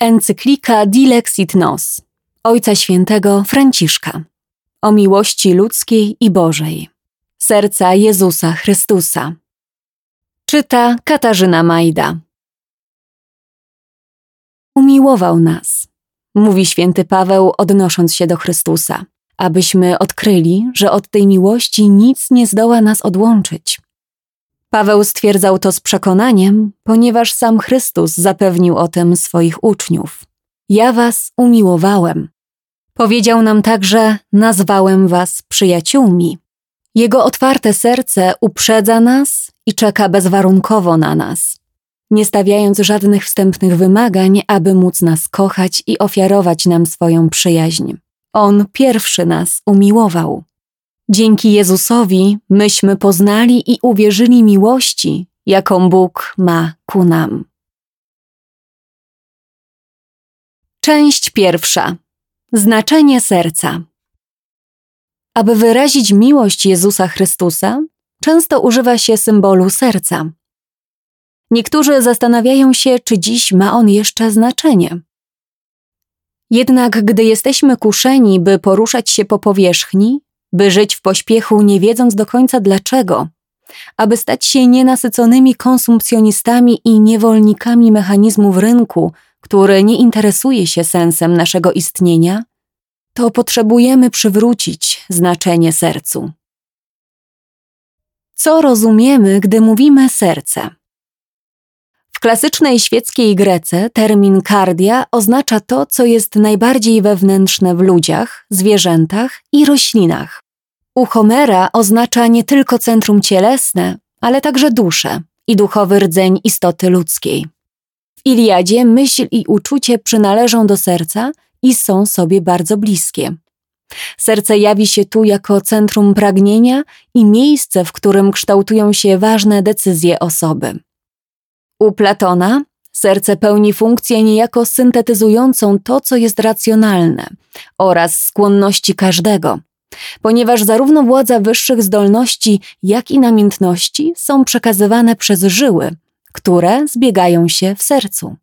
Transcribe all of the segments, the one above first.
Encyklika Dilexit Nos Ojca Świętego Franciszka o miłości ludzkiej i Bożej. Serca Jezusa Chrystusa. Czyta Katarzyna Majda. Umiłował nas, mówi święty Paweł, odnosząc się do Chrystusa, abyśmy odkryli, że od tej miłości nic nie zdoła nas odłączyć. Paweł stwierdzał to z przekonaniem, ponieważ sam Chrystus zapewnił o tym swoich uczniów. Ja was umiłowałem. Powiedział nam także: Nazwałem was przyjaciółmi. Jego otwarte serce uprzedza nas i czeka bezwarunkowo na nas, nie stawiając żadnych wstępnych wymagań, aby móc nas kochać i ofiarować nam swoją przyjaźń. On pierwszy nas umiłował. Dzięki Jezusowi myśmy poznali i uwierzyli miłości, jaką Bóg ma ku nam. Część pierwsza. Znaczenie serca. Aby wyrazić miłość Jezusa Chrystusa, często używa się symbolu serca. Niektórzy zastanawiają się, czy dziś ma on jeszcze znaczenie. Jednak gdy jesteśmy kuszeni, by poruszać się po powierzchni, by żyć w pośpiechu, nie wiedząc do końca dlaczego, aby stać się nienasyconymi konsumpcjonistami i niewolnikami mechanizmów rynku, który nie interesuje się sensem naszego istnienia, to potrzebujemy przywrócić znaczenie sercu. Co rozumiemy, gdy mówimy serce? W klasycznej świeckiej Grece termin kardia oznacza to, co jest najbardziej wewnętrzne w ludziach, zwierzętach i roślinach. U Homera oznacza nie tylko centrum cielesne, ale także duszę i duchowy rdzeń istoty ludzkiej. W Iliadzie myśl i uczucie przynależą do serca i są sobie bardzo bliskie. Serce jawi się tu jako centrum pragnienia i miejsce, w którym kształtują się ważne decyzje osoby. U Platona serce pełni funkcję niejako syntetyzującą to, co jest racjonalne oraz skłonności każdego, ponieważ zarówno władza wyższych zdolności, jak i namiętności są przekazywane przez żyły, które zbiegają się w sercu.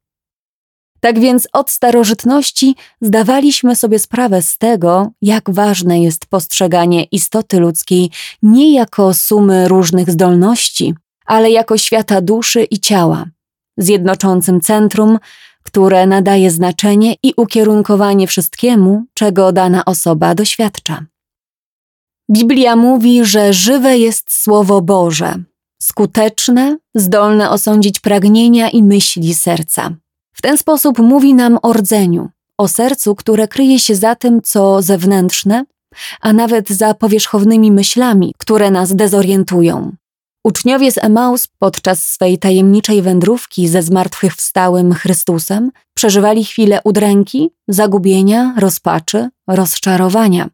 Tak więc od starożytności zdawaliśmy sobie sprawę z tego, jak ważne jest postrzeganie istoty ludzkiej nie jako sumy różnych zdolności, ale jako świata duszy i ciała, zjednoczącym centrum, które nadaje znaczenie i ukierunkowanie wszystkiemu, czego dana osoba doświadcza. Biblia mówi, że żywe jest Słowo Boże, skuteczne, zdolne osądzić pragnienia i myśli serca. W ten sposób mówi nam o rdzeniu, o sercu, które kryje się za tym, co zewnętrzne, a nawet za powierzchownymi myślami, które nas dezorientują. Uczniowie z Emaus podczas swej tajemniczej wędrówki ze zmartwychwstałym Chrystusem przeżywali chwile udręki, zagubienia, rozpaczy, rozczarowania.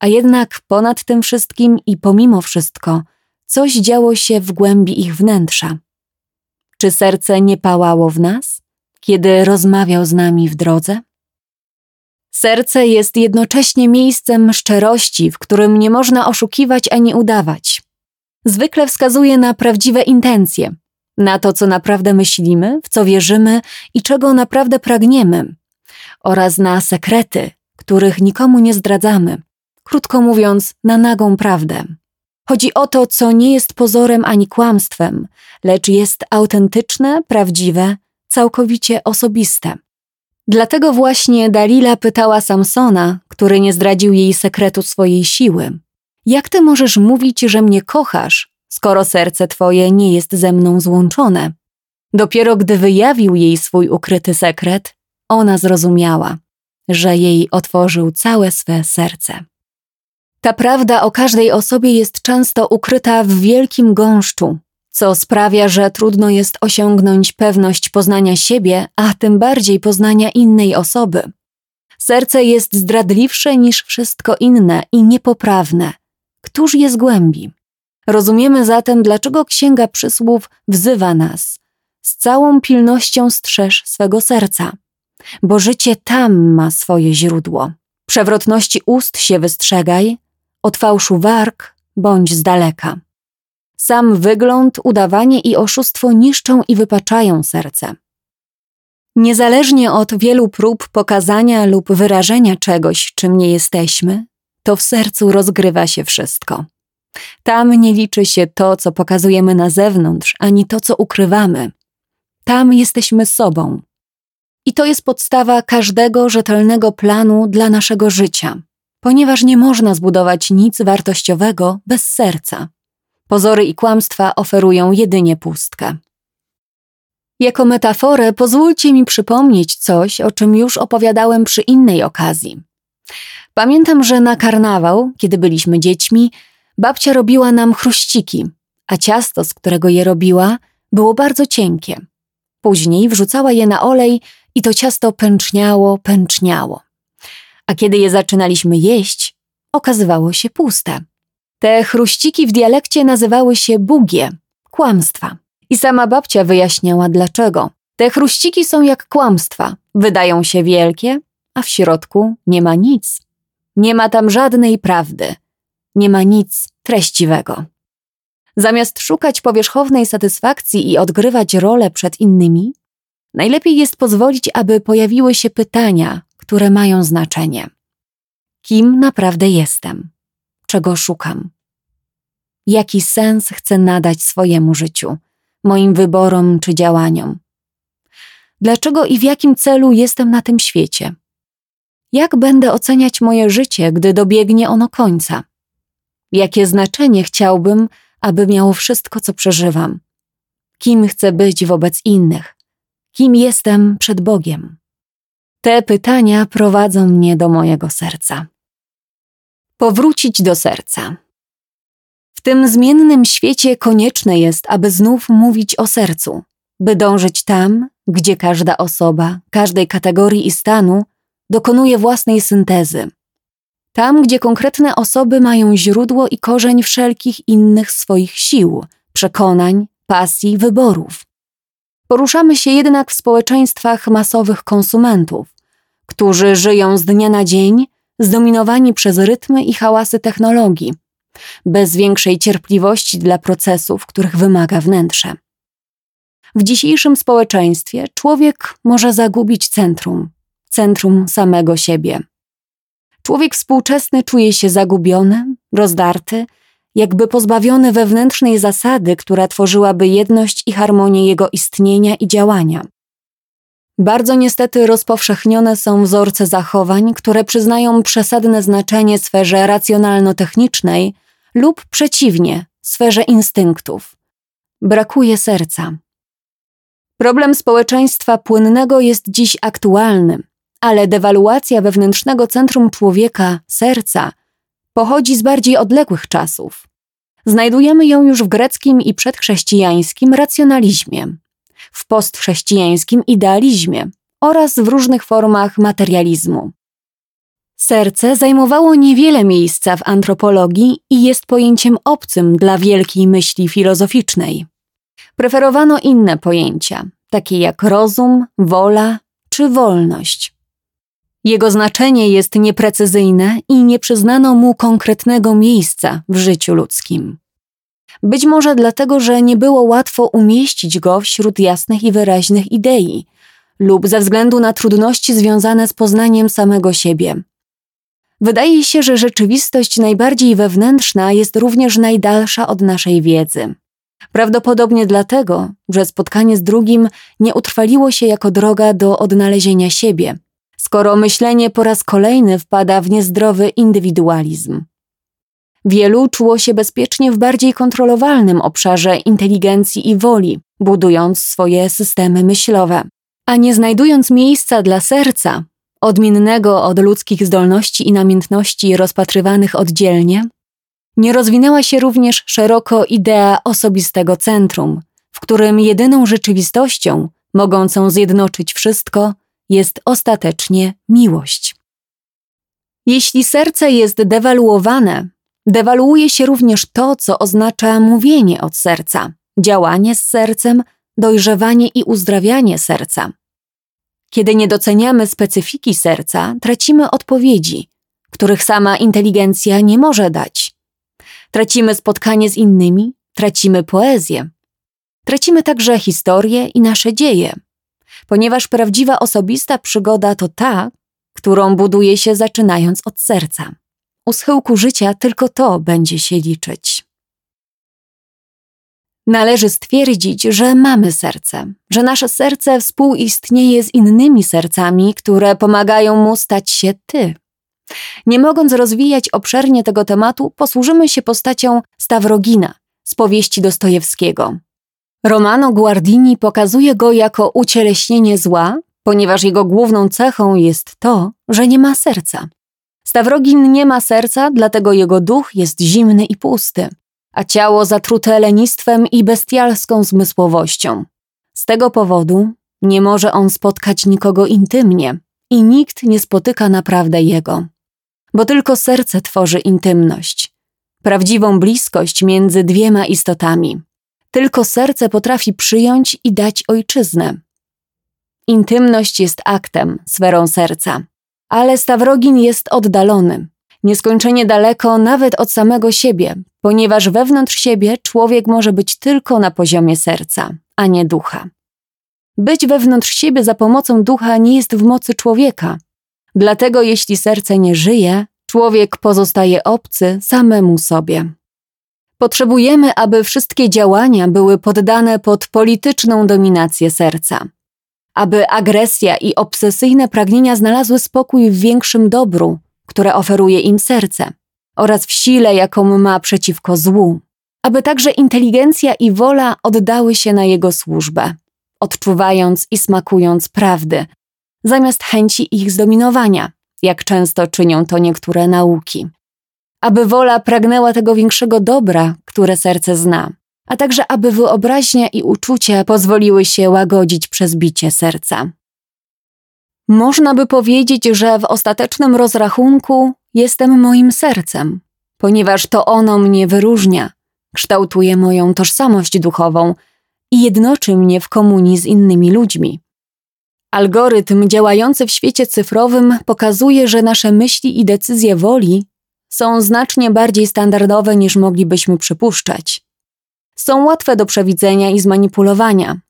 A jednak ponad tym wszystkim i pomimo wszystko, coś działo się w głębi ich wnętrza. Czy serce nie pałało w nas, kiedy rozmawiał z nami w drodze? Serce jest jednocześnie miejscem szczerości, w którym nie można oszukiwać ani udawać. Zwykle wskazuje na prawdziwe intencje, na to, co naprawdę myślimy, w co wierzymy i czego naprawdę pragniemy, oraz na sekrety, których nikomu nie zdradzamy, krótko mówiąc, na nagą prawdę. Chodzi o to, co nie jest pozorem ani kłamstwem, lecz jest autentyczne, prawdziwe, całkowicie osobiste. Dlatego właśnie Dalila pytała Samsona, który nie zdradził jej sekretu swojej siły: Jak ty możesz mówić, że mnie kochasz, skoro serce twoje nie jest ze mną złączone? Dopiero gdy wyjawił jej swój ukryty sekret, ona zrozumiała, że jej otworzył całe swe serce. Ta prawda o każdej osobie jest często ukryta w wielkim gąszczu, co sprawia, że trudno jest osiągnąć pewność poznania siebie, a tym bardziej poznania innej osoby. Serce jest zdradliwsze niż wszystko inne i niepoprawne. Któż je zgłębi? Rozumiemy zatem, dlaczego Księga Przysłów wzywa nas. Z całą pilnością strzeż swego serca, bo życie tam ma swoje źródło. Przewrotności ust się wystrzegaj, od fałszu warg bądź z daleka. Sam wygląd, udawanie i oszustwo niszczą i wypaczają serce. Niezależnie od wielu prób pokazania lub wyrażenia czegoś, czym nie jesteśmy, to w sercu rozgrywa się wszystko. Tam nie liczy się to, co pokazujemy na zewnątrz, ani to, co ukrywamy. Tam jesteśmy sobą. I to jest podstawa każdego rzetelnego planu dla naszego życia, ponieważ nie można zbudować nic wartościowego bez serca. Pozory i kłamstwa oferują jedynie pustkę. Jako metaforę pozwólcie mi przypomnieć coś, o czym już opowiadałem przy innej okazji. Pamiętam, że na karnawał, kiedy byliśmy dziećmi, babcia robiła nam chruściki, a ciasto, z którego je robiła, było bardzo cienkie. Później wrzucała je na olej i to ciasto pęczniało, pęczniało. A kiedy je zaczynaliśmy jeść, okazywało się puste. Te chruściki w dialekcie nazywały się bugie, kłamstwa. I sama babcia wyjaśniała dlaczego. Te chruściki są jak kłamstwa, wydają się wielkie, a w środku nie ma nic. Nie ma tam żadnej prawdy, nie ma nic treściwego. Zamiast szukać powierzchownej satysfakcji i odgrywać rolę przed innymi, najlepiej jest pozwolić, aby pojawiły się pytania, które mają znaczenie. Kim naprawdę jestem? Czego szukam? Jaki sens chcę nadać swojemu życiu, moim wyborom czy działaniom? Dlaczego i w jakim celu jestem na tym świecie? Jak będę oceniać moje życie, gdy dobiegnie ono końca? Jakie znaczenie chciałbym, aby miało wszystko, co przeżywam? Kim chcę być wobec innych? Kim jestem przed Bogiem? Te pytania prowadzą mnie do mojego serca. Powrócić do serca. W tym zmiennym świecie konieczne jest, aby znów mówić o sercu, by dążyć tam, gdzie każda osoba, każdej kategorii i stanu dokonuje własnej syntezy. Tam, gdzie konkretne osoby mają źródło i korzeń wszelkich innych swoich sił, przekonań, pasji, wyborów. Poruszamy się jednak w społeczeństwach masowych konsumentów, którzy żyją z dnia na dzień, zdominowani przez rytmy i hałasy technologii, bez większej cierpliwości dla procesów, których wymaga wnętrze. W dzisiejszym społeczeństwie człowiek może zagubić centrum, centrum samego siebie. Człowiek współczesny czuje się zagubiony, rozdarty, jakby pozbawiony wewnętrznej zasady, która tworzyłaby jedność i harmonię jego istnienia i działania. Bardzo niestety rozpowszechnione są wzorce zachowań, które przyznają przesadne znaczenie sferze racjonalno-technicznej lub przeciwnie, sferze instynktów. Brakuje serca. Problem społeczeństwa płynnego jest dziś aktualny, ale dewaluacja wewnętrznego centrum człowieka, serca, pochodzi z bardziej odległych czasów. Znajdujemy ją już w greckim i przedchrześcijańskim racjonalizmie, w postchrześcijańskim idealizmie oraz w różnych formach materializmu. Serce zajmowało niewiele miejsca w antropologii i jest pojęciem obcym dla wielkiej myśli filozoficznej. Preferowano inne pojęcia, takie jak rozum, wola czy wolność. Jego znaczenie jest nieprecyzyjne i nie przyznano mu konkretnego miejsca w życiu ludzkim. Być może dlatego, że nie było łatwo umieścić go wśród jasnych i wyraźnych idei, lub ze względu na trudności związane z poznaniem samego siebie. Wydaje się, że rzeczywistość najbardziej wewnętrzna jest również najdalsza od naszej wiedzy. Prawdopodobnie dlatego, że spotkanie z drugim nie utrwaliło się jako droga do odnalezienia siebie, skoro myślenie po raz kolejny wpada w niezdrowy indywidualizm. Wielu czuło się bezpiecznie w bardziej kontrolowalnym obszarze inteligencji i woli, budując swoje systemy myślowe, a nie znajdując miejsca dla serca, odmiennego od ludzkich zdolności i namiętności rozpatrywanych oddzielnie, nie rozwinęła się również szeroko idea osobistego centrum, w którym jedyną rzeczywistością, mogącą zjednoczyć wszystko, jest ostatecznie miłość. Jeśli serce jest dewaluowane, dewaluuje się również to, co oznacza mówienie od serca, działanie z sercem, dojrzewanie i uzdrawianie serca. Kiedy nie doceniamy specyfiki serca, tracimy odpowiedzi, których sama inteligencja nie może dać. Tracimy spotkanie z innymi, tracimy poezję. Tracimy także historię i nasze dzieje. Ponieważ prawdziwa osobista przygoda to ta, którą buduje się zaczynając od serca. U schyłku życia tylko to będzie się liczyć. Należy stwierdzić, że mamy serce, że nasze serce współistnieje z innymi sercami, które pomagają mu stać się ty. Nie mogąc rozwijać obszernie tego tematu, posłużymy się postacią Stawrogina z powieści Dostojewskiego. Romano Guardini pokazuje go jako ucieleśnienie zła, ponieważ jego główną cechą jest to, że nie ma serca. Stawrogin nie ma serca, dlatego jego duch jest zimny i pusty, a ciało zatrute lenistwem i bestialską zmysłowością. Z tego powodu nie może on spotkać nikogo intymnie i nikt nie spotyka naprawdę jego. Bo tylko serce tworzy intymność, prawdziwą bliskość między dwiema istotami. Tylko serce potrafi przyjąć i dać ojczyznę. Intymność jest aktem, sferą serca, ale Stawrogin jest oddalony, nieskończenie daleko nawet od samego siebie, ponieważ wewnątrz siebie człowiek może być tylko na poziomie serca, a nie ducha. Być wewnątrz siebie za pomocą ducha nie jest w mocy człowieka. Dlatego jeśli serce nie żyje, człowiek pozostaje obcy samemu sobie. Potrzebujemy, aby wszystkie działania były poddane pod polityczną dominację serca. Aby agresja i obsesyjne pragnienia znalazły spokój w większym dobru, które oferuje im serce, oraz w sile, jaką ma przeciwko złu. Aby także inteligencja i wola oddały się na jego służbę, odczuwając i smakując prawdy, zamiast chęci ich zdominowania, jak często czynią to niektóre nauki aby wola pragnęła tego większego dobra, które serce zna, a także aby wyobraźnia i uczucia pozwoliły się łagodzić przez bicie serca. Można by powiedzieć, że w ostatecznym rozrachunku jestem moim sercem, ponieważ to ono mnie wyróżnia, kształtuje moją tożsamość duchową i jednoczy mnie w komunii z innymi ludźmi. Algorytm działający w świecie cyfrowym pokazuje, że nasze myśli i decyzje woli są znacznie bardziej standardowe niż moglibyśmy przypuszczać. Są łatwe do przewidzenia i zmanipulowania.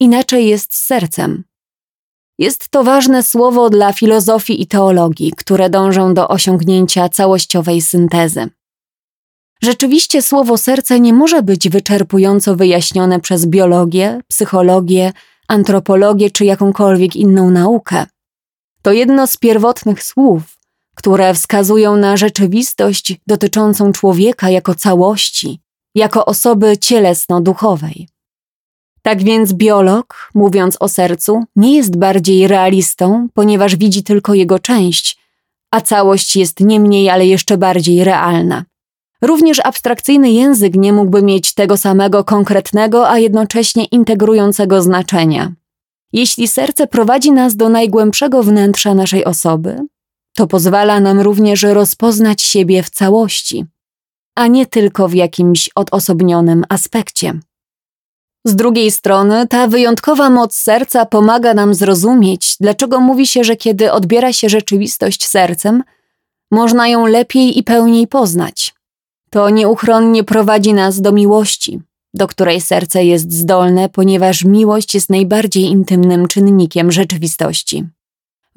Inaczej jest z sercem. Jest to ważne słowo dla filozofii i teologii, które dążą do osiągnięcia całościowej syntezy. Rzeczywiście słowo serce nie może być wyczerpująco wyjaśnione przez biologię, psychologię, antropologię czy jakąkolwiek inną naukę. To jedno z pierwotnych słów, które wskazują na rzeczywistość dotyczącą człowieka jako całości, jako osoby cielesno-duchowej. Tak więc biolog, mówiąc o sercu, nie jest bardziej realistą, ponieważ widzi tylko jego część, a całość jest nie mniej, ale jeszcze bardziej realna. Również abstrakcyjny język nie mógłby mieć tego samego konkretnego, a jednocześnie integrującego znaczenia. Jeśli serce prowadzi nas do najgłębszego wnętrza naszej osoby, to pozwala nam również rozpoznać siebie w całości, a nie tylko w jakimś odosobnionym aspekcie. Z drugiej strony, ta wyjątkowa moc serca pomaga nam zrozumieć, dlaczego mówi się, że kiedy odbiera się rzeczywistość sercem, można ją lepiej i pełniej poznać. To nieuchronnie prowadzi nas do miłości, do której serce jest zdolne, ponieważ miłość jest najbardziej intymnym czynnikiem rzeczywistości.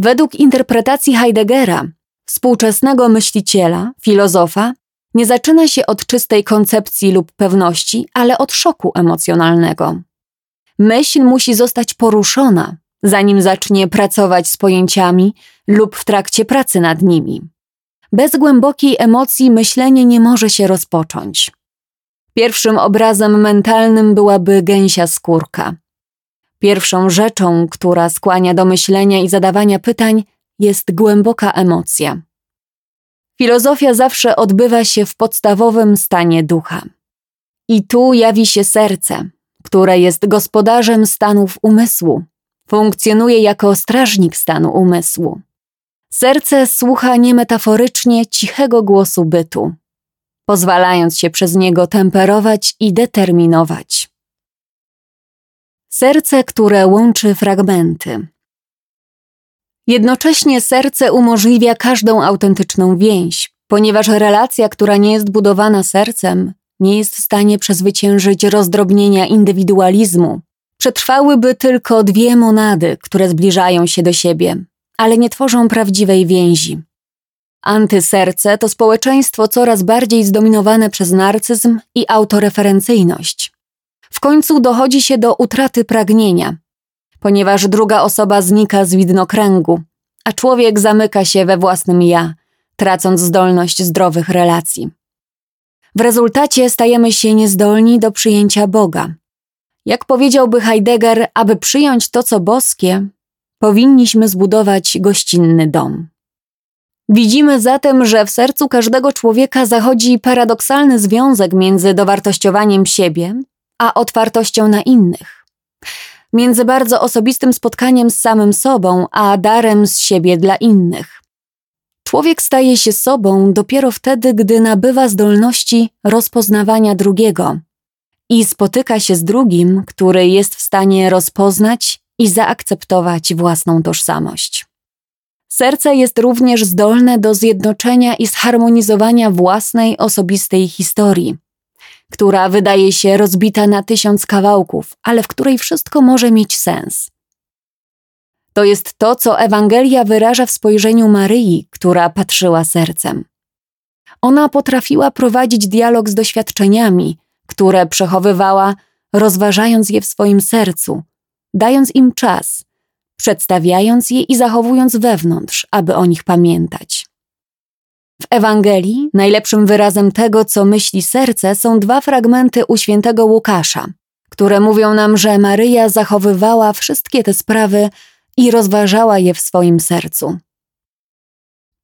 Według interpretacji Heideggera, współczesnego myśliciela, filozofa, nie zaczyna się od czystej koncepcji lub pewności, ale od szoku emocjonalnego. Myśl musi zostać poruszona, zanim zacznie pracować z pojęciami lub w trakcie pracy nad nimi. Bez głębokiej emocji myślenie nie może się rozpocząć. Pierwszym obrazem mentalnym byłaby gęsia skórka. Pierwszą rzeczą, która skłania do myślenia i zadawania pytań, jest głęboka emocja. Filozofia zawsze odbywa się w podstawowym stanie ducha. I tu jawi się serce, które jest gospodarzem stanów umysłu, funkcjonuje jako strażnik stanu umysłu. Serce słucha niemetaforycznie cichego głosu bytu, pozwalając się przez niego temperować i determinować. Serce, które łączy fragmenty. Jednocześnie serce umożliwia każdą autentyczną więź, ponieważ relacja, która nie jest budowana sercem, nie jest w stanie przezwyciężyć rozdrobnienia indywidualizmu, Przetrwałyby tylko dwie monady, które zbliżają się do siebie, ale nie tworzą prawdziwej więzi. Antyserce to społeczeństwo coraz bardziej zdominowane przez narcyzm i autoreferencyjność. W końcu dochodzi się do utraty pragnienia, ponieważ druga osoba znika z widnokręgu, a człowiek zamyka się we własnym ja, tracąc zdolność zdrowych relacji. W rezultacie stajemy się niezdolni do przyjęcia Boga. Jak powiedziałby Heidegger, aby przyjąć to, co boskie, powinniśmy zbudować gościnny dom. Widzimy zatem, że w sercu każdego człowieka zachodzi paradoksalny związek między dowartościowaniem siebie a otwartością na innych. Między bardzo osobistym spotkaniem z samym sobą, a darem z siebie dla innych. Człowiek staje się sobą dopiero wtedy, gdy nabywa zdolności rozpoznawania drugiego i spotyka się z drugim, który jest w stanie rozpoznać i zaakceptować własną tożsamość. Serce jest również zdolne do zjednoczenia i zharmonizowania własnej osobistej historii, która wydaje się rozbita na tysiąc kawałków, ale w której wszystko może mieć sens. To jest to, co Ewangelia wyraża w spojrzeniu Maryi, która patrzyła sercem. Ona potrafiła prowadzić dialog z doświadczeniami, które przechowywała, rozważając je w swoim sercu, dając im czas, przedstawiając je i zachowując wewnątrz, aby o nich pamiętać. W Ewangelii najlepszym wyrazem tego, co myśli serce, są dwa fragmenty u świętego Łukasza, które mówią nam, że Maryja zachowywała wszystkie te sprawy i rozważała je w swoim sercu.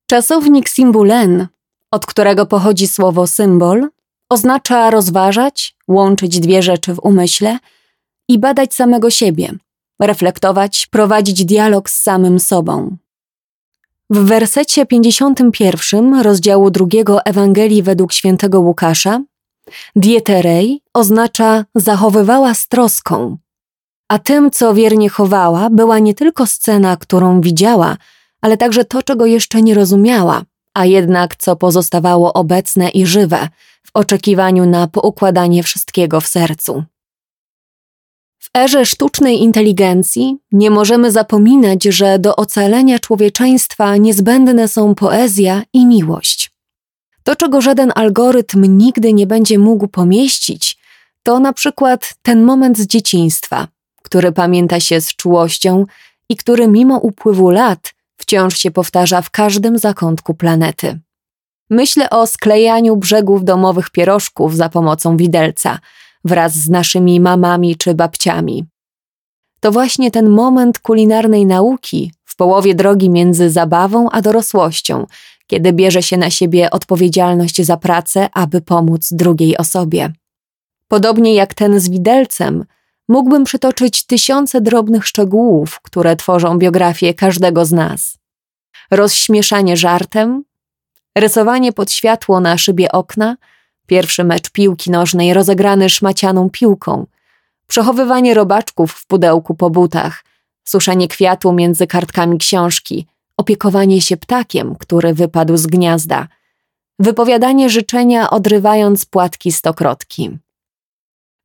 Czasownik simbulen, od którego pochodzi słowo symbol, oznacza rozważać, łączyć dwie rzeczy w umyśle i badać samego siebie, reflektować, prowadzić dialog z samym sobą. W wersecie 51 rozdziału drugiego Ewangelii według świętego Łukasza dieterej oznacza zachowywała z troską, a tym, co wiernie chowała, była nie tylko scena, którą widziała, ale także to, czego jeszcze nie rozumiała, a jednak co pozostawało obecne i żywe w oczekiwaniu na poukładanie wszystkiego w sercu. W erze sztucznej inteligencji nie możemy zapominać, że do ocalenia człowieczeństwa niezbędne są poezja i miłość. To, czego żaden algorytm nigdy nie będzie mógł pomieścić, to na przykład ten moment z dzieciństwa, który pamięta się z czułością i który mimo upływu lat wciąż się powtarza w każdym zakątku planety. Myślę o sklejaniu brzegów domowych pierożków za pomocą widelca, wraz z naszymi mamami czy babciami. To właśnie ten moment kulinarnej nauki w połowie drogi między zabawą a dorosłością, kiedy bierze się na siebie odpowiedzialność za pracę, aby pomóc drugiej osobie. Podobnie jak ten z widelcem, mógłbym przytoczyć tysiące drobnych szczegółów, które tworzą biografię każdego z nas. Rozśmieszanie żartem, rysowanie pod światło na szybie okna, pierwszy mecz piłki nożnej rozegrany szmacianą piłką, przechowywanie robaczków w pudełku po butach, suszenie kwiatu między kartkami książki, opiekowanie się ptakiem, który wypadł z gniazda, wypowiadanie życzenia odrywając płatki stokrotki.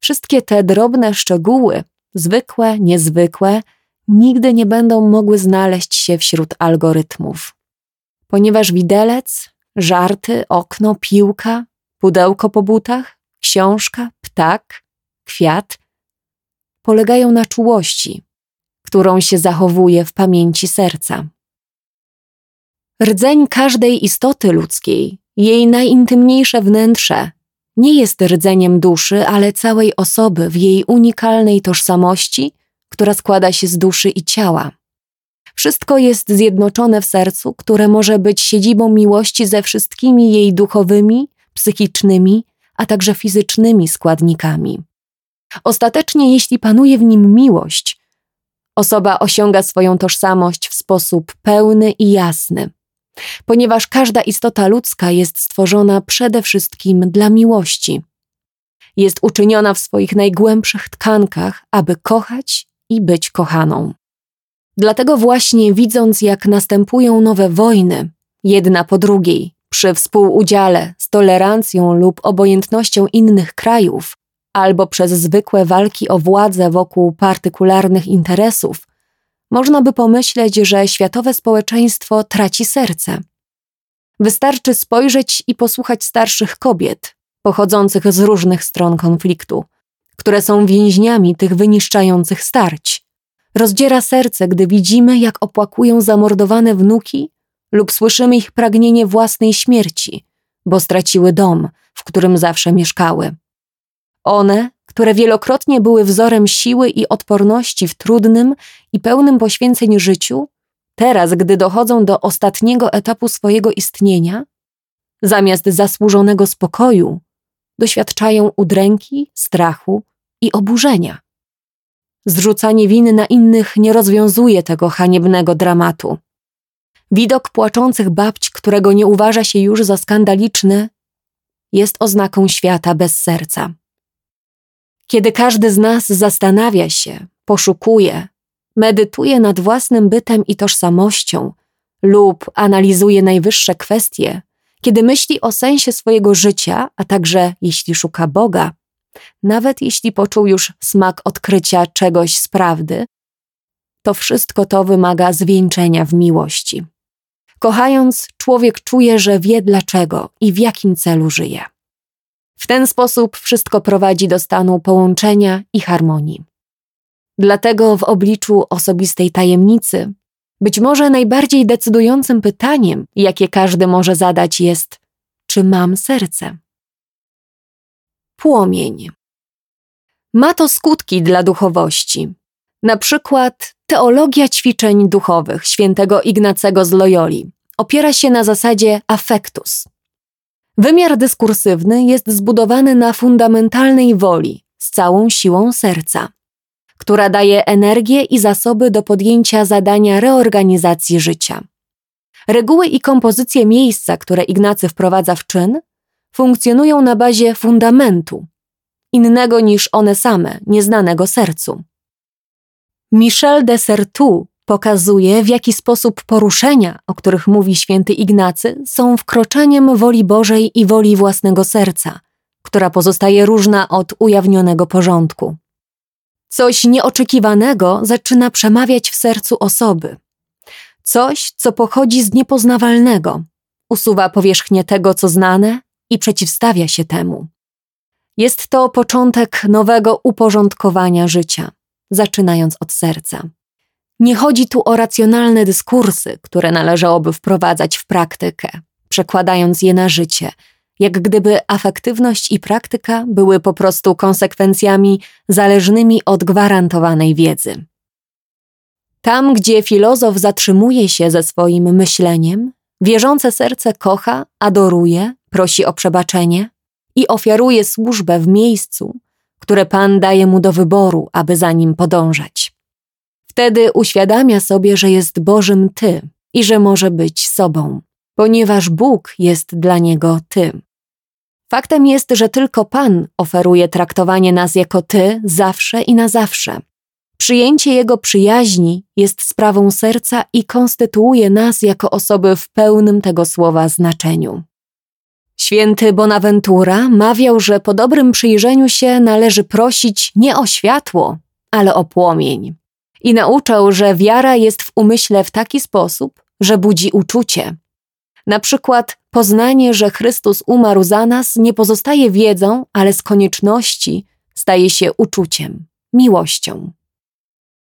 Wszystkie te drobne szczegóły, zwykłe, niezwykłe, nigdy nie będą mogły znaleźć się wśród algorytmów. Ponieważ widelec, żarty, okno, piłka, pudełko po butach, książka, ptak, kwiat polegają na czułości, którą się zachowuje w pamięci serca. Rdzeń każdej istoty ludzkiej, jej najintymniejsze wnętrze, nie jest rdzeniem duszy, ale całej osoby w jej unikalnej tożsamości, która składa się z duszy i ciała. Wszystko jest zjednoczone w sercu, które może być siedzibą miłości ze wszystkimi jej duchowymi, psychicznymi, a także fizycznymi składnikami. Ostatecznie, jeśli panuje w nim miłość, osoba osiąga swoją tożsamość w sposób pełny i jasny ponieważ każda istota ludzka jest stworzona przede wszystkim dla miłości. Jest uczyniona w swoich najgłębszych tkankach, aby kochać i być kochaną. Dlatego właśnie widząc, jak następują nowe wojny, jedna po drugiej, przy współudziale z tolerancją lub obojętnością innych krajów, albo przez zwykłe walki o władzę wokół partykularnych interesów, można by pomyśleć, że światowe społeczeństwo traci serce. Wystarczy spojrzeć i posłuchać starszych kobiet, pochodzących z różnych stron konfliktu, które są więźniami tych wyniszczających starć. Rozdziera serce, gdy widzimy, jak opłakują zamordowane wnuki lub słyszymy ich pragnienie własnej śmierci, bo straciły dom, w którym zawsze mieszkały. One, które wielokrotnie były wzorem siły i odporności w trudnym i pełnym poświęceń życiu, teraz, gdy dochodzą do ostatniego etapu swojego istnienia, zamiast zasłużonego spokoju, doświadczają udręki, strachu i oburzenia. Zrzucanie winy na innych nie rozwiązuje tego haniebnego dramatu. Widok płaczących babć, którego nie uważa się już za skandaliczny, jest oznaką świata bez serca. Kiedy każdy z nas zastanawia się, poszukuje, medytuje nad własnym bytem i tożsamością lub analizuje najwyższe kwestie, kiedy myśli o sensie swojego życia, a także jeśli szuka Boga, nawet jeśli poczuł już smak odkrycia czegoś z prawdy, to wszystko to wymaga zwieńczenia w miłości. Kochając, człowiek czuje, że wie dlaczego i w jakim celu żyje. W ten sposób wszystko prowadzi do stanu połączenia i harmonii. Dlatego w obliczu osobistej tajemnicy, być może najbardziej decydującym pytaniem, jakie każdy może zadać, jest: czy mam serce? Płomień. Ma to skutki dla duchowości. Na przykład teologia ćwiczeń duchowych świętego Ignacego z Loyoli opiera się na zasadzie affectus, Wymiar dyskursywny jest zbudowany na fundamentalnej woli, z całą siłą serca, która daje energię i zasoby do podjęcia zadania reorganizacji życia. Reguły i kompozycje miejsca, które Ignacy wprowadza w czyn, funkcjonują na bazie fundamentu, innego niż one same, nieznanego sercu. Michel de Certeau Pokazuje, w jaki sposób poruszenia, o których mówi święty Ignacy, są wkroczeniem woli Bożej i woli własnego serca, która pozostaje różna od ujawnionego porządku. Coś nieoczekiwanego zaczyna przemawiać w sercu osoby. Coś, co pochodzi z niepoznawalnego, usuwa powierzchnię tego, co znane i przeciwstawia się temu. Jest to początek nowego uporządkowania życia, zaczynając od serca. Nie chodzi tu o racjonalne dyskursy, które należałoby wprowadzać w praktykę, przekładając je na życie, jak gdyby afektywność i praktyka były po prostu konsekwencjami zależnymi od gwarantowanej wiedzy. Tam, gdzie filozof zatrzymuje się ze swoim myśleniem, wierzące serce kocha, adoruje, prosi o przebaczenie i ofiaruje służbę w miejscu, które Pan daje mu do wyboru, aby za nim podążać. Wtedy uświadamia sobie, że jest Bożym Ty i że może być sobą, ponieważ Bóg jest dla niego Ty. Faktem jest, że tylko Pan oferuje traktowanie nas jako Ty zawsze i na zawsze. Przyjęcie Jego przyjaźni jest sprawą serca i konstytuuje nas jako osoby w pełnym tego słowa znaczeniu. Święty Bonaventura mawiał, że po dobrym przyjrzeniu się należy prosić nie o światło, ale o płomień i nauczał, że wiara jest w umyśle w taki sposób, że budzi uczucie. Na przykład poznanie, że Chrystus umarł za nas, nie pozostaje wiedzą, ale z konieczności staje się uczuciem, miłością.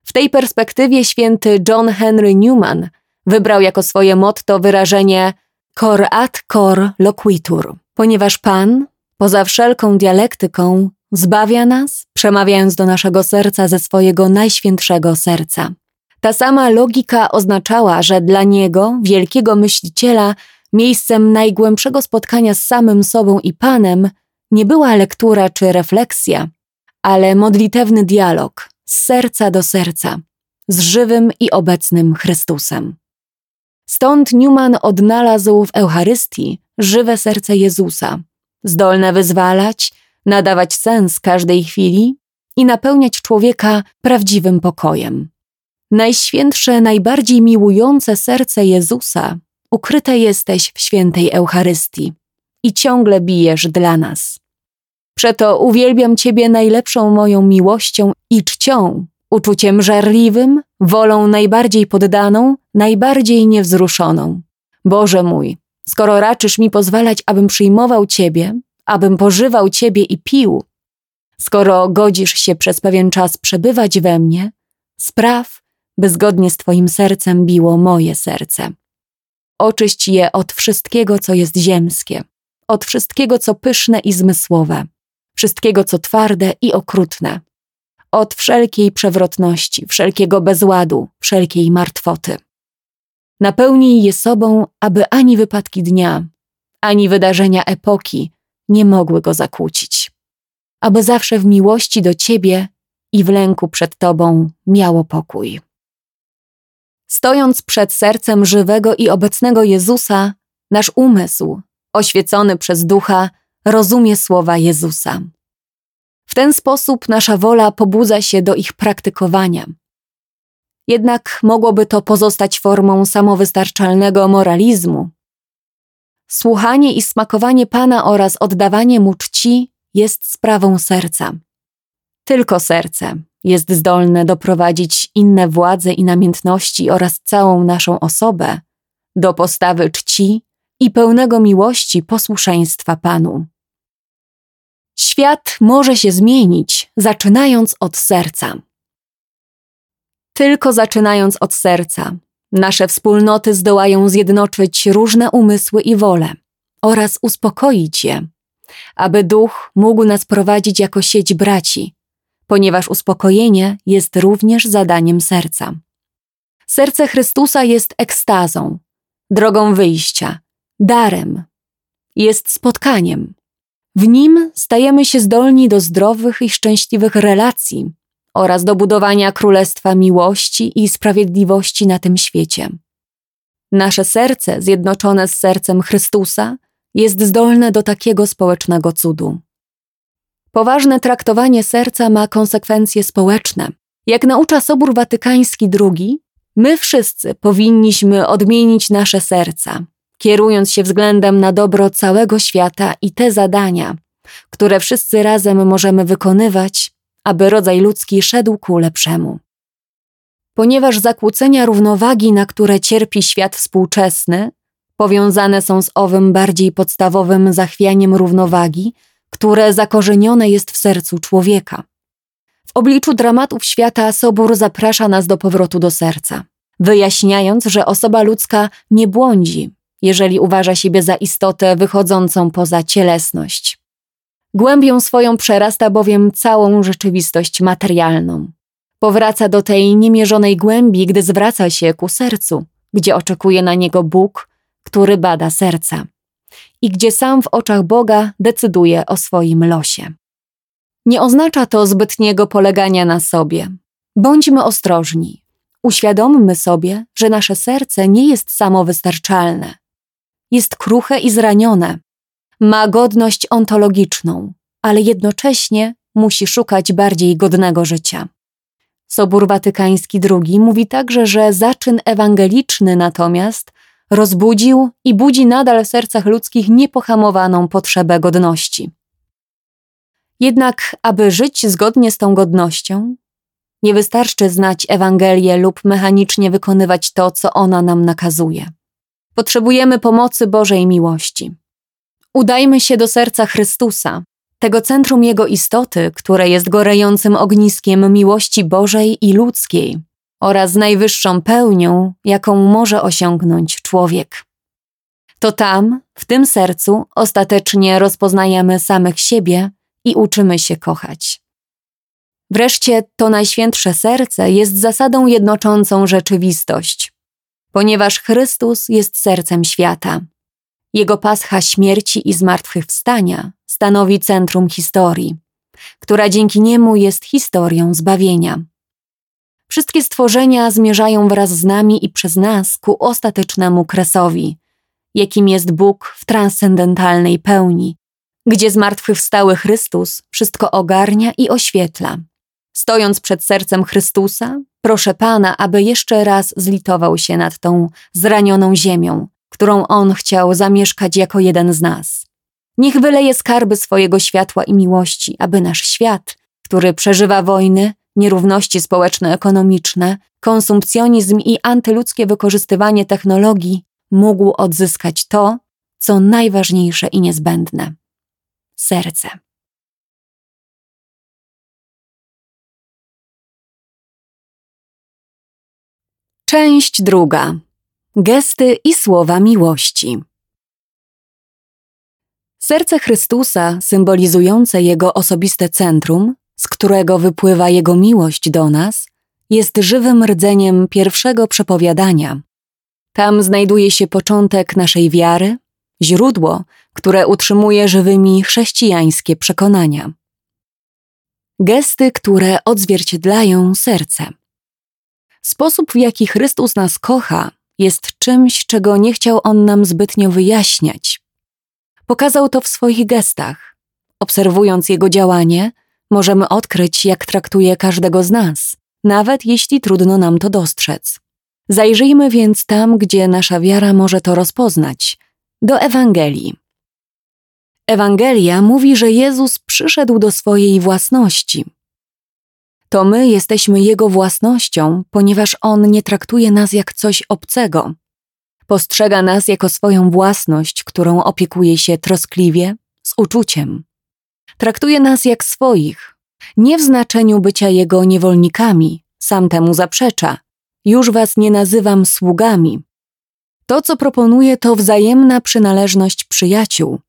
W tej perspektywie święty John Henry Newman wybrał jako swoje motto wyrażenie cor ad cor loquitur, ponieważ Pan, poza wszelką dialektyką, Zbawia nas, przemawiając do naszego serca ze swojego najświętszego serca. Ta sama logika oznaczała, że dla niego, wielkiego myśliciela, miejscem najgłębszego spotkania z samym sobą i Panem nie była lektura czy refleksja, ale modlitewny dialog z serca do serca, z żywym i obecnym Chrystusem. Stąd Newman odnalazł w Eucharystii żywe serce Jezusa, zdolne wyzwalać, nadawać sens każdej chwili i napełniać człowieka prawdziwym pokojem. Najświętsze, najbardziej miłujące serce Jezusa ukryte jesteś w świętej Eucharystii i ciągle bijesz dla nas. Przeto uwielbiam Ciebie najlepszą moją miłością i czcią, uczuciem żarliwym, wolą najbardziej poddaną, najbardziej niewzruszoną. Boże mój, skoro raczysz mi pozwalać, abym przyjmował Ciebie, abym pożywał Ciebie i pił, skoro godzisz się przez pewien czas przebywać we mnie, spraw, by zgodnie z Twoim sercem biło moje serce. Oczyść je od wszystkiego, co jest ziemskie, od wszystkiego, co pyszne i zmysłowe, wszystkiego, co twarde i okrutne, od wszelkiej przewrotności, wszelkiego bezładu, wszelkiej martwoty. Napełnij je sobą, aby ani wypadki dnia, ani wydarzenia epoki nie mogły go zakłócić, aby zawsze w miłości do Ciebie i w lęku przed Tobą miało pokój. Stojąc przed sercem żywego i obecnego Jezusa, nasz umysł, oświecony przez ducha, rozumie słowa Jezusa. W ten sposób nasza wola pobudza się do ich praktykowania. Jednak mogłoby to pozostać formą samowystarczalnego moralizmu. Słuchanie i smakowanie Pana oraz oddawanie mu czci jest sprawą serca. Tylko serce jest zdolne doprowadzić inne władze i namiętności oraz całą naszą osobę do postawy czci i pełnego miłości posłuszeństwa Panu. Świat może się zmienić, zaczynając od serca. Tylko zaczynając od serca, nasze wspólnoty zdołają zjednoczyć różne umysły i wole oraz uspokoić je, aby duch mógł nas prowadzić jako sieć braci, ponieważ uspokojenie jest również zadaniem serca. Serce Chrystusa jest ekstazą, drogą wyjścia, darem, jest spotkaniem. W nim stajemy się zdolni do zdrowych i szczęśliwych relacji oraz do budowania królestwa miłości i sprawiedliwości na tym świecie. Nasze serce, zjednoczone z sercem Chrystusa, jest zdolne do takiego społecznego cudu. Poważne traktowanie serca ma konsekwencje społeczne. Jak naucza Sobór Watykański II, my wszyscy powinniśmy odmienić nasze serca, kierując się względem na dobro całego świata i te zadania, które wszyscy razem możemy wykonywać, aby rodzaj ludzki szedł ku lepszemu. Ponieważ zakłócenia równowagi, na które cierpi świat współczesny, powiązane są z owym bardziej podstawowym zachwianiem równowagi, które zakorzenione jest w sercu człowieka. W obliczu dramatów świata Sobór zaprasza nas do powrotu do serca, wyjaśniając, że osoba ludzka nie błądzi, jeżeli uważa siebie za istotę wychodzącą poza cielesność. Głębią swoją przerasta bowiem całą rzeczywistość materialną. Powraca do tej niemierzonej głębi, gdy zwraca się ku sercu, gdzie oczekuje na niego Bóg, który bada serca i gdzie sam w oczach Boga decyduje o swoim losie. Nie oznacza to zbytniego polegania na sobie. Bądźmy ostrożni. Uświadommy sobie, że nasze serce nie jest samowystarczalne. Jest kruche i zranione. Ma godność ontologiczną, ale jednocześnie musi szukać bardziej godnego życia. Sobór Watykański II mówi także, że zaczyn ewangeliczny natomiast rozbudził i budzi nadal w sercach ludzkich niepohamowaną potrzebę godności. Jednak, aby żyć zgodnie z tą godnością, nie wystarczy znać Ewangelię lub mechanicznie wykonywać to, co ona nam nakazuje. Potrzebujemy pomocy Bożej miłości. Udajmy się do serca Chrystusa, tego centrum Jego istoty, które jest gorejącym ogniskiem miłości Bożej i ludzkiej, oraz najwyższą pełnią, jaką może osiągnąć człowiek. To tam, w tym sercu, ostatecznie rozpoznajemy samych siebie i uczymy się kochać. Wreszcie to Najświętsze Serce jest zasadą jednoczącą rzeczywistość, ponieważ Chrystus jest sercem świata. Jego pascha śmierci i zmartwychwstania stanowi centrum historii, która dzięki niemu jest historią zbawienia. Wszystkie stworzenia zmierzają wraz z nami i przez nas ku ostatecznemu kresowi, jakim jest Bóg w transcendentalnej pełni, gdzie zmartwychwstały Chrystus wszystko ogarnia i oświetla. Stojąc przed sercem Chrystusa, proszę Pana, aby jeszcze raz zlitował się nad tą zranioną ziemią, którą On chciał zamieszkać jako jeden z nas. Niech wyleje skarby swojego światła i miłości, aby nasz świat, który przeżywa wojny, nierówności społeczno-ekonomiczne, konsumpcjonizm i antyludzkie wykorzystywanie technologii, mógł odzyskać to, co najważniejsze i niezbędne serce. Część druga. Gesty i słowa miłości. Serce Chrystusa, symbolizujące Jego osobiste centrum, z którego wypływa Jego miłość do nas, jest żywym rdzeniem pierwszego przepowiadania. Tam znajduje się początek naszej wiary, źródło, które utrzymuje żywymi chrześcijańskie przekonania. Gesty, które odzwierciedlają serce. Sposób, w jaki Chrystus nas kocha, jest czymś, czego nie chciał on nam zbytnio wyjaśniać. Pokazał to w swoich gestach. Obserwując jego działanie, możemy odkryć, jak traktuje każdego z nas, nawet jeśli trudno nam to dostrzec. Zajrzyjmy więc tam, gdzie nasza wiara może to rozpoznać do Ewangelii. Ewangelia mówi, że Jezus przyszedł do swojej własności. To my jesteśmy Jego własnością, ponieważ On nie traktuje nas jak coś obcego. Postrzega nas jako swoją własność, którą opiekuje się troskliwie, z uczuciem. Traktuje nas jak swoich, nie w znaczeniu bycia Jego niewolnikami, sam temu zaprzecza. Już was nie nazywam sługami. To, co proponuję, to wzajemna przynależność przyjaciół.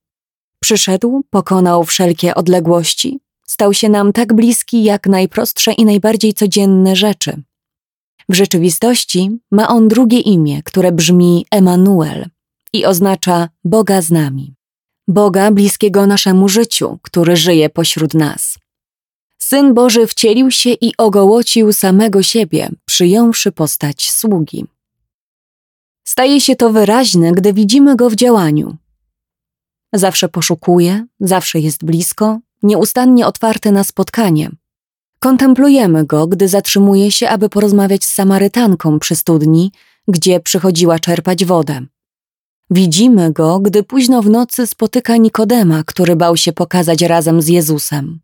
Przyszedł, pokonał wszelkie odległości, stał się nam tak bliski jak najprostsze i najbardziej codzienne rzeczy. W rzeczywistości ma on drugie imię, które brzmi Emanuel i oznacza Boga z nami. Boga bliskiego naszemu życiu, który żyje pośród nas. Syn Boży wcielił się i ogołocił samego siebie, przyjąwszy postać sługi. Staje się to wyraźne, gdy widzimy go w działaniu. Zawsze poszukuje, zawsze jest blisko, nieustannie otwarty na spotkanie. Kontemplujemy go, gdy zatrzymuje się, aby porozmawiać z Samarytanką przy studni, gdzie przychodziła czerpać wodę. Widzimy go, gdy późno w nocy spotyka Nikodema, który bał się pokazać razem z Jezusem.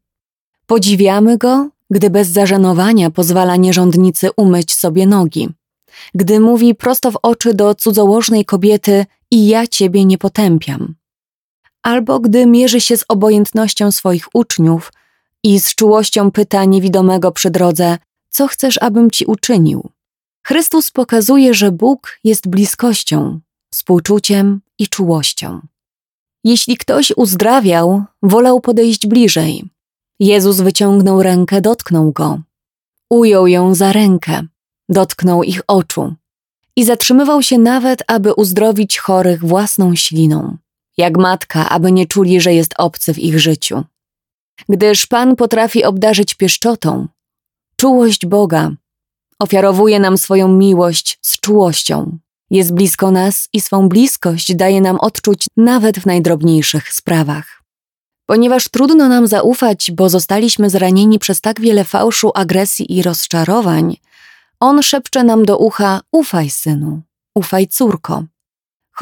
Podziwiamy go, gdy bez zażenowania pozwala nierządnicy umyć sobie nogi, gdy mówi prosto w oczy do cudzołożnej kobiety i ja ciebie nie potępiam. Albo gdy mierzy się z obojętnością swoich uczniów i z czułością pyta niewidomego przy drodze, co chcesz, abym ci uczynił. Chrystus pokazuje, że Bóg jest bliskością, współczuciem i czułością. Jeśli ktoś uzdrawiał, wolał podejść bliżej. Jezus wyciągnął rękę, dotknął go. Ujął ją za rękę, dotknął ich oczu i zatrzymywał się nawet, aby uzdrowić chorych własną śliną, jak matka, aby nie czuli, że jest obcy w ich życiu. Gdyż Pan potrafi obdarzyć pieszczotą, czułość Boga ofiarowuje nam swoją miłość z czułością. Jest blisko nas i swą bliskość daje nam odczuć nawet w najdrobniejszych sprawach. Ponieważ trudno nam zaufać, bo zostaliśmy zranieni przez tak wiele fałszu, agresji i rozczarowań, on szepcze nam do ucha: Ufaj, synu, ufaj, córko.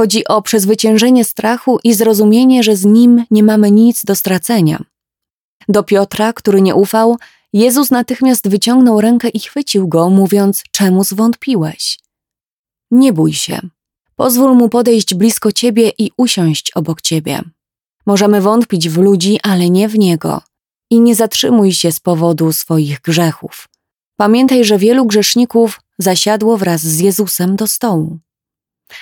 Chodzi o przezwyciężenie strachu i zrozumienie, że z nim nie mamy nic do stracenia. Do Piotra, który nie ufał, Jezus natychmiast wyciągnął rękę i chwycił go, mówiąc: Czemu zwątpiłeś? Nie bój się. Pozwól mu podejść blisko ciebie i usiąść obok ciebie. Możemy wątpić w ludzi, ale nie w niego. I nie zatrzymuj się z powodu swoich grzechów. Pamiętaj, że wielu grzeszników zasiadło wraz z Jezusem do stołu.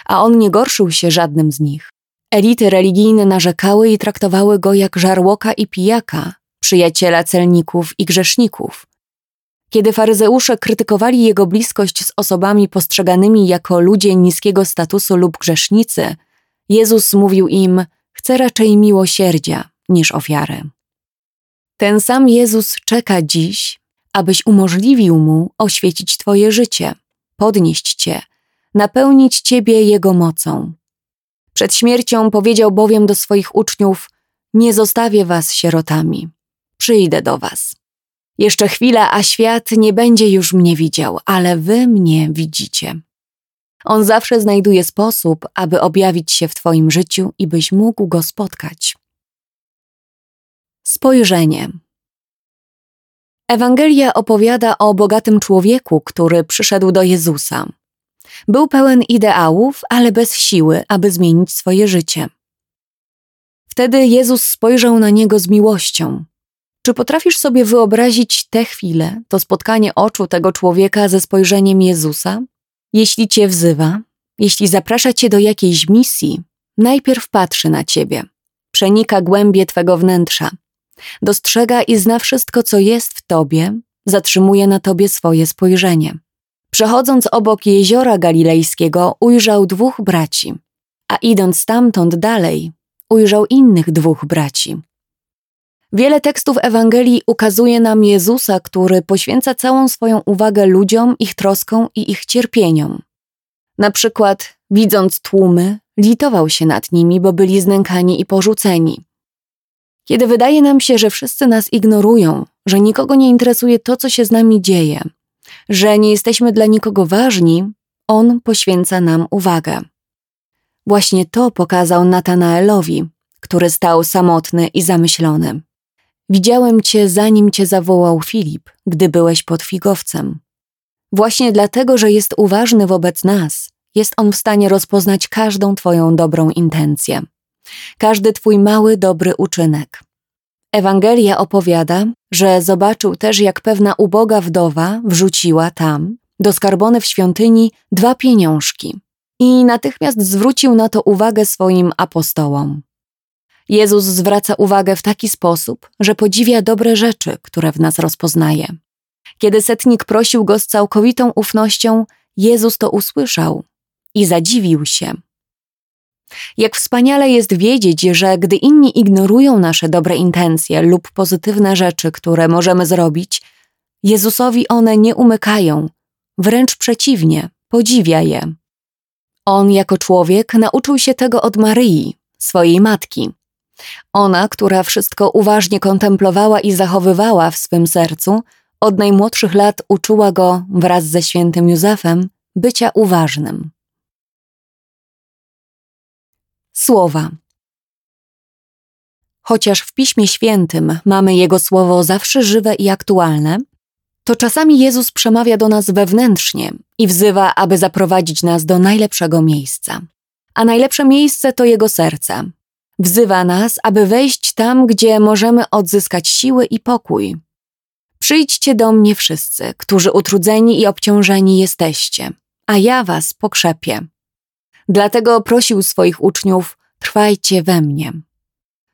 A on nie gorszył się żadnym z nich. Elity religijne narzekały i traktowały go jak żarłoka i pijaka, przyjaciela celników i grzeszników. Kiedy faryzeusze krytykowali jego bliskość z osobami postrzeganymi jako ludzie niskiego statusu lub grzesznicy, Jezus mówił im: Chcę raczej miłosierdzia niż ofiarę. Ten sam Jezus czeka dziś, abyś umożliwił mu oświecić Twoje życie, podnieść Cię, napełnić Ciebie Jego mocą. Przed śmiercią powiedział bowiem do swoich uczniów: Nie zostawię Was sierotami, przyjdę do Was. Jeszcze chwila, a świat nie będzie już mnie widział, ale Wy mnie widzicie. On zawsze znajduje sposób, aby objawić się w Twoim życiu i byś mógł go spotkać. Spojrzenie. Ewangelia opowiada o bogatym człowieku, który przyszedł do Jezusa. Był pełen ideałów, ale bez siły, aby zmienić swoje życie. Wtedy Jezus spojrzał na niego z miłością. Czy potrafisz sobie wyobrazić tę chwilę, to spotkanie oczu tego człowieka ze spojrzeniem Jezusa? Jeśli cię wzywa, jeśli zaprasza cię do jakiejś misji, najpierw patrzy na ciebie, przenika głębie twego wnętrza, dostrzega i zna wszystko, co jest w tobie, zatrzymuje na tobie swoje spojrzenie. Przechodząc obok jeziora galilejskiego, ujrzał dwóch braci, a idąc stamtąd dalej, ujrzał innych dwóch braci. Wiele tekstów Ewangelii ukazuje nam Jezusa, który poświęca całą swoją uwagę ludziom, ich troską i ich cierpieniom. Na przykład, widząc tłumy, litował się nad nimi, bo byli znękani i porzuceni. Kiedy wydaje nam się, że wszyscy nas ignorują, że nikogo nie interesuje to, co się z nami dzieje, że nie jesteśmy dla nikogo ważni, On poświęca nam uwagę. Właśnie to pokazał Natanaelowi, który stał samotny i zamyślony. Widziałem cię, zanim cię zawołał Filip, gdy byłeś pod figowcem. Właśnie dlatego, że jest uważny wobec nas, jest on w stanie rozpoznać każdą Twoją dobrą intencję, każdy Twój mały, dobry uczynek. Ewangelia opowiada, że zobaczył też, jak pewna uboga wdowa wrzuciła tam, do skarbony w świątyni, dwa pieniążki i natychmiast zwrócił na to uwagę swoim apostołom. Jezus zwraca uwagę w taki sposób, że podziwia dobre rzeczy, które w nas rozpoznaje. Kiedy setnik prosił go z całkowitą ufnością, Jezus to usłyszał i zadziwił się. Jak wspaniale jest wiedzieć, że gdy inni ignorują nasze dobre intencje lub pozytywne rzeczy, które możemy zrobić, Jezusowi one nie umykają, wręcz przeciwnie, podziwia je. On jako człowiek nauczył się tego od Maryi, swojej matki. Ona, która wszystko uważnie kontemplowała i zachowywała w swym sercu, od najmłodszych lat uczyła go wraz ze świętym Józefem bycia uważnym. Słowa. Chociaż w Piśmie Świętym mamy Jego słowo zawsze żywe i aktualne, to czasami Jezus przemawia do nas wewnętrznie i wzywa, aby zaprowadzić nas do najlepszego miejsca. A najlepsze miejsce to Jego serce. Wzywa nas, aby wejść tam, gdzie możemy odzyskać siły i pokój. Przyjdźcie do mnie wszyscy, którzy utrudzeni i obciążeni jesteście, a ja was pokrzepię. Dlatego prosił swoich uczniów: Trwajcie we mnie.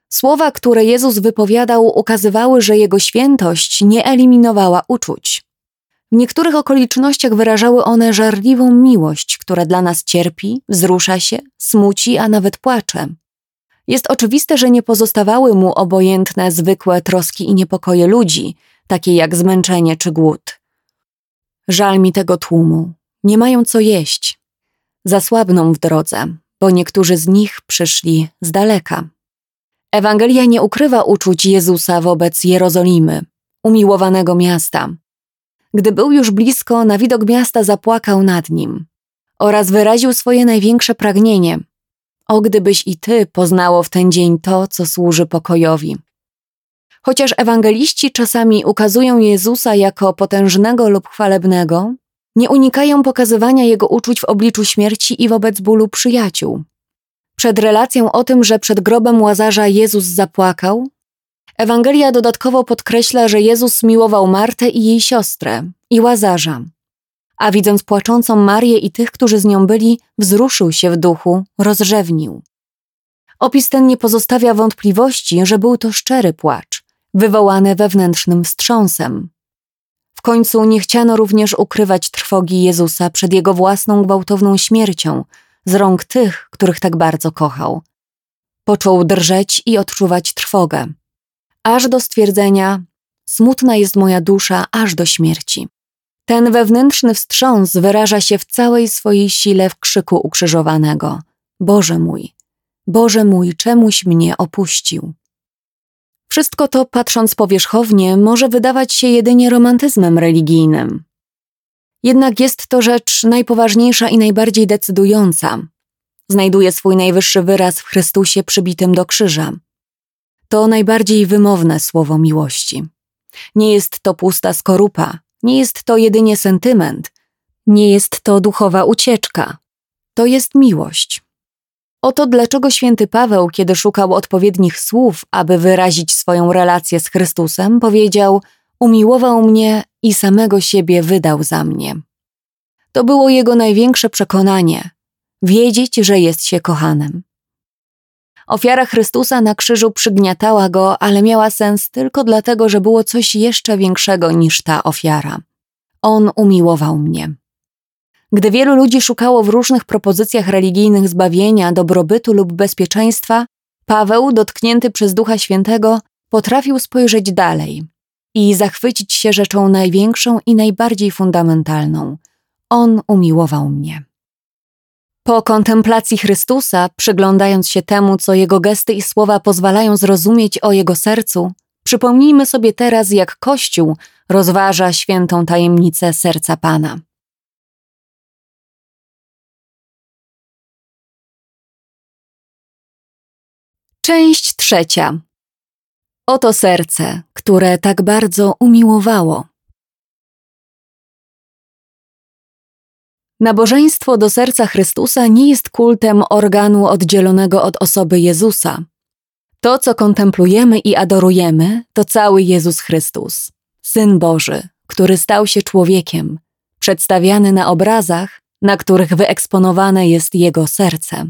Słowa, które Jezus wypowiadał, ukazywały, że jego świętość nie eliminowała uczuć. W niektórych okolicznościach wyrażały one żarliwą miłość, która dla nas cierpi, wzrusza się, smuci, a nawet płacze. Jest oczywiste, że nie pozostawały mu obojętne zwykłe troski i niepokoje ludzi, takie jak zmęczenie czy głód. Żal mi tego tłumu. Nie mają co jeść. Zasłabną w drodze, bo niektórzy z nich przyszli z daleka. Ewangelia nie ukrywa uczuć Jezusa wobec Jerozolimy, umiłowanego miasta. Gdy był już blisko, na widok miasta zapłakał nad nim oraz wyraził swoje największe pragnienie. O gdybyś i ty poznało w ten dzień to, co służy pokojowi. Chociaż ewangeliści czasami ukazują Jezusa jako potężnego lub chwalebnego, nie unikają pokazywania jego uczuć w obliczu śmierci i wobec bólu przyjaciół. Przed relacją o tym, że przed grobem łazarza Jezus zapłakał, Ewangelia dodatkowo podkreśla, że Jezus miłował Martę i jej siostrę i łazarza. A widząc płaczącą Marię i tych, którzy z nią byli, wzruszył się w duchu, rozrzewnił. Opis ten nie pozostawia wątpliwości, że był to szczery płacz, wywołany wewnętrznym wstrząsem. Końcu nie chciano również ukrywać trwogi Jezusa przed jego własną gwałtowną śmiercią z rąk tych, których tak bardzo kochał. Począł drżeć i odczuwać trwogę, aż do stwierdzenia: Smutna jest moja dusza aż do śmierci. Ten wewnętrzny wstrząs wyraża się w całej swojej sile w krzyku ukrzyżowanego: Boże mój, Boże mój, czemuś mnie opuścił. Wszystko to, patrząc powierzchownie, może wydawać się jedynie romantyzmem religijnym. Jednak jest to rzecz najpoważniejsza i najbardziej decydująca. Znajduje swój najwyższy wyraz w Chrystusie przybitym do krzyża. to najbardziej wymowne słowo miłości. Nie jest to pusta skorupa, nie jest to jedynie sentyment, nie jest to duchowa ucieczka. To jest miłość. Oto dlaczego święty Paweł, kiedy szukał odpowiednich słów, aby wyrazić swoją relację z Chrystusem, powiedział: Umiłował mnie i samego siebie wydał za mnie. To było jego największe przekonanie wiedzieć, że jest się kochanym. Ofiara Chrystusa na krzyżu przygniatała go, ale miała sens tylko dlatego, że było coś jeszcze większego niż ta ofiara. On umiłował mnie. Gdy wielu ludzi szukało w różnych propozycjach religijnych zbawienia, dobrobytu lub bezpieczeństwa, Paweł, dotknięty przez Ducha Świętego, potrafił spojrzeć dalej i zachwycić się rzeczą największą i najbardziej fundamentalną. On umiłował mnie. Po kontemplacji Chrystusa, przyglądając się temu, co jego gesty i słowa pozwalają zrozumieć o jego sercu, przypomnijmy sobie teraz, jak Kościół rozważa świętą tajemnicę serca Pana. Część trzecia. Oto serce, które tak bardzo umiłowało. Nabożeństwo do serca Chrystusa nie jest kultem organu oddzielonego od osoby Jezusa. To, co kontemplujemy i adorujemy, to cały Jezus Chrystus, Syn Boży, który stał się człowiekiem, przedstawiany na obrazach, na których wyeksponowane jest Jego serce.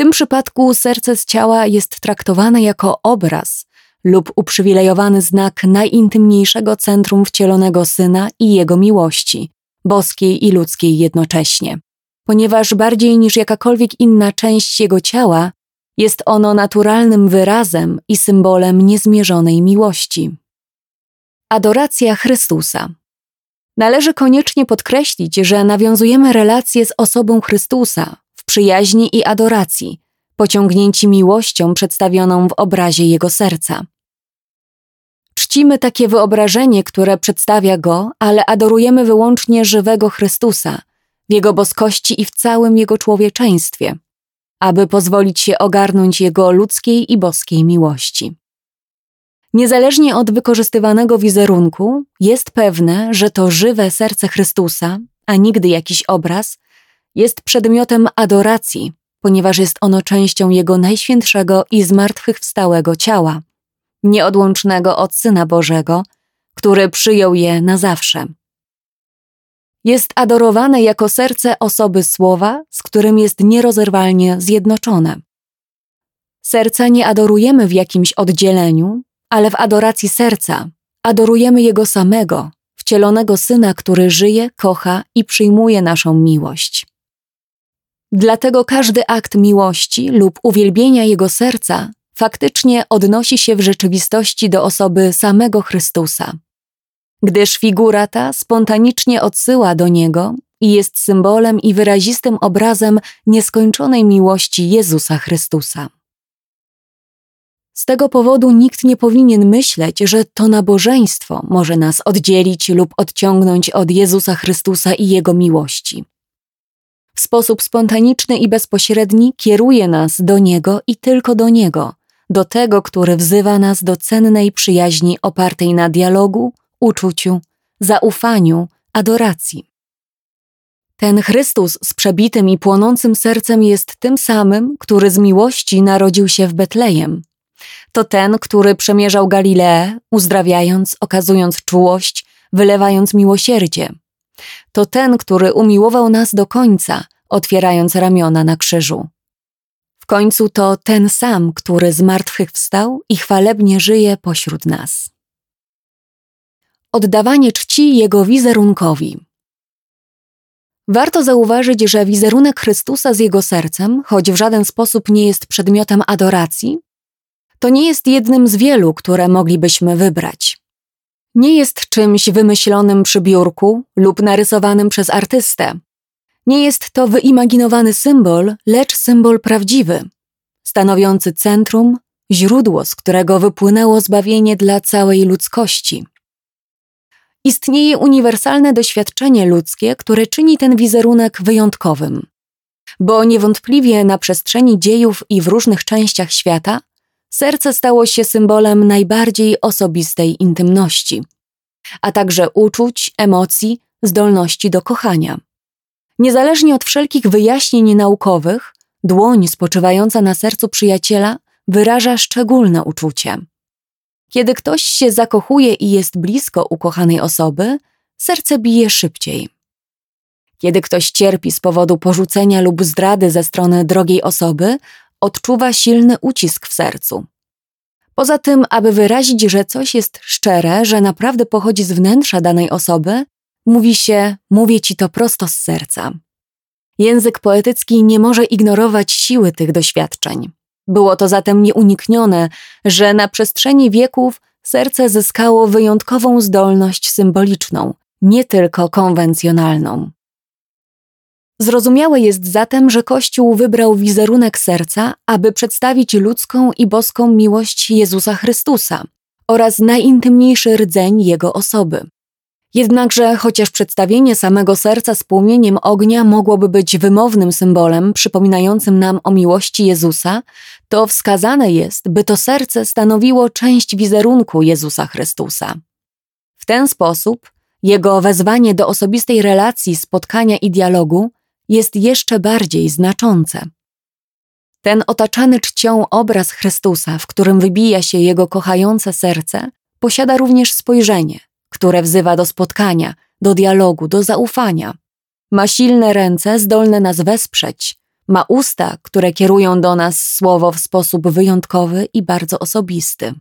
Tym przypadku serce z ciała jest traktowane jako obraz lub uprzywilejowany znak najintymniejszego centrum wcielonego Syna i Jego miłości, boskiej i ludzkiej jednocześnie, ponieważ bardziej niż jakakolwiek inna część jego ciała jest ono naturalnym wyrazem i symbolem niezmierzonej miłości. Adoracja Chrystusa. Należy koniecznie podkreślić, że nawiązujemy relacje z osobą Chrystusa przyjaźni i adoracji, pociągnięci miłością przedstawioną w obrazie Jego serca. Czcimy takie wyobrażenie, które przedstawia go, ale adorujemy wyłącznie żywego Chrystusa, w jego boskości i w całym jego człowieczeństwie, aby pozwolić się ogarnąć jego ludzkiej i boskiej miłości. Niezależnie od wykorzystywanego wizerunku, jest pewne, że to żywe serce Chrystusa, a nigdy jakiś obraz, jest przedmiotem adoracji, ponieważ jest ono częścią Jego najświętszego i zmartwychwstałego ciała nieodłącznego od Syna Bożego, który przyjął je na zawsze. Jest adorowane jako serce osoby słowa, z którym jest nierozerwalnie zjednoczone. Serca nie adorujemy w jakimś oddzieleniu, ale w adoracji serca adorujemy Jego samego, wcielonego Syna, który żyje, kocha i przyjmuje naszą miłość. Dlatego każdy akt miłości lub uwielbienia Jego serca faktycznie odnosi się w rzeczywistości do osoby samego Chrystusa, gdyż figura ta spontanicznie odsyła do Niego i jest symbolem i wyrazistym obrazem nieskończonej miłości Jezusa Chrystusa. Z tego powodu nikt nie powinien myśleć, że to nabożeństwo może nas oddzielić lub odciągnąć od Jezusa Chrystusa i Jego miłości. W sposób spontaniczny i bezpośredni kieruje nas do Niego i tylko do Niego, do tego, który wzywa nas do cennej przyjaźni opartej na dialogu, uczuciu, zaufaniu, adoracji. Ten Chrystus z przebitym i płonącym sercem jest tym samym, który z miłości narodził się w Betlejem. To ten, który przemierzał Galileę, uzdrawiając, okazując czułość, wylewając miłosierdzie. To ten, który umiłował nas do końca, otwierając ramiona na krzyżu końcu to ten sam, który z martwych wstał i chwalebnie żyje pośród nas. Oddawanie czci Jego wizerunkowi. Warto zauważyć, że wizerunek Chrystusa z Jego sercem, choć w żaden sposób nie jest przedmiotem adoracji, to nie jest jednym z wielu, które moglibyśmy wybrać. Nie jest czymś wymyślonym przy biurku lub narysowanym przez artystę, nie jest to wyimaginowany symbol, lecz symbol prawdziwy, stanowiący centrum, źródło, z którego wypłynęło zbawienie dla całej ludzkości. Istnieje uniwersalne doświadczenie ludzkie, które czyni ten wizerunek wyjątkowym, bo niewątpliwie na przestrzeni dziejów i w różnych częściach świata serce stało się symbolem najbardziej osobistej intymności, a także uczuć, emocji, zdolności do kochania. Niezależnie od wszelkich wyjaśnień naukowych, dłoń spoczywająca na sercu przyjaciela wyraża szczególne uczucie. Kiedy ktoś się zakochuje i jest blisko ukochanej osoby, serce bije szybciej. Kiedy ktoś cierpi z powodu porzucenia lub zdrady ze strony drogiej osoby, odczuwa silny ucisk w sercu. Poza tym, aby wyrazić, że coś jest szczere, że naprawdę pochodzi z wnętrza danej osoby, mówi się: Mówię ci to prosto z serca. Język poetycki nie może ignorować siły tych doświadczeń. Było to zatem nieuniknione, że na przestrzeni wieków serce zyskało wyjątkową zdolność symboliczną, nie tylko konwencjonalną. Zrozumiałe jest zatem, że Kościół wybrał wizerunek serca, aby przedstawić ludzką i boską miłość Jezusa Chrystusa oraz najintymniejszy rdzeń Jego osoby. Jednakże, chociaż przedstawienie samego serca z płomieniem ognia mogłoby być wymownym symbolem przypominającym nam o miłości Jezusa, to wskazane jest, by to serce stanowiło część wizerunku Jezusa Chrystusa. W ten sposób jego wezwanie do osobistej relacji, spotkania i dialogu jest jeszcze bardziej znaczące. Ten otaczany czcią obraz Chrystusa, w którym wybija się jego kochające serce, posiada również spojrzenie, które wzywa do spotkania, do dialogu, do zaufania. Ma silne ręce zdolne nas wesprzeć, ma usta, które kierują do nas słowo w sposób wyjątkowy i bardzo osobisty.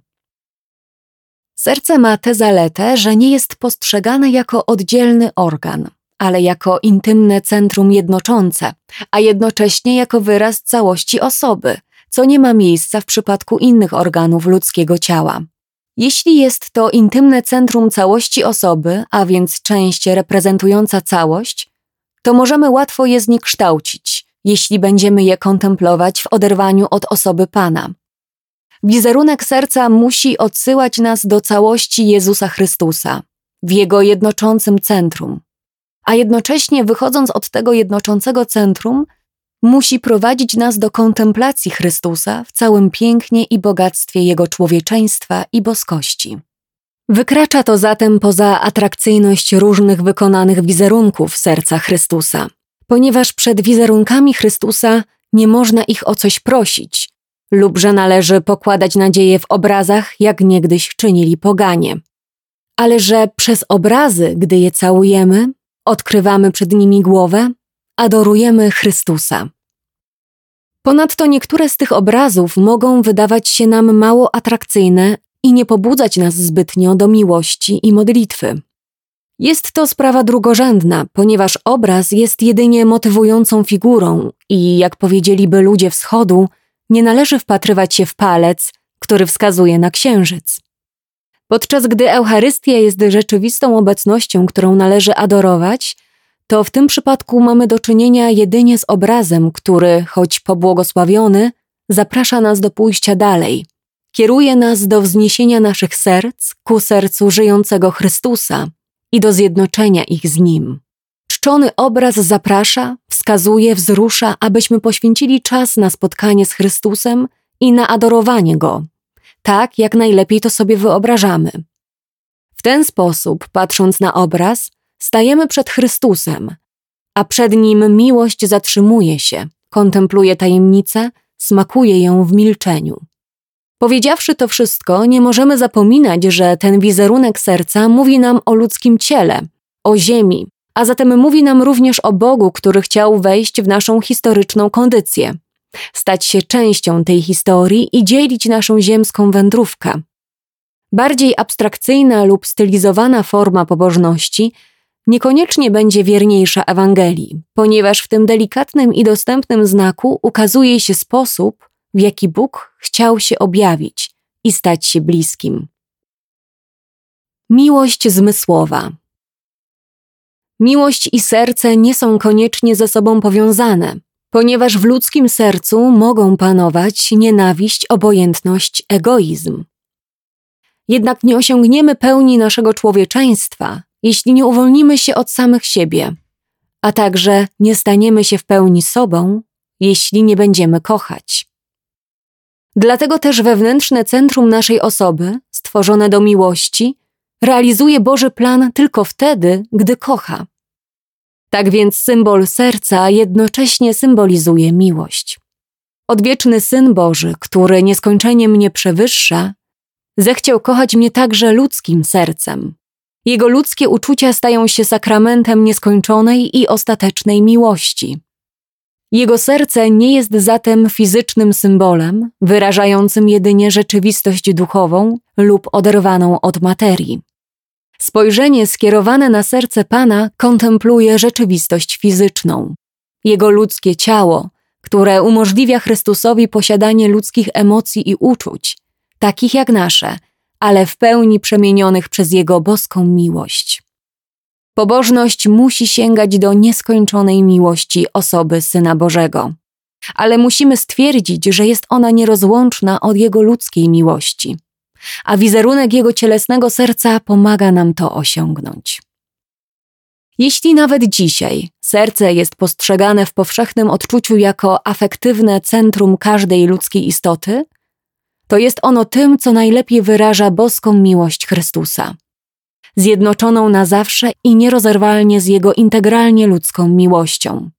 Serce ma tę zaletę, że nie jest postrzegane jako oddzielny organ, ale jako intymne centrum jednoczące, a jednocześnie jako wyraz całości osoby, co nie ma miejsca w przypadku innych organów ludzkiego ciała. Jeśli jest to intymne centrum całości osoby, a więc część reprezentująca całość, to możemy łatwo je zniekształcić, jeśli będziemy je kontemplować w oderwaniu od osoby Pana. Wizerunek serca musi odsyłać nas do całości Jezusa Chrystusa, w Jego jednoczącym centrum. A jednocześnie wychodząc od tego jednoczącego centrum, musi prowadzić nas do kontemplacji Chrystusa w całym pięknie i bogactwie Jego człowieczeństwa i boskości. Wykracza to zatem poza atrakcyjność różnych wykonanych wizerunków serca Chrystusa, ponieważ przed wizerunkami Chrystusa nie można ich o coś prosić, lub że należy pokładać nadzieję w obrazach, jak niegdyś czynili poganie. Ale że przez obrazy, gdy je całujemy, odkrywamy przed nimi głowę, adorujemy Chrystusa. Ponadto niektóre z tych obrazów mogą wydawać się nam mało atrakcyjne i nie pobudzać nas zbytnio do miłości i modlitwy. Jest to sprawa drugorzędna, ponieważ obraz jest jedynie motywującą figurą i, jak powiedzieliby ludzie wschodu, nie należy wpatrywać się w palec, który wskazuje na księżyc. Podczas gdy Eucharystia jest rzeczywistą obecnością, którą należy adorować, to w tym przypadku mamy do czynienia jedynie z obrazem, który, choć pobłogosławiony, zaprasza nas do pójścia dalej. Kieruje nas do wzniesienia naszych serc ku sercu żyjącego Chrystusa i do zjednoczenia ich z Nim. Czczony obraz zaprasza, wskazuje, wzrusza, abyśmy poświęcili czas na spotkanie z Chrystusem i na adorowanie Go, tak jak najlepiej to sobie wyobrażamy. W ten sposób, patrząc na obraz, stajemy przed Chrystusem, a przed nim miłość zatrzymuje się, kontempluje tajemnicę, smakuje ją w milczeniu. Powiedziawszy to wszystko, nie możemy zapominać, że ten wizerunek serca mówi nam o ludzkim ciele, o ziemi, a zatem mówi nam również o Bogu, który chciał wejść w naszą historyczną kondycję, stać się częścią tej historii i dzielić naszą ziemską wędrówkę. Bardziej abstrakcyjna lub stylizowana forma pobożności niekoniecznie będzie wierniejsza Ewangelii, ponieważ w tym delikatnym i dostępnym znaku ukazuje się sposób, w jaki Bóg chciał się objawić i stać się bliskim. Miłość zmysłowa. Miłość i serce nie są koniecznie ze sobą powiązane, ponieważ w ludzkim sercu mogą panować nienawiść, obojętność, egoizm. Jednak nie osiągniemy pełni naszego człowieczeństwa, jeśli nie uwolnimy się od samych siebie, a także nie staniemy się w pełni sobą, jeśli nie będziemy kochać. Dlatego też wewnętrzne centrum naszej osoby, stworzone do miłości, realizuje Boży plan tylko wtedy, gdy kocha. Tak więc symbol serca jednocześnie symbolizuje miłość. Odwieczny Syn Boży, który nieskończenie mnie przewyższa, zechciał kochać mnie także ludzkim sercem. Jego ludzkie uczucia stają się sakramentem nieskończonej i ostatecznej miłości. Jego serce nie jest zatem fizycznym symbolem, wyrażającym jedynie rzeczywistość duchową lub oderwaną od materii. Spojrzenie skierowane na serce Pana kontempluje rzeczywistość fizyczną. Jego ludzkie ciało, które umożliwia Chrystusowi posiadanie ludzkich emocji i uczuć, takich jak nasze, ale w pełni przemienionych przez Jego boską miłość. Pobożność musi sięgać do nieskończonej miłości osoby Syna Bożego, ale musimy stwierdzić, że jest ona nierozłączna od Jego ludzkiej miłości, a wizerunek Jego cielesnego serca pomaga nam to osiągnąć. Jeśli nawet dzisiaj serce jest postrzegane w powszechnym odczuciu jako afektywne centrum każdej ludzkiej istoty, to jest ono tym, co najlepiej wyraża boską miłość Chrystusa, zjednoczoną na zawsze i nierozerwalnie z Jego integralnie ludzką miłością.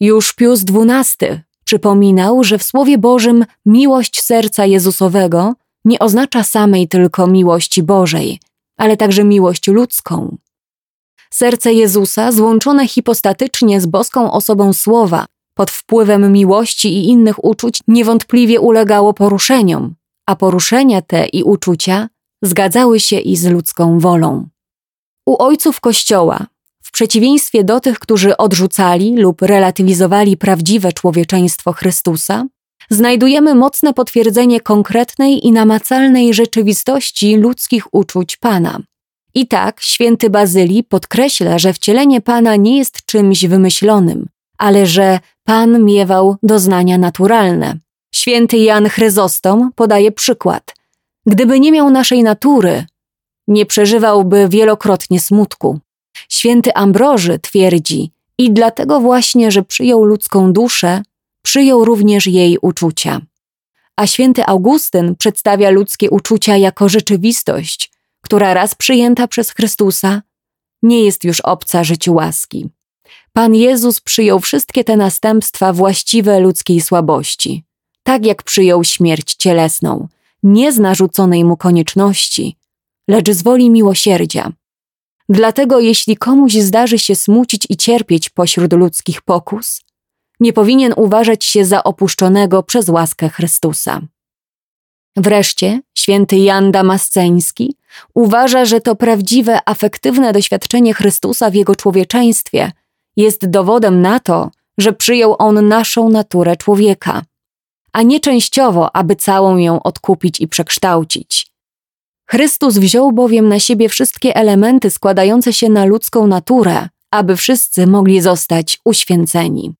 Już Pius XII przypominał, że w Słowie Bożym miłość serca Jezusowego nie oznacza samej tylko miłości Bożej, ale także miłość ludzką. Serce Jezusa, złączone hipostatycznie z boską osobą Słowa, pod wpływem miłości i innych uczuć, niewątpliwie ulegało poruszeniom, a poruszenia te i uczucia zgadzały się i z ludzką wolą. U ojców Kościoła, w przeciwieństwie do tych, którzy odrzucali lub relatywizowali prawdziwe człowieczeństwo Chrystusa, znajdujemy mocne potwierdzenie konkretnej i namacalnej rzeczywistości ludzkich uczuć Pana. I tak święty Bazylii podkreśla, że wcielenie Pana nie jest czymś wymyślonym, ale że Pan miewał doznania naturalne. Święty Jan Chryzostom podaje przykład. Gdyby nie miał naszej natury, nie przeżywałby wielokrotnie smutku. Święty Ambroży twierdzi, i dlatego właśnie, że przyjął ludzką duszę, przyjął również jej uczucia. A święty Augustyn przedstawia ludzkie uczucia jako rzeczywistość, która raz przyjęta przez Chrystusa, nie jest już obca życiu łaski. Pan Jezus przyjął wszystkie te następstwa właściwe ludzkiej słabości, tak jak przyjął śmierć cielesną, nie z narzuconej mu konieczności, lecz z woli miłosierdzia. Dlatego, jeśli komuś zdarzy się smucić i cierpieć pośród ludzkich pokus, nie powinien uważać się za opuszczonego przez łaskę Chrystusa. Wreszcie święty Jan Damasceński uważa, że to prawdziwe, afektywne doświadczenie Chrystusa w jego człowieczeństwie jest dowodem na to, że przyjął on naszą naturę człowieka, a nie częściowo, aby całą ją odkupić i przekształcić. Chrystus wziął bowiem na siebie wszystkie elementy składające się na ludzką naturę, aby wszyscy mogli zostać uświęceni.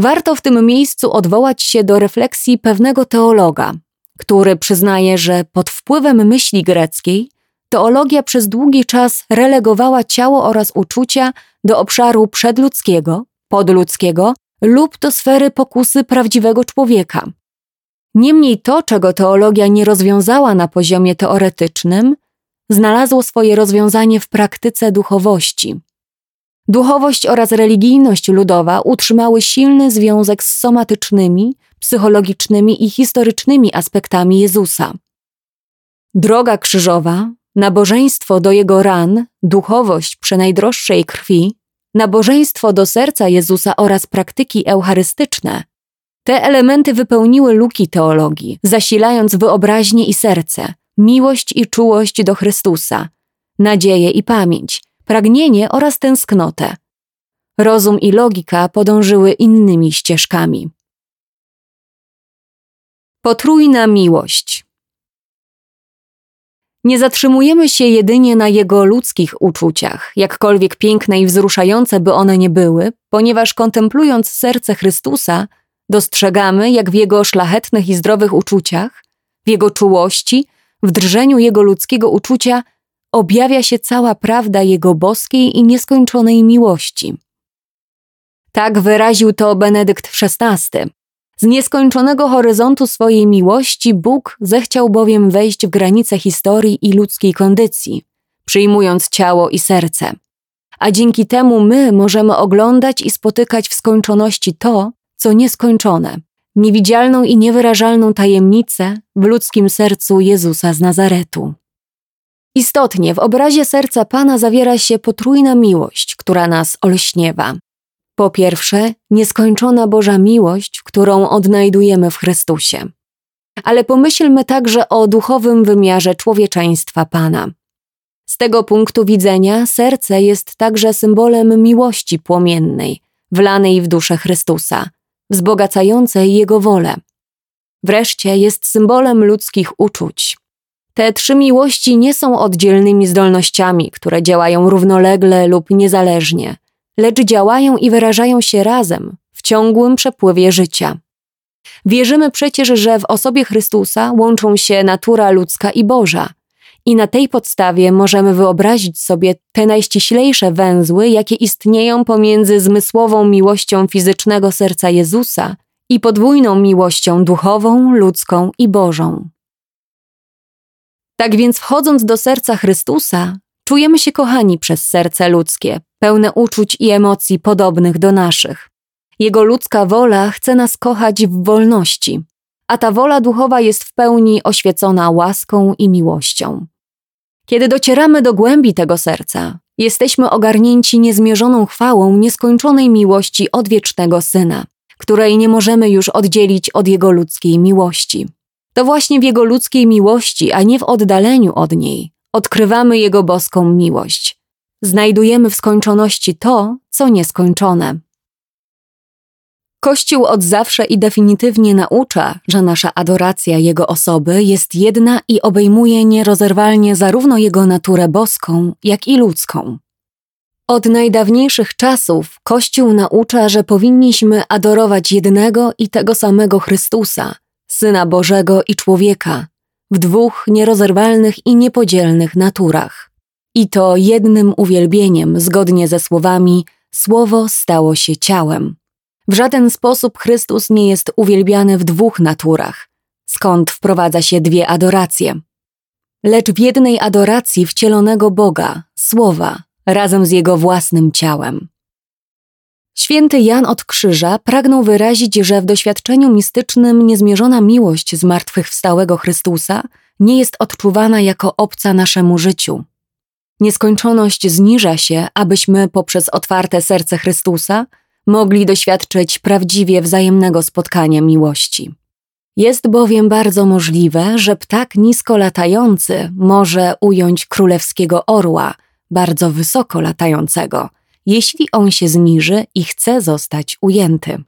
Warto w tym miejscu odwołać się do refleksji pewnego teologa, który przyznaje, że pod wpływem myśli greckiej teologia przez długi czas relegowała ciało oraz uczucia do obszaru przedludzkiego, podludzkiego lub do sfery pokusy prawdziwego człowieka. Niemniej to, czego teologia nie rozwiązała na poziomie teoretycznym, znalazło swoje rozwiązanie w praktyce duchowości. Duchowość oraz religijność ludowa utrzymały silny związek z somatycznymi, psychologicznymi i historycznymi aspektami Jezusa. Droga krzyżowa, nabożeństwo do jego ran, duchowość przenajdroższej krwi, nabożeństwo do serca Jezusa oraz praktyki eucharystyczne te elementy wypełniły luki teologii, zasilając wyobraźnię i serce, miłość i czułość do Chrystusa, nadzieję i pamięć, pragnienie oraz tęsknotę. Rozum i logika podążyły innymi ścieżkami. Potrójna miłość. Nie zatrzymujemy się jedynie na jego ludzkich uczuciach, jakkolwiek piękne i wzruszające by one nie były, ponieważ kontemplując serce Chrystusa, dostrzegamy, jak w jego szlachetnych i zdrowych uczuciach, w jego czułości, w drżeniu jego ludzkiego uczucia objawia się cała prawda jego boskiej i nieskończonej miłości. Tak wyraził to Benedykt XVI. Z nieskończonego horyzontu swojej miłości Bóg zechciał bowiem wejść w granice historii i ludzkiej kondycji, przyjmując ciało i serce. A dzięki temu my możemy oglądać i spotykać w skończoności to, co nieskończone, niewidzialną i niewyrażalną tajemnicę w ludzkim sercu Jezusa z Nazaretu. Istotnie w obrazie serca Pana zawiera się potrójna miłość, która nas olśniewa. Po pierwsze, nieskończona Boża miłość, którą odnajdujemy w Chrystusie. Ale pomyślmy także o duchowym wymiarze człowieczeństwa Pana. Z tego punktu widzenia serce jest także symbolem miłości płomiennej, wlanej w duszę Chrystusa, wzbogacającej Jego wolę. Wreszcie jest symbolem ludzkich uczuć. Te trzy miłości nie są oddzielnymi zdolnościami, które działają równolegle lub niezależnie, lecz działają i wyrażają się razem, w ciągłym przepływie życia. Wierzymy przecież, że w osobie Chrystusa łączą się natura ludzka i Boża, i na tej podstawie możemy wyobrazić sobie te najściślejsze węzły, jakie istnieją pomiędzy zmysłową miłością fizycznego serca Jezusa i podwójną miłością duchową, ludzką i Bożą. Tak więc, wchodząc do serca Chrystusa, czujemy się kochani przez serce ludzkie, pełne uczuć i emocji podobnych do naszych. Jego ludzka wola chce nas kochać w wolności, a ta wola duchowa jest w pełni oświecona łaską i miłością. Kiedy docieramy do głębi tego serca, jesteśmy ogarnięci niezmierzoną chwałą nieskończonej miłości odwiecznego Syna, której nie możemy już oddzielić od Jego ludzkiej miłości. To właśnie w Jego ludzkiej miłości, a nie w oddaleniu od niej, odkrywamy Jego boską miłość. Znajdujemy w skończoności to, co nieskończone. Kościół od zawsze i definitywnie naucza, że nasza adoracja Jego osoby jest jedna i obejmuje nierozerwalnie zarówno Jego naturę boską, jak i ludzką. Od najdawniejszych czasów Kościół naucza, że powinniśmy adorować jednego i tego samego Chrystusa, Syna Bożego i człowieka, w dwóch nierozerwalnych i niepodzielnych naturach. I to jednym uwielbieniem, zgodnie ze słowami: Słowo stało się ciałem. W żaden sposób Chrystus nie jest uwielbiany w dwóch naturach, skąd wprowadza się dwie adoracje. Lecz w jednej adoracji wcielonego Boga, Słowa, razem z Jego własnym ciałem. Święty Jan od Krzyża pragnął wyrazić, że w doświadczeniu mistycznym niezmierzona miłość zmartwychwstałego Chrystusa nie jest odczuwana jako obca naszemu życiu. Nieskończoność zniża się, abyśmy poprzez otwarte serce Chrystusa mogli doświadczyć prawdziwie wzajemnego spotkania miłości. Jest bowiem bardzo możliwe, że ptak nisko latający może ująć królewskiego orła, bardzo wysoko latającego – jeśli on się zniży i chce zostać ujęty.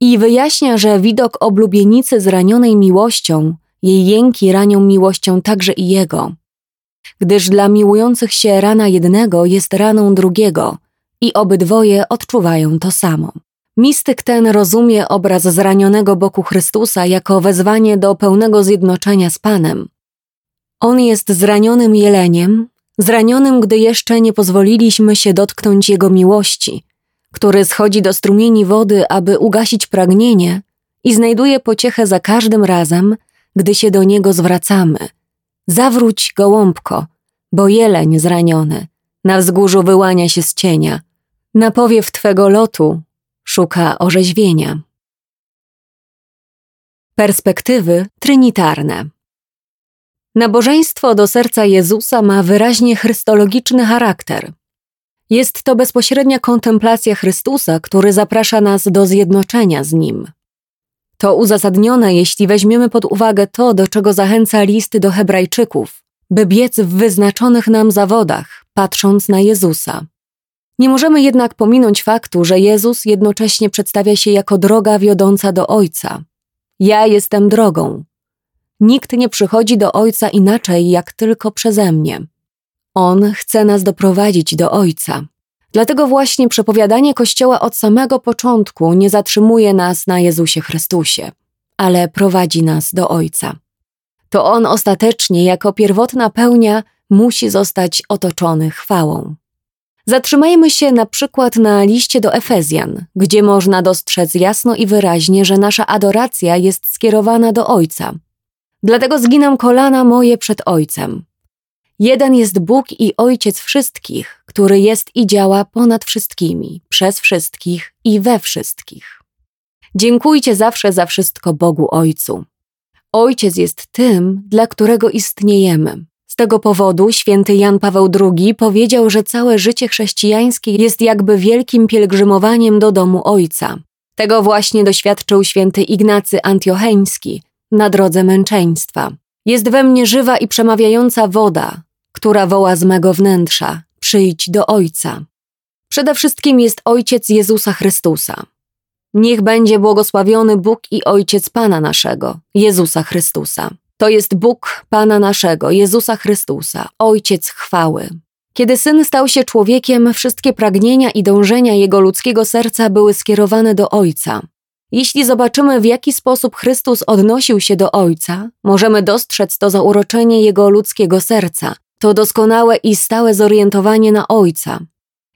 I wyjaśnia, że widok oblubienicy zranionej miłością, jej jęki ranią miłością także i jego, gdyż dla miłujących się rana jednego jest raną drugiego i obydwoje odczuwają to samo. Mistyk ten rozumie obraz zranionego boku Chrystusa jako wezwanie do pełnego zjednoczenia z Panem. On jest zranionym jeleniem, zranionym, gdy jeszcze nie pozwoliliśmy się dotknąć Jego miłości, który schodzi do strumieni wody, aby ugasić pragnienie i znajduje pociechę za każdym razem, gdy się do Niego zwracamy. Zawróć, gołąbko, bo jeleń zraniony na wzgórzu wyłania się z cienia, na powiew Twego lotu szuka orzeźwienia. Perspektywy trinitarne Nabożeństwo do serca Jezusa ma wyraźnie chrystologiczny charakter. Jest to bezpośrednia kontemplacja Chrystusa, który zaprasza nas do zjednoczenia z Nim. To uzasadnione, jeśli weźmiemy pod uwagę to, do czego zachęca list do Hebrajczyków, by biec w wyznaczonych nam zawodach, patrząc na Jezusa. Nie możemy jednak pominąć faktu, że Jezus jednocześnie przedstawia się jako droga wiodąca do Ojca. Ja jestem drogą, Nikt nie przychodzi do Ojca inaczej, jak tylko przeze mnie. On chce nas doprowadzić do Ojca. Dlatego właśnie przepowiadanie Kościoła od samego początku nie zatrzymuje nas na Jezusie Chrystusie, ale prowadzi nas do Ojca. To On ostatecznie, jako pierwotna pełnia, musi zostać otoczony chwałą. Zatrzymajmy się na przykład na liście do Efezjan, gdzie można dostrzec jasno i wyraźnie, że nasza adoracja jest skierowana do Ojca. Dlatego zginam kolana moje przed Ojcem. Jeden jest Bóg i Ojciec wszystkich, który jest i działa ponad wszystkimi, przez wszystkich i we wszystkich. Dziękujcie zawsze za wszystko Bogu Ojcu. Ojciec jest tym, dla którego istniejemy. Z tego powodu święty Jan Paweł II powiedział, że całe życie chrześcijańskie jest jakby wielkim pielgrzymowaniem do domu Ojca. Tego właśnie doświadczył święty Ignacy Antiocheński na drodze męczeństwa. Jest we mnie żywa i przemawiająca woda, która woła z mego wnętrza: przyjdź do Ojca. Przede wszystkim jest Ojciec Jezusa Chrystusa. Niech będzie błogosławiony Bóg i Ojciec Pana naszego, Jezusa Chrystusa. To jest Bóg Pana naszego, Jezusa Chrystusa, Ojciec chwały. Kiedy Syn stał się człowiekiem, wszystkie pragnienia i dążenia jego ludzkiego serca były skierowane do Ojca. Jeśli zobaczymy, w jaki sposób Chrystus odnosił się do Ojca, możemy dostrzec to zauroczenie jego ludzkiego serca, to doskonałe i stałe zorientowanie na Ojca.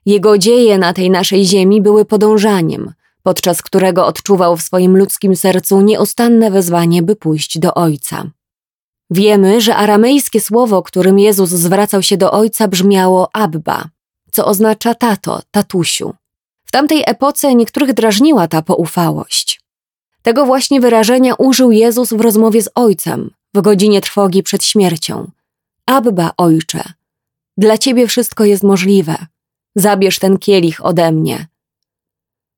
Jego dzieje na tej naszej ziemi były podążaniem, podczas którego odczuwał w swoim ludzkim sercu nieustanne wezwanie, by pójść do Ojca. Wiemy, że aramejskie słowo, którym Jezus zwracał się do Ojca, brzmiało Abba, co oznacza tato, tatusiu. Tamtej epoce niektórych drażniła ta poufałość. Tego właśnie wyrażenia użył Jezus w rozmowie z Ojcem w godzinie trwogi przed śmiercią. Abba, Ojcze, dla Ciebie wszystko jest możliwe. Zabierz ten kielich ode mnie.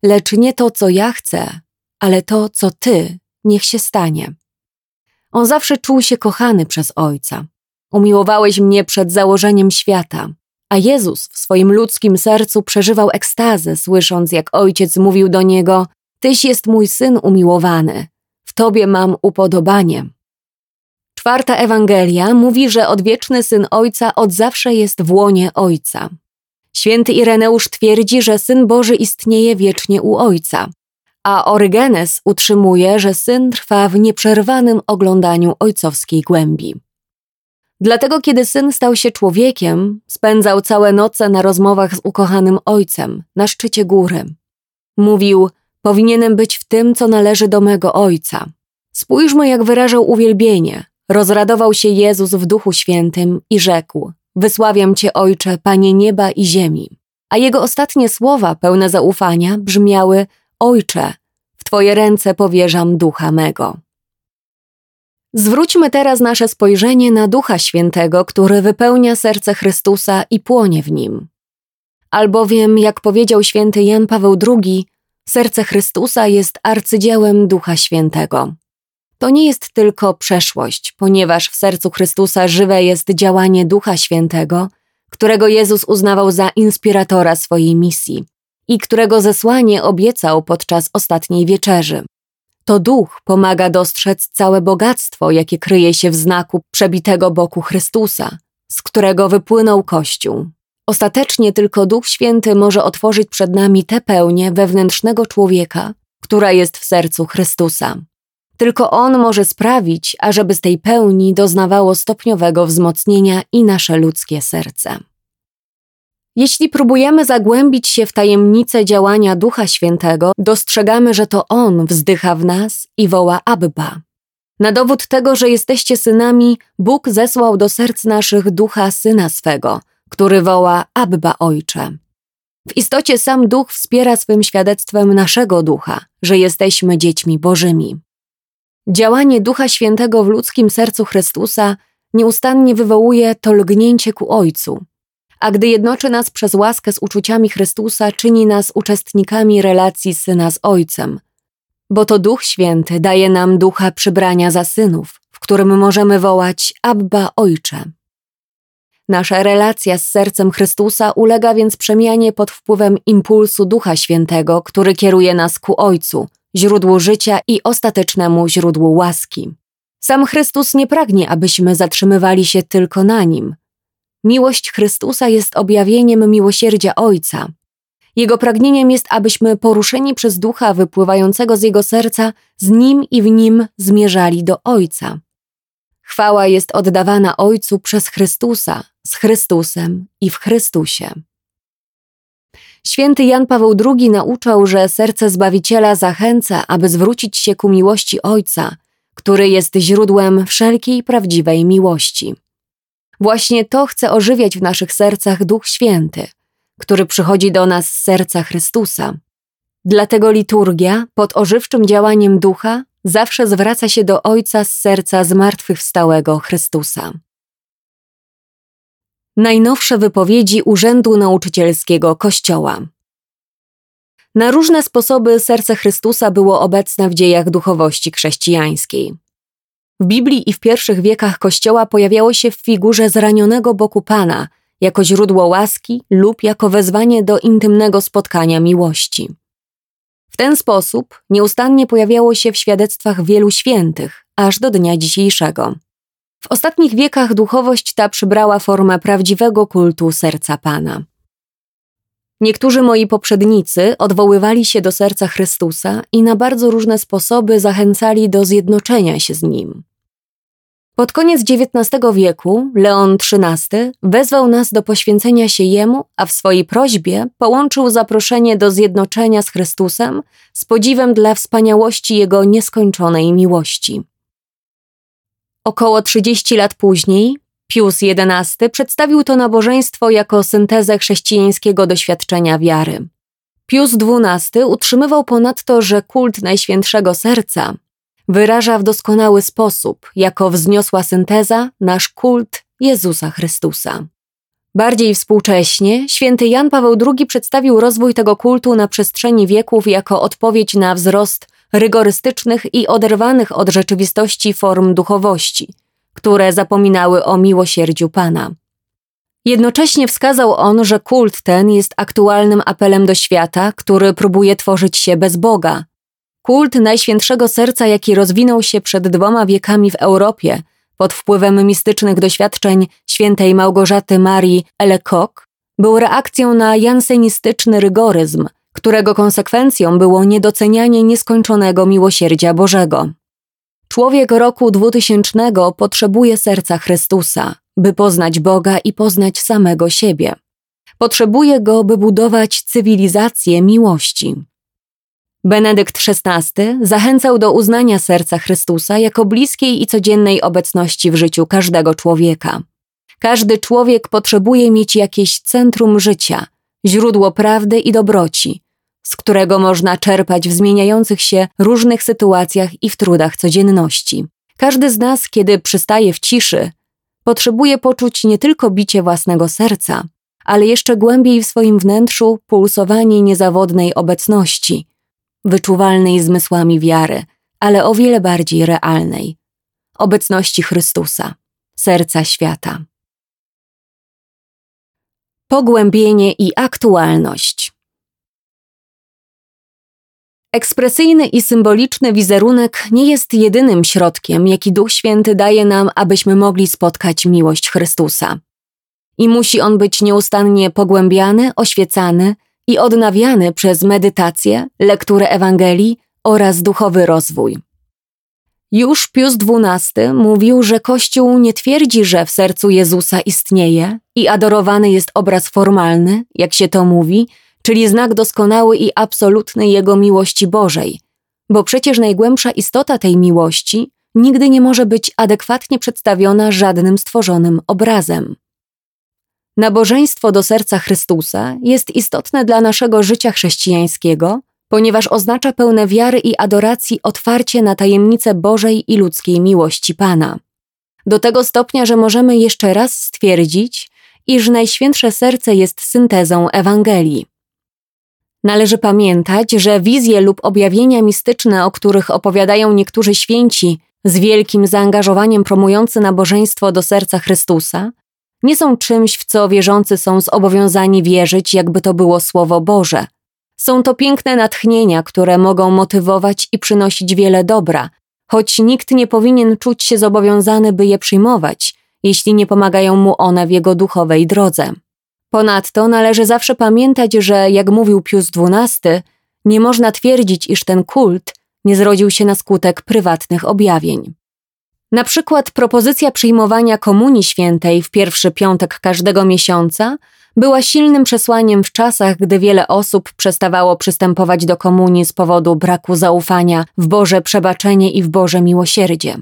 Lecz nie to, co ja chcę, ale to, co Ty, niech się stanie. On zawsze czuł się kochany przez Ojca. Umiłowałeś mnie przed założeniem świata, a Jezus w swoim ludzkim sercu przeżywał ekstazę, słysząc, jak Ojciec mówił do niego: Tyś jest mój syn umiłowany, w Tobie mam upodobanie. Czwarta Ewangelia mówi, że odwieczny syn Ojca od zawsze jest w łonie Ojca. Święty Ireneusz twierdzi, że Syn Boży istnieje wiecznie u Ojca, a Orygenes utrzymuje, że Syn trwa w nieprzerwanym oglądaniu ojcowskiej głębi. Dlatego, kiedy Syn stał się człowiekiem, spędzał całe noce na rozmowach z ukochanym Ojcem na szczycie góry. Mówił, powinienem być w tym, co należy do mego Ojca. Spójrzmy, jak wyrażał uwielbienie. Rozradował się Jezus w Duchu Świętym i rzekł: Wysławiam Cię, Ojcze, Panie nieba i ziemi. A jego ostatnie słowa, pełne zaufania, brzmiały: Ojcze, w Twoje ręce powierzam ducha mego. Zwróćmy teraz nasze spojrzenie na Ducha Świętego, który wypełnia serce Chrystusa i płonie w nim. Albowiem, jak powiedział święty Jan Paweł II, serce Chrystusa jest arcydziełem Ducha Świętego. To nie jest tylko przeszłość, ponieważ w sercu Chrystusa żywe jest działanie Ducha Świętego, którego Jezus uznawał za inspiratora swojej misji i którego zesłanie obiecał podczas ostatniej wieczerzy. To duch pomaga dostrzec całe bogactwo, jakie kryje się w znaku przebitego boku Chrystusa, z którego wypłynął Kościół. Ostatecznie tylko Duch Święty może otworzyć przed nami tę pełnię wewnętrznego człowieka, która jest w sercu Chrystusa. Tylko On może sprawić, ażeby z tej pełni doznawało stopniowego wzmocnienia i nasze ludzkie serce. Jeśli próbujemy zagłębić się w tajemnicę działania Ducha Świętego, dostrzegamy, że to On wzdycha w nas i woła Abba. Na dowód tego, że jesteście synami, Bóg zesłał do serc naszych ducha syna swego, który woła Abba Ojcze. W istocie sam Duch wspiera swym świadectwem naszego ducha, że jesteśmy dziećmi Bożymi. Działanie Ducha Świętego w ludzkim sercu Chrystusa nieustannie wywołuje to lgnięcie ku Ojcu, a gdy jednoczy nas przez łaskę z uczuciami Chrystusa, czyni nas uczestnikami relacji Syna z Ojcem. Bo to Duch Święty daje nam ducha przybrania za synów, w którym możemy wołać Abba Ojcze. Nasza relacja z sercem Chrystusa ulega więc przemianie pod wpływem impulsu Ducha Świętego, który kieruje nas ku Ojcu, źródłu życia i ostatecznemu źródłu łaski. Sam Chrystus nie pragnie, abyśmy zatrzymywali się tylko na nim. Miłość Chrystusa jest objawieniem miłosierdzia Ojca. Jego pragnieniem jest, abyśmy poruszeni przez ducha wypływającego z jego serca, z nim i w nim zmierzali do Ojca. Chwała jest oddawana Ojcu przez Chrystusa, z Chrystusem i w Chrystusie. Święty Jan Paweł II nauczał, że serce Zbawiciela zachęca, aby zwrócić się ku miłości Ojca, który jest źródłem wszelkiej prawdziwej miłości. Właśnie to chce ożywiać w naszych sercach Duch Święty, który przychodzi do nas z serca Chrystusa. Dlatego liturgia, pod ożywczym działaniem Ducha, zawsze zwraca się do Ojca z serca zmartwychwstałego Chrystusa. Najnowsze wypowiedzi Urzędu Nauczycielskiego Kościoła. Na różne sposoby serce Chrystusa było obecne w dziejach duchowości chrześcijańskiej. W Biblii i w pierwszych wiekach Kościoła pojawiało się w figurze zranionego boku Pana, jako źródło łaski lub jako wezwanie do intymnego spotkania miłości. W ten sposób nieustannie pojawiało się w świadectwach wielu świętych, aż do dnia dzisiejszego. W ostatnich wiekach duchowość ta przybrała formę prawdziwego kultu serca Pana. Niektórzy moi poprzednicy odwoływali się do serca Chrystusa i na bardzo różne sposoby zachęcali do zjednoczenia się z nim. Pod koniec XIX wieku Leon XIII wezwał nas do poświęcenia się Jemu, a w swojej prośbie połączył zaproszenie do zjednoczenia z Chrystusem z podziwem dla wspaniałości Jego nieskończonej miłości. Około 30 lat później Pius XI przedstawił to nabożeństwo jako syntezę chrześcijańskiego doświadczenia wiary. Pius XII utrzymywał ponadto, że kult Najświętszego Serca wyraża w doskonały sposób, jako wzniosła synteza, nasz kult Jezusa Chrystusa. Bardziej współcześnie święty Jan Paweł II przedstawił rozwój tego kultu na przestrzeni wieków jako odpowiedź na wzrost rygorystycznych i oderwanych od rzeczywistości form duchowości, które zapominały o miłosierdziu Pana. Jednocześnie wskazał on, że kult ten jest aktualnym apelem do świata, który próbuje tworzyć się bez Boga, Kult Najświętszego Serca, jaki rozwinął się przed dwoma wiekami w Europie pod wpływem mistycznych doświadczeń świętej Małgorzaty Marii Elecoq, był reakcją na jansenistyczny rygoryzm, którego konsekwencją było niedocenianie nieskończonego miłosierdzia Bożego. Człowiek roku 2000 potrzebuje serca Chrystusa, by poznać Boga i poznać samego siebie. Potrzebuje go, by budować cywilizację miłości. Benedykt XVI zachęcał do uznania serca Chrystusa jako bliskiej i codziennej obecności w życiu każdego człowieka. Każdy człowiek potrzebuje mieć jakieś centrum życia, źródło prawdy i dobroci, z którego można czerpać w zmieniających się różnych sytuacjach i w trudach codzienności. Każdy z nas, kiedy przystaje w ciszy, potrzebuje poczuć nie tylko bicie własnego serca, ale jeszcze głębiej w swoim wnętrzu pulsowanie niezawodnej obecności – wyczuwalnej zmysłami wiary, ale o wiele bardziej realnej obecności Chrystusa, serca świata. Pogłębienie i aktualność. Ekspresyjny i symboliczny wizerunek nie jest jedynym środkiem, jaki Duch Święty daje nam, abyśmy mogli spotkać miłość Chrystusa. I musi on być nieustannie pogłębiany, oświecany i odnawiany przez medytację, lekturę Ewangelii oraz duchowy rozwój. Już Pius XII mówił, że Kościół nie twierdzi, że w sercu Jezusa istnieje i adorowany jest obraz formalny, jak się to mówi, czyli znak doskonały i absolutny Jego miłości Bożej, bo przecież najgłębsza istota tej miłości nigdy nie może być adekwatnie przedstawiona żadnym stworzonym obrazem. Nabożeństwo do serca Chrystusa jest istotne dla naszego życia chrześcijańskiego, ponieważ oznacza pełne wiary i adoracji otwarcie na tajemnice Bożej i ludzkiej miłości Pana. Do tego stopnia, że możemy jeszcze raz stwierdzić, iż Najświętsze Serce jest syntezą Ewangelii. Należy pamiętać, że wizje lub objawienia mistyczne, o których opowiadają niektórzy święci, z wielkim zaangażowaniem promujący nabożeństwo do serca Chrystusa, nie są czymś, w co wierzący są zobowiązani wierzyć, jakby to było Słowo Boże. Są to piękne natchnienia, które mogą motywować i przynosić wiele dobra, choć nikt nie powinien czuć się zobowiązany, by je przyjmować, jeśli nie pomagają mu one w jego duchowej drodze. Ponadto należy zawsze pamiętać, że, jak mówił Pius XII, nie można twierdzić, iż ten kult nie zrodził się na skutek prywatnych objawień. Na przykład propozycja przyjmowania Komunii Świętej w pierwszy piątek każdego miesiąca była silnym przesłaniem w czasach, gdy wiele osób przestawało przystępować do komunii z powodu braku zaufania w Boże przebaczenie i w Boże miłosierdzie.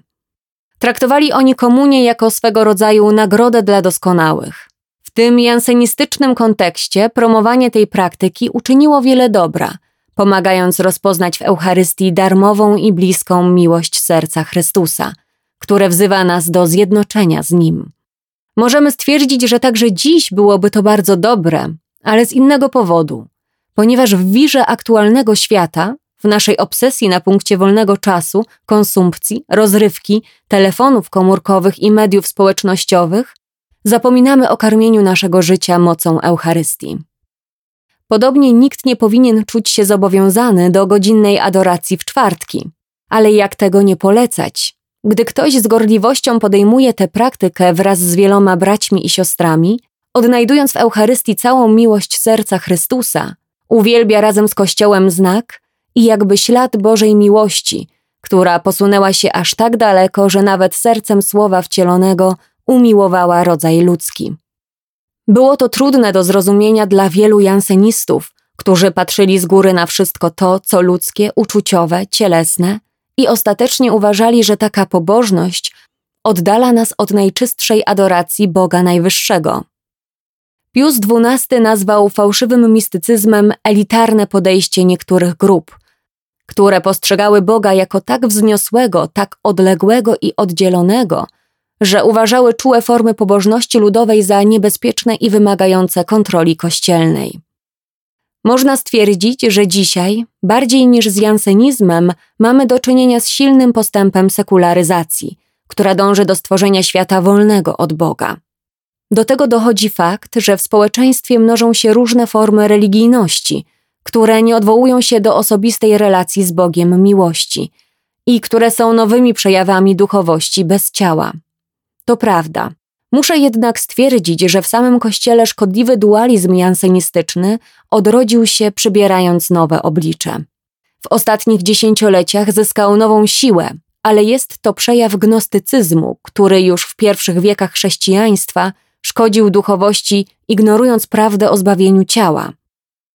Traktowali oni komunię jako swego rodzaju nagrodę dla doskonałych. Tym jansenistycznym kontekście promowanie tej praktyki uczyniło wiele dobra, pomagając rozpoznać w Eucharystii darmową i bliską miłość serca Chrystusa, które wzywa nas do zjednoczenia z Nim. Możemy stwierdzić, że także dziś byłoby to bardzo dobre, ale z innego powodu, ponieważ w wirze aktualnego świata, w naszej obsesji na punkcie wolnego czasu, konsumpcji, rozrywki, telefonów komórkowych i mediów społecznościowych, zapominamy o karmieniu naszego życia mocą Eucharystii. Podobnie nikt nie powinien czuć się zobowiązany do godzinnej adoracji w czwartki. Ale jak tego nie polecać? Gdy ktoś z gorliwością podejmuje tę praktykę wraz z wieloma braćmi i siostrami, odnajdując w Eucharystii całą miłość serca Chrystusa, uwielbia razem z Kościołem znak i jakby ślad Bożej miłości, która posunęła się aż tak daleko, że nawet sercem słowa wcielonego umiłowała rodzaj ludzki. Było to trudne do zrozumienia dla wielu jansenistów, którzy patrzyli z góry na wszystko to, co ludzkie, uczuciowe, cielesne i ostatecznie uważali, że taka pobożność oddala nas od najczystszej adoracji Boga Najwyższego. Pius XII nazwał fałszywym mistycyzmem elitarne podejście niektórych grup, które postrzegały Boga jako tak wzniosłego, tak odległego i oddzielonego, że uważały czułe formy pobożności ludowej za niebezpieczne i wymagające kontroli kościelnej. Można stwierdzić, że dzisiaj, bardziej niż z jansenizmem, mamy do czynienia z silnym postępem sekularyzacji, która dąży do stworzenia świata wolnego od Boga. Do tego dochodzi fakt, że w społeczeństwie mnożą się różne formy religijności, które nie odwołują się do osobistej relacji z Bogiem miłości i które są nowymi przejawami duchowości bez ciała. To prawda. Muszę jednak stwierdzić, że w samym kościele szkodliwy dualizm jansenistyczny odrodził się przybierając nowe oblicze. W ostatnich dziesięcioleciach zyskał nową siłę, ale jest to przejaw gnostycyzmu, który już w pierwszych wiekach chrześcijaństwa szkodził duchowości, ignorując prawdę o zbawieniu ciała.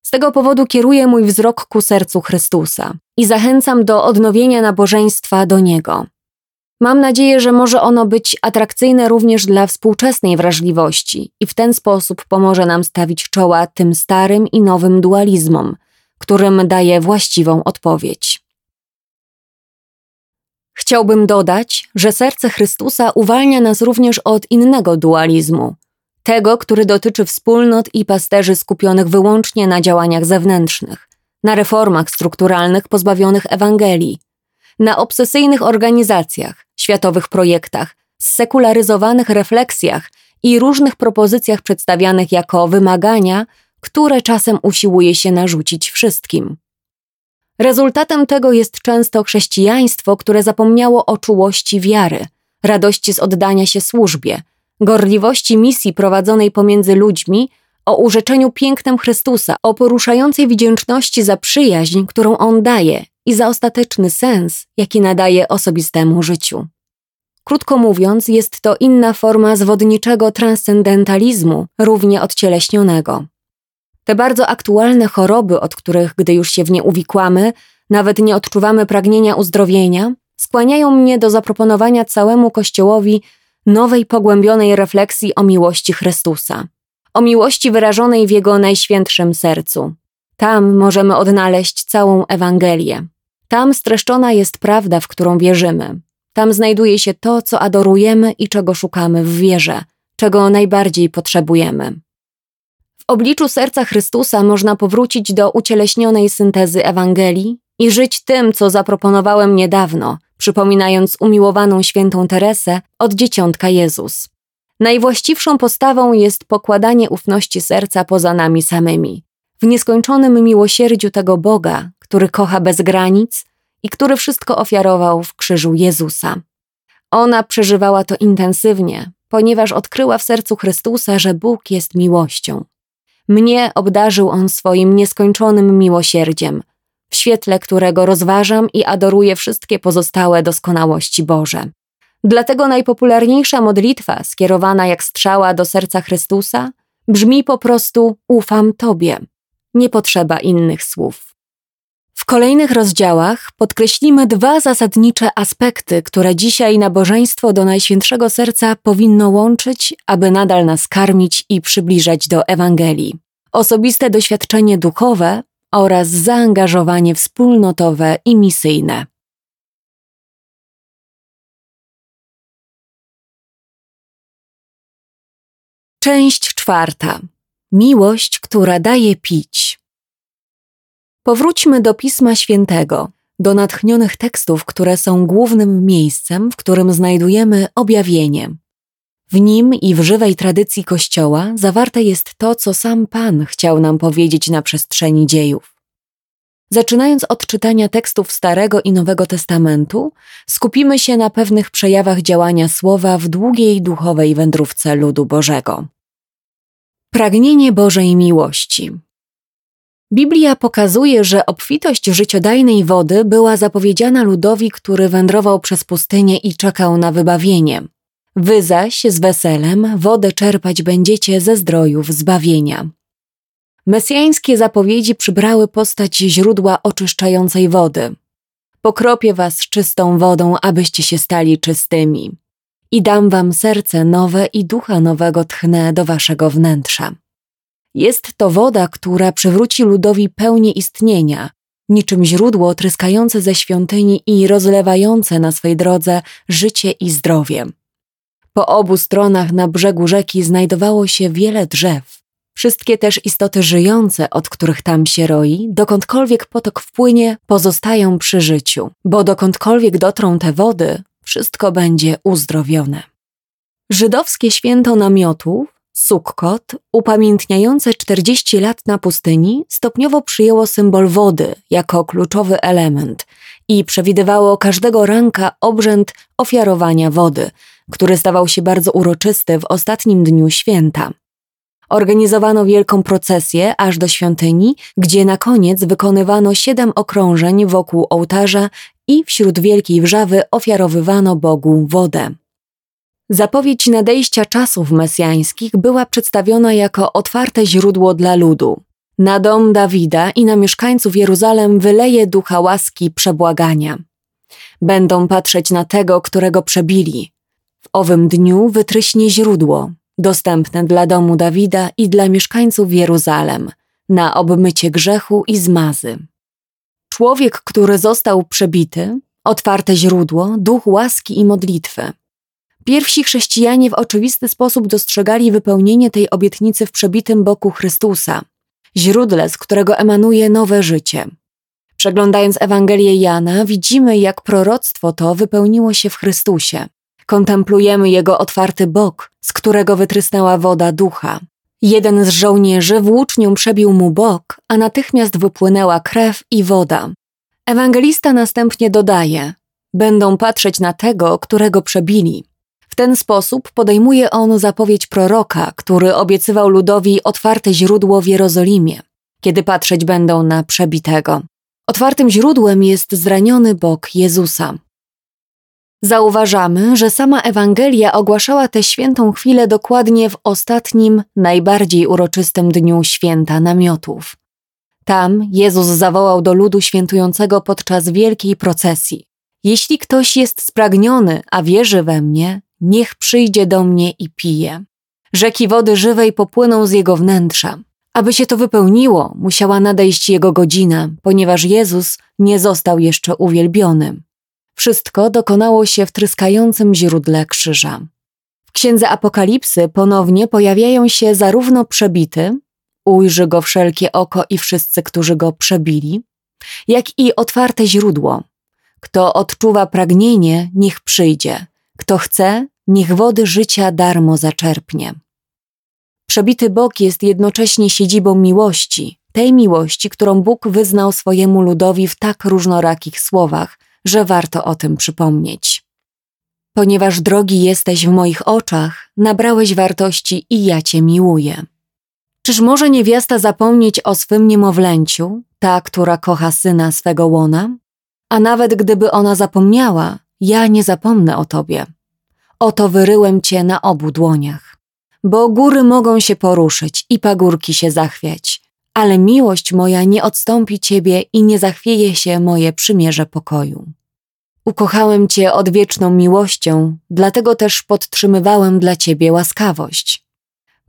Z tego powodu kieruję mój wzrok ku sercu Chrystusa i zachęcam do odnowienia nabożeństwa do Niego. Mam nadzieję, że może ono być atrakcyjne również dla współczesnej wrażliwości i w ten sposób pomoże nam stawić czoła tym starym i nowym dualizmom, którym daje właściwą odpowiedź. Chciałbym dodać, że serce Chrystusa uwalnia nas również od innego dualizmu, tego, który dotyczy wspólnot i pasterzy skupionych wyłącznie na działaniach zewnętrznych, na reformach strukturalnych pozbawionych Ewangelii, na obsesyjnych organizacjach, światowych projektach, sekularyzowanych refleksjach i różnych propozycjach przedstawianych jako wymagania, które czasem usiłuje się narzucić wszystkim. Rezultatem tego jest często chrześcijaństwo, które zapomniało o czułości wiary, radości z oddania się służbie, gorliwości misji prowadzonej pomiędzy ludźmi, o urzeczeniu pięknem Chrystusa, o poruszającej wdzięczności za przyjaźń, którą On daje i za ostateczny sens, jaki nadaje osobistemu życiu. Krótko mówiąc, jest to inna forma zwodniczego transcendentalizmu, równie odcieleśnionego. Te bardzo aktualne choroby, od których, gdy już się w nie uwikłamy, nawet nie odczuwamy pragnienia uzdrowienia, skłaniają mnie do zaproponowania całemu Kościołowi nowej, pogłębionej refleksji o miłości Chrystusa, o miłości wyrażonej w Jego najświętszym sercu. Tam możemy odnaleźć całą Ewangelię. Tam streszczona jest prawda, w którą wierzymy. Tam znajduje się to, co adorujemy i czego szukamy w wierze, czego najbardziej potrzebujemy. W obliczu serca Chrystusa można powrócić do ucieleśnionej syntezy Ewangelii i żyć tym, co zaproponowałem niedawno, przypominając umiłowaną świętą Teresę od dzieciątka Jezus. Najwłaściwszą postawą jest pokładanie ufności serca poza nami samymi, w nieskończonym miłosierdziu tego Boga, który kocha bez granic i który wszystko ofiarował w krzyżu Jezusa. Ona przeżywała to intensywnie, ponieważ odkryła w sercu Chrystusa, że Bóg jest miłością. Mnie obdarzył On swoim nieskończonym miłosierdziem, w świetle którego rozważam i adoruję wszystkie pozostałe doskonałości Boże. Dlatego najpopularniejsza modlitwa, skierowana jak strzała do serca Chrystusa, Brzmi po prostu ufam Tobie. Nie potrzeba innych słów. Kolejnych rozdziałach podkreślimy dwa zasadnicze aspekty, które dzisiaj nabożeństwo do Najświętszego Serca powinno łączyć, aby nadal nas karmić i przybliżać do Ewangelii. Osobiste doświadczenie duchowe oraz zaangażowanie wspólnotowe i misyjne. Część czwarta. Miłość, która daje pić. Powróćmy do Pisma Świętego, do natchnionych tekstów, które są głównym miejscem, w którym znajdujemy objawienie. W nim i w żywej tradycji Kościoła zawarte jest to, co sam Pan chciał nam powiedzieć na przestrzeni dziejów. Zaczynając od czytania tekstów Starego i Nowego Testamentu, skupimy się na pewnych przejawach działania słowa w długiej duchowej wędrówce ludu Bożego. Pragnienie Bożej miłości. Biblia pokazuje, że obfitość życiodajnej wody była zapowiedziana ludowi, który wędrował przez pustynię i czekał na wybawienie. Wy zaś z weselem wodę czerpać będziecie ze zdrojów zbawienia. Mesjańskie zapowiedzi przybrały postać źródła oczyszczającej wody. Pokropię was czystą wodą, abyście się stali czystymi. I dam wam serce nowe i ducha nowego tchnę do waszego wnętrza. Jest to woda, która przywróci ludowi pełnię istnienia, niczym źródło tryskające ze świątyni i rozlewające na swej drodze życie i zdrowie. Po obu stronach na brzegu rzeki znajdowało się wiele drzew. Wszystkie też istoty żyjące, od których tam się roi, dokądkolwiek potok wpłynie, pozostają przy życiu, bo dokądkolwiek dotrą te wody, wszystko będzie uzdrowione. Żydowskie święto namiotów, Sukkot, upamiętniające 40 lat na pustyni, stopniowo przyjęło symbol wody jako kluczowy element i przewidywało każdego ranka obrzęd ofiarowania wody, który stawał się bardzo uroczysty w ostatnim dniu święta. Organizowano wielką procesję aż do świątyni, gdzie na koniec wykonywano siedem okrążeń wokół ołtarza i wśród wielkiej wrzawy ofiarowywano Bogu wodę. Zapowiedź nadejścia czasów mesjańskich była przedstawiona jako otwarte źródło dla ludu. Na dom Dawida i na mieszkańców Jeruzalem wyleje ducha łaski przebłagania. Będą patrzeć na tego, którego przebili. W owym dniu wytryśnie źródło, dostępne dla domu Dawida i dla mieszkańców Jeruzalem, na obmycie grzechu i zmazy. Człowiek, który został przebity, otwarte źródło, duch łaski i modlitwy. Pierwsi chrześcijanie w oczywisty sposób dostrzegali wypełnienie tej obietnicy w przebitym boku Chrystusa, źródle, z którego emanuje nowe życie. Przeglądając Ewangelię Jana, widzimy, jak proroctwo to wypełniło się w Chrystusie. Kontemplujemy jego otwarty bok, z którego wytrysnęła woda ducha. Jeden z żołnierzy włócznią przebił mu bok, a natychmiast wypłynęła krew i woda. Ewangelista następnie dodaje: Będą patrzeć na tego, którego przebili. Ten sposób podejmuje on zapowiedź proroka, który obiecywał ludowi otwarte źródło w Jerozolimie, kiedy patrzeć będą na przebitego. Otwartym źródłem jest zraniony bok Jezusa. Zauważamy, że sama Ewangelia ogłaszała tę świętą chwilę dokładnie w ostatnim, najbardziej uroczystym dniu święta namiotów. Tam Jezus zawołał do ludu świętującego podczas wielkiej procesji: Jeśli ktoś jest spragniony, a wierzy we mnie, niech przyjdzie do mnie i pije. Rzeki wody żywej popłyną z jego wnętrza. Aby się to wypełniło, musiała nadejść jego godzina, ponieważ Jezus nie został jeszcze uwielbiony. Wszystko dokonało się w tryskającym źródle krzyża. W księdze Apokalipsy ponownie pojawiają się zarówno przebity, ujrzy go wszelkie oko i wszyscy, którzy go przebili, jak i otwarte źródło. Kto odczuwa pragnienie, niech przyjdzie. Kto chce, niech wody życia darmo zaczerpnie. Przebity bok jest jednocześnie siedzibą miłości, tej miłości, którą Bóg wyznał swojemu ludowi w tak różnorakich słowach, że warto o tym przypomnieć. Ponieważ drogi jesteś w moich oczach, nabrałeś wartości i ja cię miłuję. Czyż może niewiasta zapomnieć o swym niemowlęciu, ta, która kocha syna swego łona? A nawet gdyby ona zapomniała, ja nie zapomnę o tobie. Oto wyryłem cię na obu dłoniach. bo góry mogą się poruszyć i pagórki się zachwiać, ale miłość moja nie odstąpi Ciebie i nie zachwieje się moje przymierze pokoju. Ukochałem Cię odwieczną miłością, dlatego też podtrzymywałem dla Ciebie łaskawość.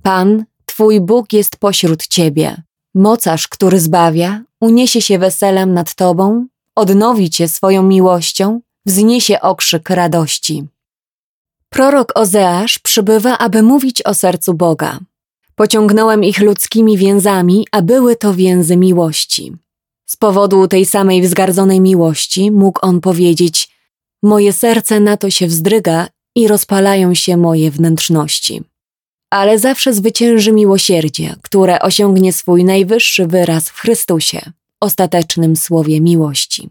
Pan, Twój Bóg jest pośród Ciebie. Mocarz, który zbawia, uniesie się weselem nad Tobą, odnowi Cię swoją miłością, wzniesie okrzyk radości. Prorok Ozeasz przybywa, aby mówić o sercu Boga. Pociągnąłem ich ludzkimi więzami, a były to więzy miłości. Z powodu tej samej wzgardzonej miłości mógł on powiedzieć: Moje serce na to się wzdryga i rozpalają się moje wnętrzności. Ale zawsze zwycięży miłosierdzie, które osiągnie swój najwyższy wyraz w Chrystusie, ostatecznym słowie miłości.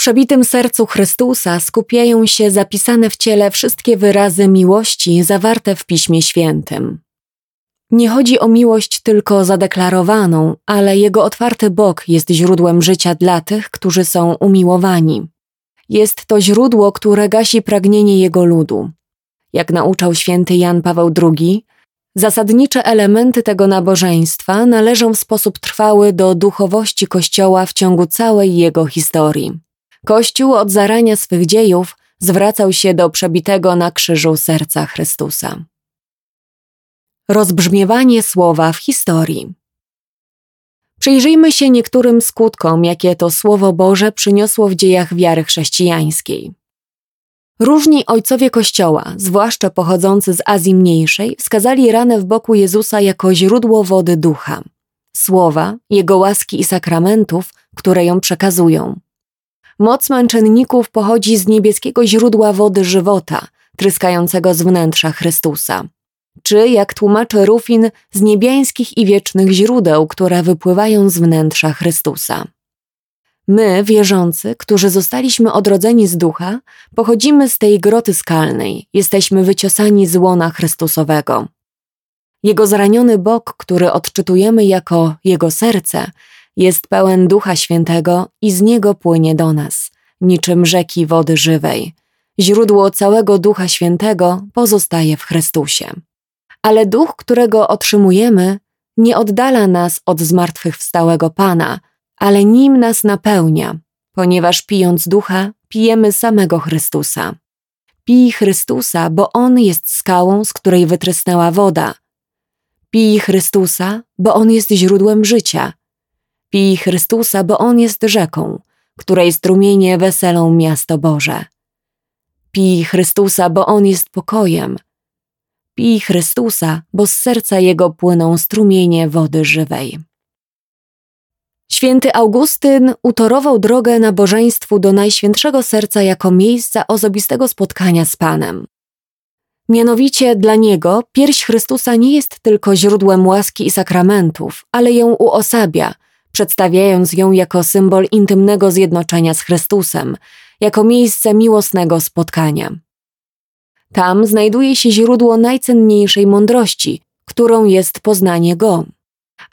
Przebitym sercu Chrystusa skupiają się zapisane w ciele wszystkie wyrazy miłości zawarte w Piśmie Świętym. Nie chodzi o miłość tylko zadeklarowaną, ale jego otwarty bok jest źródłem życia dla tych, którzy są umiłowani. Jest to źródło, które gasi pragnienie jego ludu. Jak nauczał święty Jan Paweł II, zasadnicze elementy tego nabożeństwa należą w sposób trwały do duchowości Kościoła w ciągu całej jego historii. Kościół od zarania swych dziejów zwracał się do przebitego na krzyżu serca Chrystusa. Rozbrzmiewanie słowa w historii. Przyjrzyjmy się niektórym skutkom, jakie to Słowo Boże przyniosło w dziejach wiary chrześcijańskiej. Różni ojcowie Kościoła, zwłaszcza pochodzący z Azji Mniejszej, wskazali ranę w boku Jezusa jako źródło wody ducha, słowa, Jego łaski i sakramentów, które ją przekazują. Moc męczenników pochodzi z niebieskiego źródła wody żywota, tryskającego z wnętrza Chrystusa czy, jak tłumaczy Rufin, z niebiańskich i wiecznych źródeł, które wypływają z wnętrza Chrystusa. My, wierzący, którzy zostaliśmy odrodzeni z ducha, pochodzimy z tej groty skalnej, jesteśmy wyciosani z łona Chrystusowego. Jego zraniony bok, który odczytujemy jako Jego serce, jest pełen Ducha Świętego i z niego płynie do nas, niczym rzeki wody żywej. Źródło całego Ducha Świętego pozostaje w Chrystusie ale duch, którego otrzymujemy, nie oddala nas od zmartwychwstałego Pana, ale nim nas napełnia, ponieważ pijąc ducha, pijemy samego Chrystusa. Pij Chrystusa, bo On jest skałą, z której wytrysnęła woda. Pij Chrystusa, bo On jest źródłem życia. Pij Chrystusa, bo On jest rzeką, której strumienie weselą miasto Boże. Pij Chrystusa, bo On jest pokojem – Pij Chrystusa, bo z serca jego płyną strumienie wody żywej. Święty Augustyn utorował drogę nabożeństwu do Najświętszego Serca jako miejsca osobistego spotkania z Panem. Mianowicie dla niego pierś Chrystusa nie jest tylko źródłem łaski i sakramentów, ale ją uosabia, przedstawiając ją jako symbol intymnego zjednoczenia z Chrystusem, jako miejsce miłosnego spotkania. Tam znajduje się źródło najcenniejszej mądrości, którą jest poznanie Go.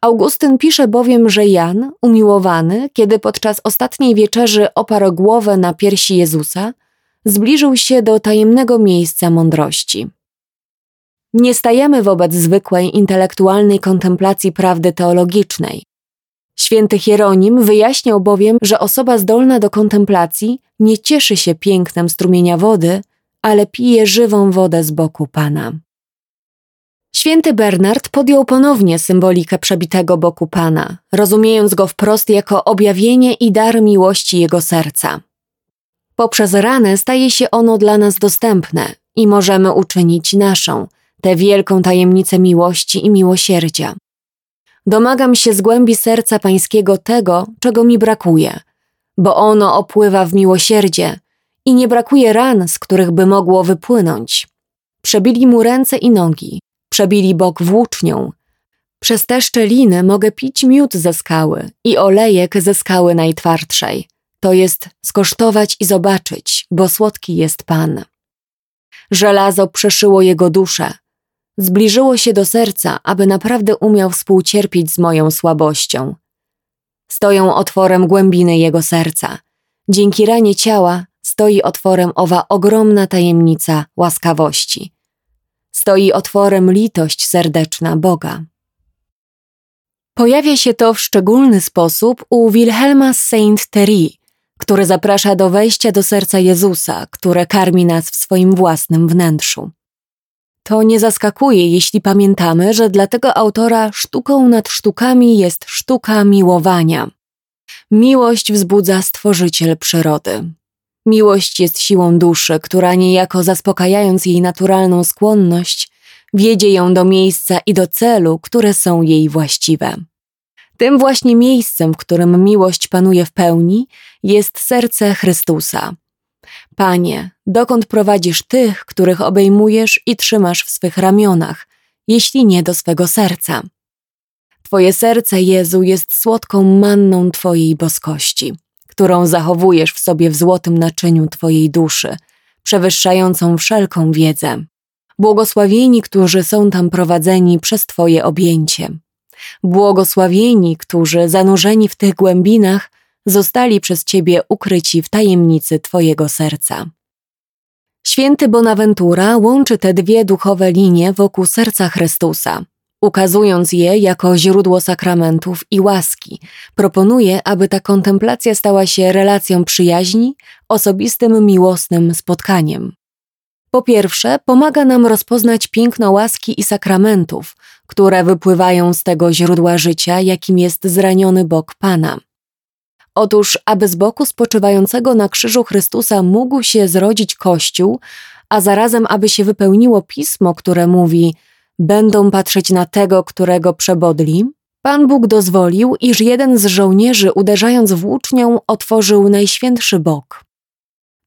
Augustyn pisze bowiem, że Jan, umiłowany, kiedy podczas ostatniej wieczerzy oparł głowę na piersi Jezusa, zbliżył się do tajemnego miejsca mądrości. Nie stajemy wobec zwykłej intelektualnej kontemplacji prawdy teologicznej. Święty Hieronim wyjaśniał bowiem, że osoba zdolna do kontemplacji nie cieszy się pięknem strumienia wody, ale pije żywą wodę z boku Pana. Święty Bernard podjął ponownie symbolikę przebitego boku Pana, rozumiejąc go wprost jako objawienie i dar miłości jego serca. Poprzez ranę staje się ono dla nas dostępne i możemy uczynić naszą, tę wielką tajemnicę miłości i miłosierdzia. Domagam się z głębi serca Pańskiego tego, czego mi brakuje, bo ono opływa w miłosierdzie, i nie brakuje ran, z których by mogło wypłynąć. Przebili mu ręce i nogi, przebili bok włócznią. Przez te szczeliny mogę pić miód ze skały i olejek ze skały najtwardszej. To jest skosztować i zobaczyć, bo słodki jest Pan. Żelazo przeszyło jego duszę. Zbliżyło się do serca, aby naprawdę umiał współcierpieć z moją słabością. Stoją otworem głębiny jego serca. Dzięki ranie ciała stoi otworem owa ogromna tajemnica łaskawości. stoi otworem litość serdeczna Boga. Pojawia się to w szczególny sposób u Wilhelma Saint-Thierry, który zaprasza do wejścia do serca Jezusa, które karmi nas w swoim własnym wnętrzu. To nie zaskakuje, jeśli pamiętamy, że dla tego autora sztuką nad sztukami jest sztuka miłowania. Miłość wzbudza stworzyciel przyrody. Miłość jest siłą duszy, która niejako zaspokajając jej naturalną skłonność, wiedzie ją do miejsca i do celu, które są jej właściwe. Tym właśnie miejscem, w którym miłość panuje w pełni, jest serce Chrystusa. Panie, dokąd prowadzisz tych, których obejmujesz i trzymasz w swych ramionach, jeśli nie do swego serca? Twoje serce, Jezu, jest słodką manną Twojej boskości, którą zachowujesz w sobie w złotym naczyniu Twojej duszy, przewyższającą wszelką wiedzę. Błogosławieni, którzy są tam prowadzeni przez Twoje objęcie. Błogosławieni, którzy zanurzeni w tych głębinach zostali przez Ciebie ukryci w tajemnicy Twojego serca. Święty Bonaventura łączy te dwie duchowe linie wokół serca Chrystusa. Ukazując je jako źródło sakramentów i łaski, proponuje, aby ta kontemplacja stała się relacją przyjaźni, osobistym miłosnym spotkaniem. Po pierwsze, pomaga nam rozpoznać piękno łaski i sakramentów, które wypływają z tego źródła życia, jakim jest zraniony bok Pana. Otóż, aby z boku spoczywającego na krzyżu Chrystusa mógł się zrodzić Kościół, a zarazem aby się wypełniło pismo, które mówi: Będą patrzeć na tego, którego przebodli, Pan Bóg dozwolił, iż jeden z żołnierzy, uderzając włócznią, otworzył najświętszy bok.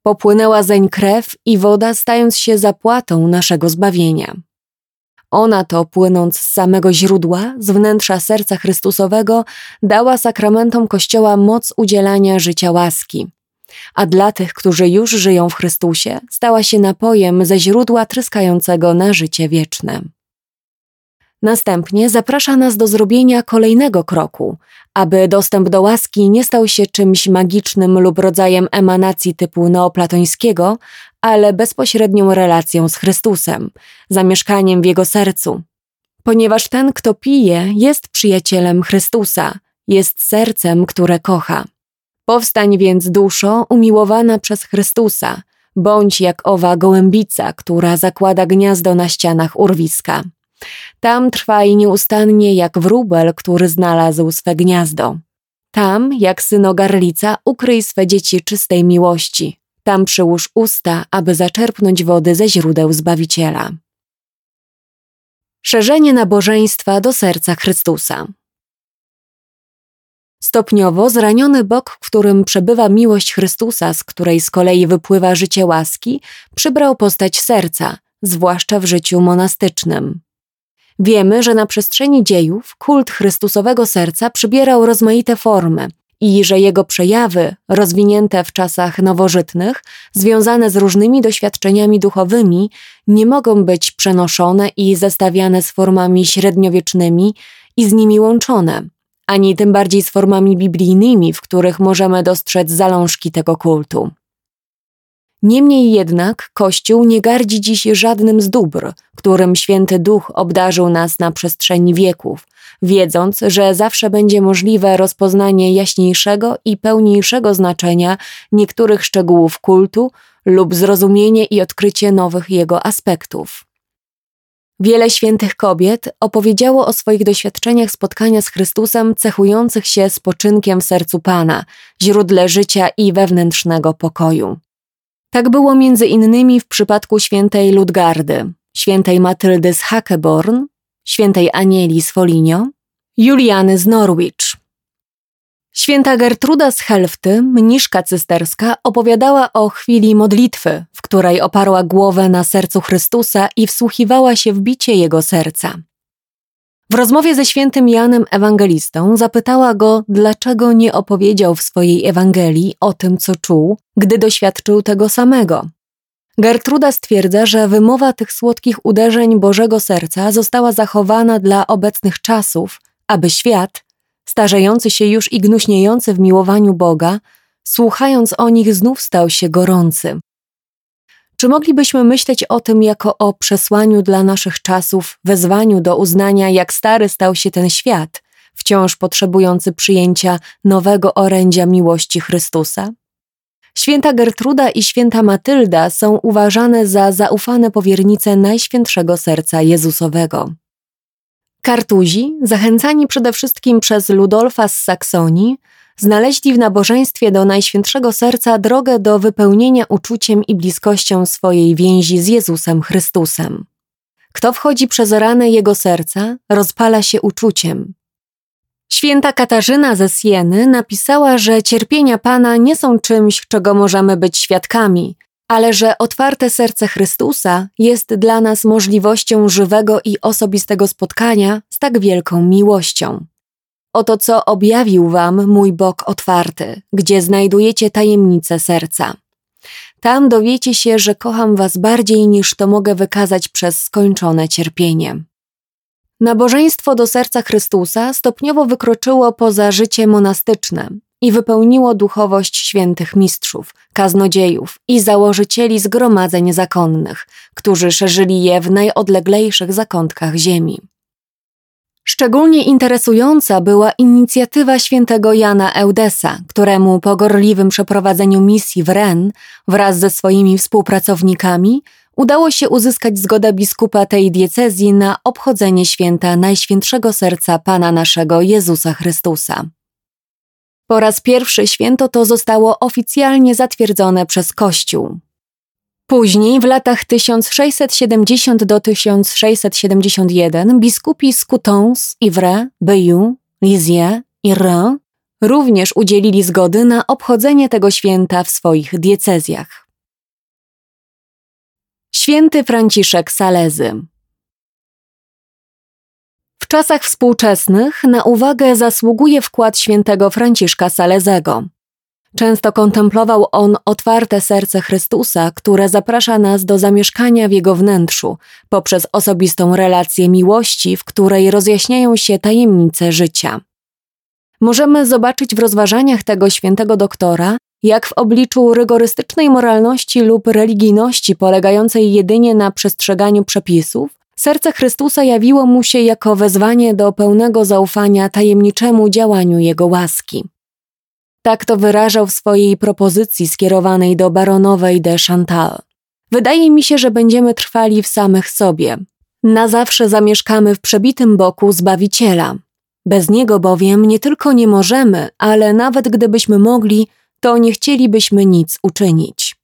Popłynęła zeń krew i woda, stając się zapłatą naszego zbawienia. Ona to, płynąc z samego źródła, z wnętrza serca Chrystusowego, dała sakramentom Kościoła moc udzielania życia łaski. A dla tych, którzy już żyją w Chrystusie, stała się napojem ze źródła tryskającego na życie wieczne. Następnie zaprasza nas do zrobienia kolejnego kroku, aby dostęp do łaski nie stał się czymś magicznym lub rodzajem emanacji typu neoplatońskiego, ale bezpośrednią relacją z Chrystusem, zamieszkaniem w jego sercu. Ponieważ ten, kto pije, jest przyjacielem Chrystusa, jest sercem, które kocha. Powstań więc duszo umiłowana przez Chrystusa, bądź jak owa gołębica, która zakłada gniazdo na ścianach urwiska. Tam trwaj nieustannie jak wróbel, który znalazł swe gniazdo. Tam, jak synogarlica, ukryj swe dzieci czystej miłości. Tam przyłóż usta, aby zaczerpnąć wody ze źródeł Zbawiciela. Szerzenie nabożeństwa do serca Chrystusa. Stopniowo zraniony bok, w którym przebywa miłość Chrystusa, z której z kolei wypływa życie łaski, przybrał postać serca, zwłaszcza w życiu monastycznym. Wiemy, że na przestrzeni dziejów kult Chrystusowego serca przybierał rozmaite formy i że jego przejawy, rozwinięte w czasach nowożytnych, związane z różnymi doświadczeniami duchowymi, nie mogą być przenoszone i zestawiane z formami średniowiecznymi i z nimi łączone, ani tym bardziej z formami biblijnymi, w których możemy dostrzec zalążki tego kultu. Niemniej jednak Kościół nie gardzi dziś żadnym z dóbr, którym Święty Duch obdarzył nas na przestrzeni wieków, wiedząc, że zawsze będzie możliwe rozpoznanie jaśniejszego i pełniejszego znaczenia niektórych szczegółów kultu lub zrozumienie i odkrycie nowych jego aspektów. Wiele świętych kobiet opowiedziało o swoich doświadczeniach spotkania z Chrystusem cechujących się spoczynkiem w sercu Pana, źródle życia i wewnętrznego pokoju. Tak było między innymi w przypadku świętej Ludgardy, świętej Matyldy z Hakeborn, świętej Anieli z Foligno, Juliany z Norwich. Święta Gertruda z Helfty, mniszka cysterska, opowiadała o chwili modlitwy, w której oparła głowę na sercu Chrystusa i wsłuchiwała się w bicie jego serca. W rozmowie ze świętym Janem Ewangelistą zapytała go, dlaczego nie opowiedział w swojej Ewangelii o tym, co czuł, gdy doświadczył tego samego. Gertruda stwierdza, że wymowa tych słodkich uderzeń Bożego Serca została zachowana dla obecnych czasów, aby świat, starzejący się już i gnuśniejący w miłowaniu Boga, słuchając o nich znów stał się gorący. Czy moglibyśmy myśleć o tym jako o przesłaniu dla naszych czasów, wezwaniu do uznania, jak stary stał się ten świat, wciąż potrzebujący przyjęcia nowego orędzia miłości Chrystusa? Święta Gertruda i święta Matylda są uważane za zaufane powiernice Najświętszego Serca Jezusowego. Kartuzi, zachęcani przede wszystkim przez Ludolfa z Saksonii, znaleźli w nabożeństwie do Najświętszego Serca drogę do wypełnienia uczuciem i bliskością swojej więzi z Jezusem Chrystusem. Kto wchodzi przez ranę Jego serca, rozpala się uczuciem. Święta Katarzyna ze Sieny napisała, że cierpienia Pana nie są czymś, czego możemy być świadkami, ale że otwarte serce Chrystusa jest dla nas możliwością żywego i osobistego spotkania z tak wielką miłością. Oto co objawił wam mój bok otwarty, gdzie znajdujecie tajemnice serca. Tam dowiecie się, że kocham was bardziej niż to mogę wykazać przez skończone cierpienie. Nabożeństwo do serca Chrystusa stopniowo wykroczyło poza życie monastyczne i wypełniło duchowość świętych mistrzów, kaznodziejów i założycieli zgromadzeń zakonnych, którzy szerzyli je w najodleglejszych zakątkach ziemi. Szczególnie interesująca była inicjatywa świętego Jana Eudesa, któremu po gorliwym przeprowadzeniu misji w Ren wraz ze swoimi współpracownikami udało się uzyskać zgodę biskupa tej diecezji na obchodzenie święta Najświętszego Serca Pana naszego Jezusa Chrystusa. Po raz pierwszy święto to zostało oficjalnie zatwierdzone przez Kościół. Później, w latach 1670 do 1671, biskupi z Coutances, Ivry, Bayeux, Lisieux i Reims również udzielili zgody na obchodzenie tego święta w swoich diecezjach. Święty Franciszek Salezy W czasach współczesnych na uwagę zasługuje wkład świętego Franciszka Salezego. Często kontemplował on otwarte serce Chrystusa, które zaprasza nas do zamieszkania w jego wnętrzu, poprzez osobistą relację miłości, w której rozjaśniają się tajemnice życia. Możemy zobaczyć w rozważaniach tego świętego doktora, jak w obliczu rygorystycznej moralności lub religijności polegającej jedynie na przestrzeganiu przepisów, serce Chrystusa jawiło mu się jako wezwanie do pełnego zaufania tajemniczemu działaniu Jego łaski. Tak to wyrażał w swojej propozycji skierowanej do baronowej de Chantal. Wydaje mi się, że będziemy trwali w samych sobie. Na zawsze zamieszkamy w przebitym boku Zbawiciela. Bez Niego bowiem nie tylko nie możemy, ale nawet gdybyśmy mogli, to nie chcielibyśmy nic uczynić.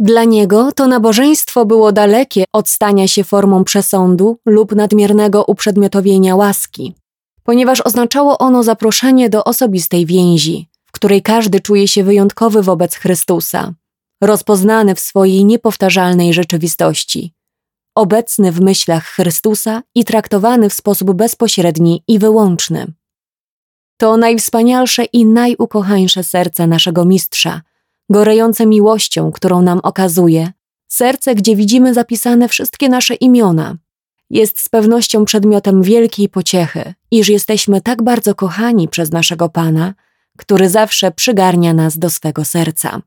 Dla niego to nabożeństwo było dalekie od stania się formą przesądu lub nadmiernego uprzedmiotowienia łaski, ponieważ oznaczało ono zaproszenie do osobistej więzi, w której każdy czuje się wyjątkowy wobec Chrystusa, rozpoznany w swojej niepowtarzalnej rzeczywistości, obecny w myślach Chrystusa i traktowany w sposób bezpośredni i wyłączny. To najwspanialsze i najukochańsze serce naszego mistrza, gorejące miłością, którą nam okazuje, serce, gdzie widzimy zapisane wszystkie nasze imiona, jest z pewnością przedmiotem wielkiej pociechy, iż jesteśmy tak bardzo kochani przez naszego Pana, który zawsze przygarnia nas do swego serca.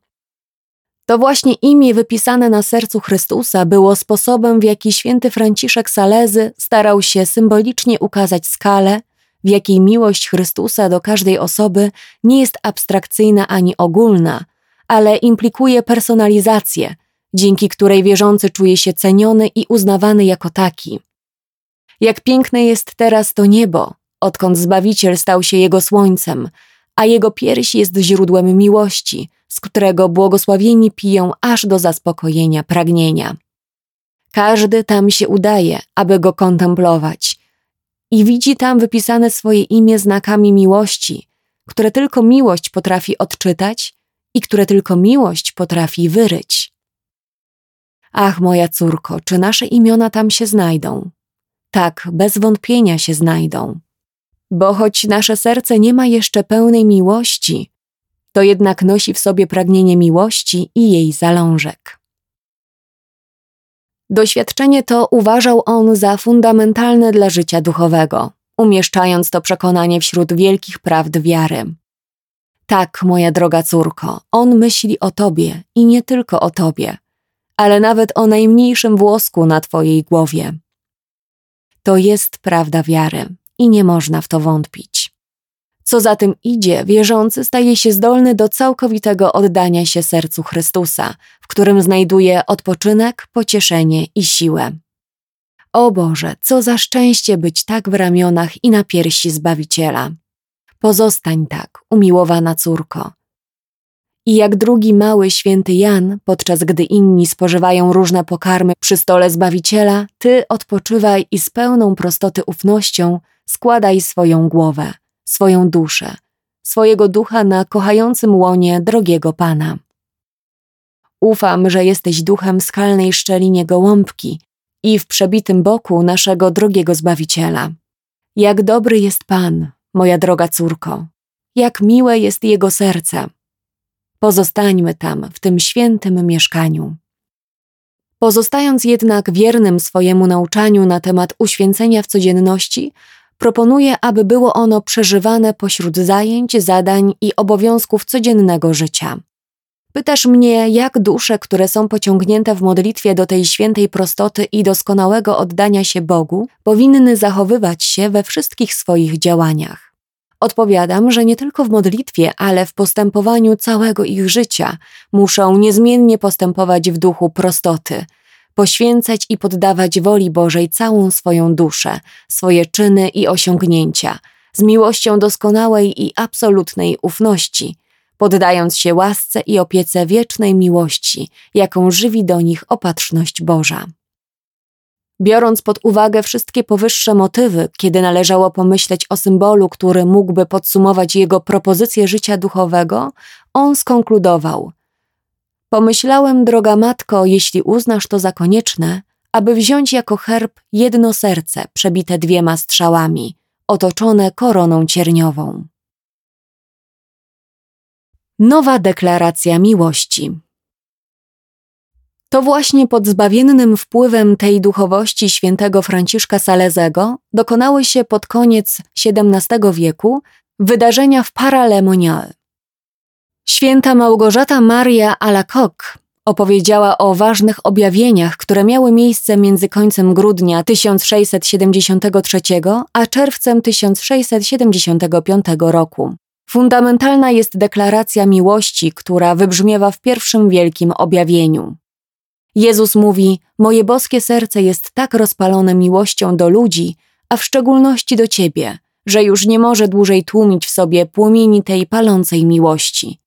To właśnie imię wypisane na sercu Chrystusa było sposobem, w jaki święty Franciszek Salezy starał się symbolicznie ukazać skalę, w jakiej miłość Chrystusa do każdej osoby nie jest abstrakcyjna ani ogólna, ale implikuje personalizację, dzięki której wierzący czuje się ceniony i uznawany jako taki. Jak piękne jest teraz to niebo, odkąd Zbawiciel stał się jego słońcem, a jego pierś jest źródłem miłości, z którego błogosławieni piją aż do zaspokojenia pragnienia. Każdy tam się udaje, aby go kontemplować, i widzi tam wypisane swoje imię znakami miłości, które tylko miłość potrafi odczytać i które tylko miłość potrafi wyryć. Ach, moja córko, czy nasze imiona tam się znajdą? Tak, bez wątpienia się znajdą. Bo choć nasze serce nie ma jeszcze pełnej miłości, to jednak nosi w sobie pragnienie miłości i jej zalążek. Doświadczenie to uważał on za fundamentalne dla życia duchowego, umieszczając to przekonanie wśród wielkich prawd wiary. Tak, moja droga córko, on myśli o tobie i nie tylko o tobie, ale nawet o najmniejszym włosku na Twojej głowie. To jest prawda wiary i nie można w to wątpić. Co za tym idzie, wierzący staje się zdolny do całkowitego oddania się sercu Chrystusa, w którym znajduje odpoczynek, pocieszenie i siłę. O Boże, co za szczęście być tak w ramionach i na piersi Zbawiciela. Pozostań tak, umiłowana córko. I jak drugi mały święty Jan, podczas gdy inni spożywają różne pokarmy przy stole Zbawiciela, ty odpoczywaj i z pełną prostoty ufnością składaj swoją głowę, swoją duszę, swojego ducha na kochającym łonie drogiego Pana. Ufam, że jesteś duchem skalnej szczelinie gołąbki i w przebitym boku naszego drogiego Zbawiciela. Jak dobry jest Pan, moja droga córko, jak miłe jest Jego serce. Pozostańmy tam, w tym świętym mieszkaniu. Pozostając jednak wiernym swojemu nauczaniu na temat uświęcenia w codzienności, proponuję, aby było ono przeżywane pośród zajęć, zadań i obowiązków codziennego życia. Pytasz mnie, jak dusze, które są pociągnięte w modlitwie do tej świętej prostoty i doskonałego oddania się Bogu, powinny zachowywać się we wszystkich swoich działaniach. Odpowiadam, że nie tylko w modlitwie, ale w postępowaniu całego ich życia muszą niezmiennie postępować w duchu prostoty, poświęcać i poddawać woli Bożej całą swoją duszę, swoje czyny i osiągnięcia, z miłością doskonałej i absolutnej ufności, poddając się łasce i opiece wiecznej miłości, jaką żywi do nich opatrzność Boża. Biorąc pod uwagę wszystkie powyższe motywy, kiedy należało pomyśleć o symbolu, który mógłby podsumować jego propozycję życia duchowego, on skonkludował: Pomyślałem, droga matko, jeśli uznasz to za konieczne, aby wziąć jako herb jedno serce przebite dwiema strzałami, otoczone koroną cierniową. Nowa deklaracja miłości. To właśnie pod zbawiennym wpływem tej duchowości świętego Franciszka Salezego dokonały się pod koniec XVII wieku wydarzenia w Paralemonial. Święta Małgorzata Maria Alacoque opowiedziała o ważnych objawieniach, które miały miejsce między końcem grudnia 1673 a czerwcem 1675 roku. Fundamentalna jest deklaracja miłości, która wybrzmiewa w pierwszym wielkim objawieniu. Jezus mówi: Moje boskie serce jest tak rozpalone miłością do ludzi, a w szczególności do ciebie, że już nie może dłużej tłumić w sobie płomieni tej palącej miłości.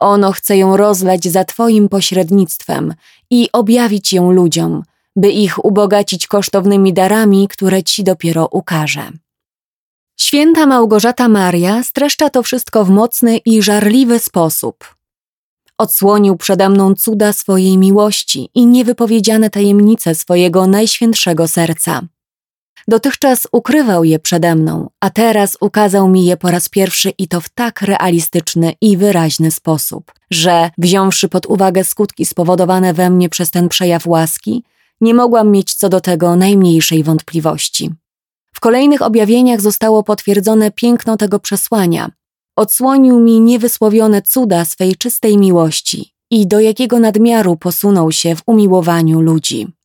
Ono chce ją rozlać za Twoim pośrednictwem i objawić ją ludziom, by ich ubogacić kosztownymi darami, które Ci dopiero ukaże. Święta Małgorzata Maria streszcza to wszystko w mocny i żarliwy sposób. Odsłonił przede mną cuda swojej miłości i niewypowiedziane tajemnice swojego najświętszego serca. Dotychczas ukrywał je przede mną, a teraz ukazał mi je po raz pierwszy i to w tak realistyczny i wyraźny sposób, że, wziąwszy pod uwagę skutki spowodowane we mnie przez ten przejaw łaski, nie mogłam mieć co do tego najmniejszej wątpliwości. W kolejnych objawieniach zostało potwierdzone piękno tego przesłania. Odsłonił mi niewysłowione cuda swej czystej miłości i do jakiego nadmiaru posunął się w umiłowaniu ludzi.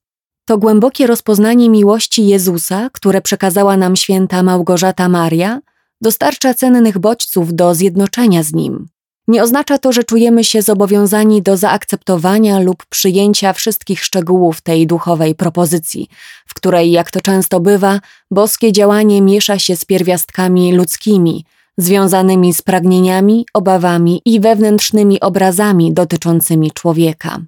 To głębokie rozpoznanie miłości Jezusa, które przekazała nam święta Małgorzata Maria, dostarcza cennych bodźców do zjednoczenia z Nim. Nie oznacza to, że czujemy się zobowiązani do zaakceptowania lub przyjęcia wszystkich szczegółów tej duchowej propozycji, w której, jak to często bywa, boskie działanie miesza się z pierwiastkami ludzkimi, związanymi z pragnieniami, obawami i wewnętrznymi obrazami dotyczącymi człowieka.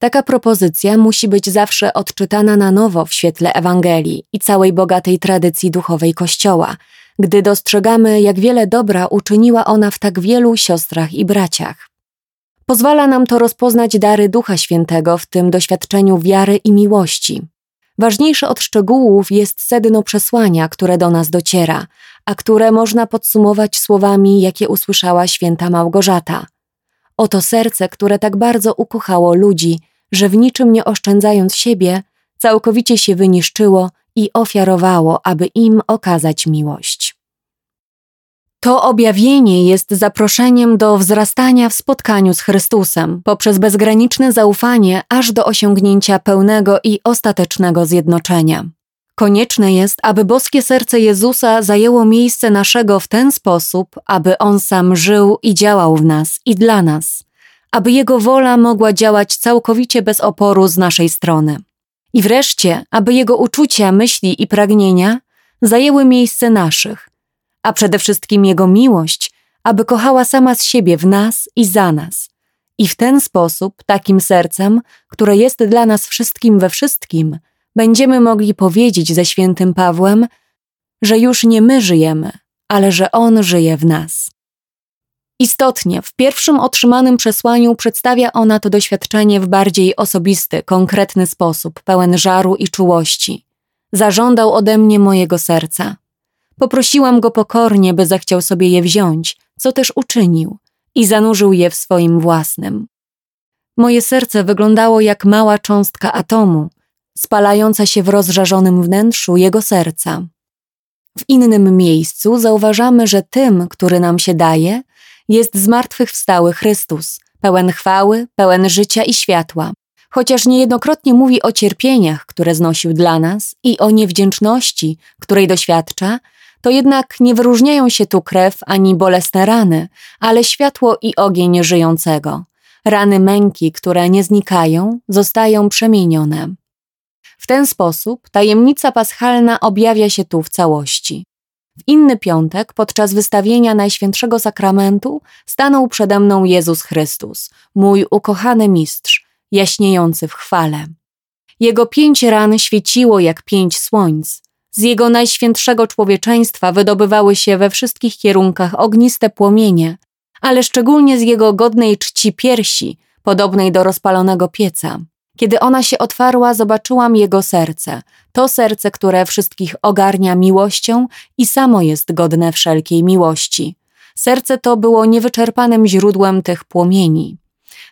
Taka propozycja musi być zawsze odczytana na nowo w świetle Ewangelii i całej bogatej tradycji duchowej Kościoła, gdy dostrzegamy, jak wiele dobra uczyniła ona w tak wielu siostrach i braciach. Pozwala nam to rozpoznać dary Ducha Świętego w tym doświadczeniu wiary i miłości. Ważniejsze od szczegółów jest sedno przesłania, które do nas dociera, a które można podsumować słowami, jakie usłyszała święta Małgorzata. Oto serce, które tak bardzo ukochało ludzi, że w niczym nie oszczędzając siebie, całkowicie się wyniszczyło i ofiarowało, aby im okazać miłość. To objawienie jest zaproszeniem do wzrastania w spotkaniu z Chrystusem poprzez bezgraniczne zaufanie aż do osiągnięcia pełnego i ostatecznego zjednoczenia. Konieczne jest, aby boskie serce Jezusa zajęło miejsce naszego w ten sposób, aby On sam żył i działał w nas i dla nas, aby Jego wola mogła działać całkowicie bez oporu z naszej strony. I wreszcie, aby Jego uczucia, myśli i pragnienia zajęły miejsce naszych, a przede wszystkim Jego miłość, aby kochała sama z siebie w nas i za nas. I w ten sposób, takim sercem, które jest dla nas wszystkim we wszystkim, będziemy mogli powiedzieć ze świętym Pawłem, że już nie my żyjemy, ale że On żyje w nas. Istotnie, w pierwszym otrzymanym przesłaniu przedstawia ona to doświadczenie w bardziej osobisty, konkretny sposób, pełen żaru i czułości. Zażądał ode mnie mojego serca. Poprosiłam go pokornie, by zechciał sobie je wziąć, co też uczynił, i zanurzył je w swoim własnym. Moje serce wyglądało jak mała cząstka atomu, spalająca się w rozżarzonym wnętrzu jego serca. W innym miejscu zauważamy, że tym, który nam się daje, jest zmartwychwstały Chrystus, pełen chwały, pełen życia i światła. Chociaż niejednokrotnie mówi o cierpieniach, które znosił dla nas i o niewdzięczności, której doświadcza, to jednak nie wyróżniają się tu krew ani bolesne rany, ale światło i ogień żyjącego. Rany męki, które nie znikają, zostają przemienione. W ten sposób tajemnica paschalna objawia się tu w całości. W inny piątek, podczas wystawienia Najświętszego Sakramentu, stanął przede mną Jezus Chrystus, mój ukochany mistrz, jaśniejący w chwale. Jego pięć ran świeciło jak pięć słońc. Z jego najświętszego człowieczeństwa wydobywały się we wszystkich kierunkach ogniste płomienie, ale szczególnie z jego godnej czci piersi, podobnej do rozpalonego pieca. Kiedy ona się otwarła, zobaczyłam jego serce, to serce, które wszystkich ogarnia miłością i samo jest godne wszelkiej miłości. Serce to było niewyczerpanym źródłem tych płomieni.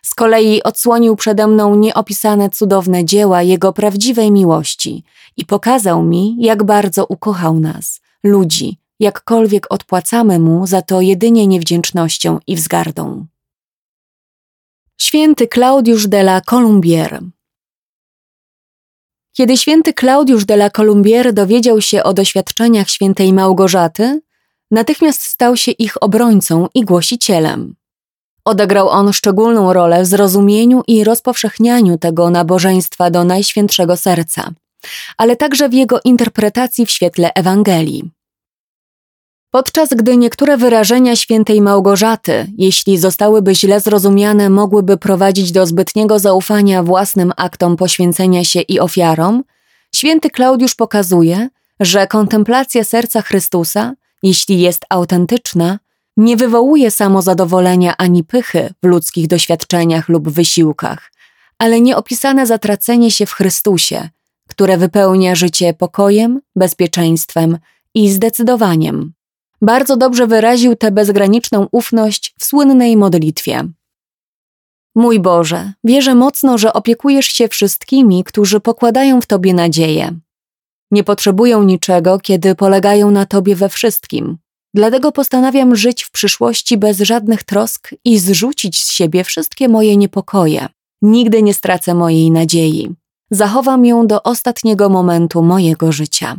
Z kolei odsłonił przede mną nieopisane cudowne dzieła jego prawdziwej miłości i pokazał mi, jak bardzo ukochał nas, ludzi, jakkolwiek odpłacamy mu za to jedynie niewdzięcznością i wzgardą. Święty Klaudiusz de la Colombière kiedy święty Klaudiusz de la Colombière dowiedział się o doświadczeniach świętej Małgorzaty, natychmiast stał się ich obrońcą i głosicielem. Odegrał on szczególną rolę w zrozumieniu i rozpowszechnianiu tego nabożeństwa do Najświętszego Serca, ale także w jego interpretacji w świetle Ewangelii. Podczas gdy niektóre wyrażenia świętej Małgorzaty, jeśli zostałyby źle zrozumiane, mogłyby prowadzić do zbytniego zaufania własnym aktom poświęcenia się i ofiarom, święty Klaudiusz pokazuje, że kontemplacja serca Chrystusa, jeśli jest autentyczna, nie wywołuje samozadowolenia ani pychy w ludzkich doświadczeniach lub wysiłkach, ale nieopisane zatracenie się w Chrystusie, które wypełnia życie pokojem, bezpieczeństwem i zdecydowaniem bardzo dobrze wyraził tę bezgraniczną ufność w słynnej modlitwie. Mój Boże, wierzę mocno, że opiekujesz się wszystkimi, którzy pokładają w Tobie nadzieję. Nie potrzebują niczego, kiedy polegają na Tobie we wszystkim. Dlatego postanawiam żyć w przyszłości bez żadnych trosk i zrzucić z siebie wszystkie moje niepokoje. Nigdy nie stracę mojej nadziei. Zachowam ją do ostatniego momentu mojego życia.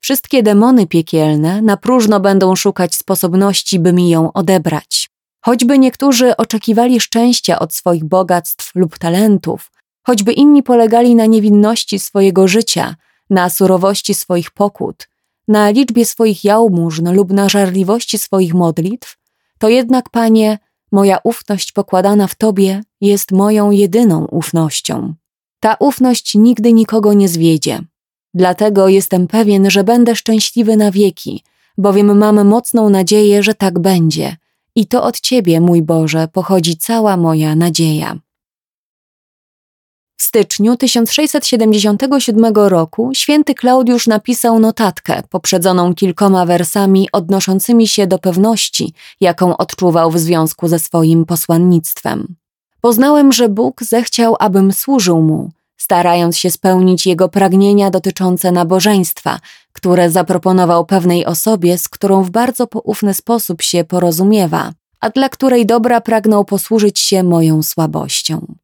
Wszystkie demony piekielne na próżno będą szukać sposobności, by mi ją odebrać. Choćby niektórzy oczekiwali szczęścia od swoich bogactw lub talentów, choćby inni polegali na niewinności swojego życia, na surowości swoich pokut, na liczbie swoich jałmużn lub na żarliwości swoich modlitw, to jednak, Panie, moja ufność pokładana w Tobie jest moją jedyną ufnością. Ta ufność nigdy nikogo nie zwiedzie. Dlatego jestem pewien, że będę szczęśliwy na wieki, bowiem mam mocną nadzieję, że tak będzie. I to od Ciebie, mój Boże, pochodzi cała moja nadzieja. W styczniu 1677 roku święty Klaudiusz napisał notatkę poprzedzoną kilkoma wersami odnoszącymi się do pewności, jaką odczuwał w związku ze swoim posłannictwem. Poznałem, że Bóg zechciał, abym służył mu, starając się spełnić jego pragnienia dotyczące nabożeństwa, które zaproponował pewnej osobie, z którą w bardzo poufny sposób się porozumiewa, a dla której dobra pragnął posłużyć się moją słabością.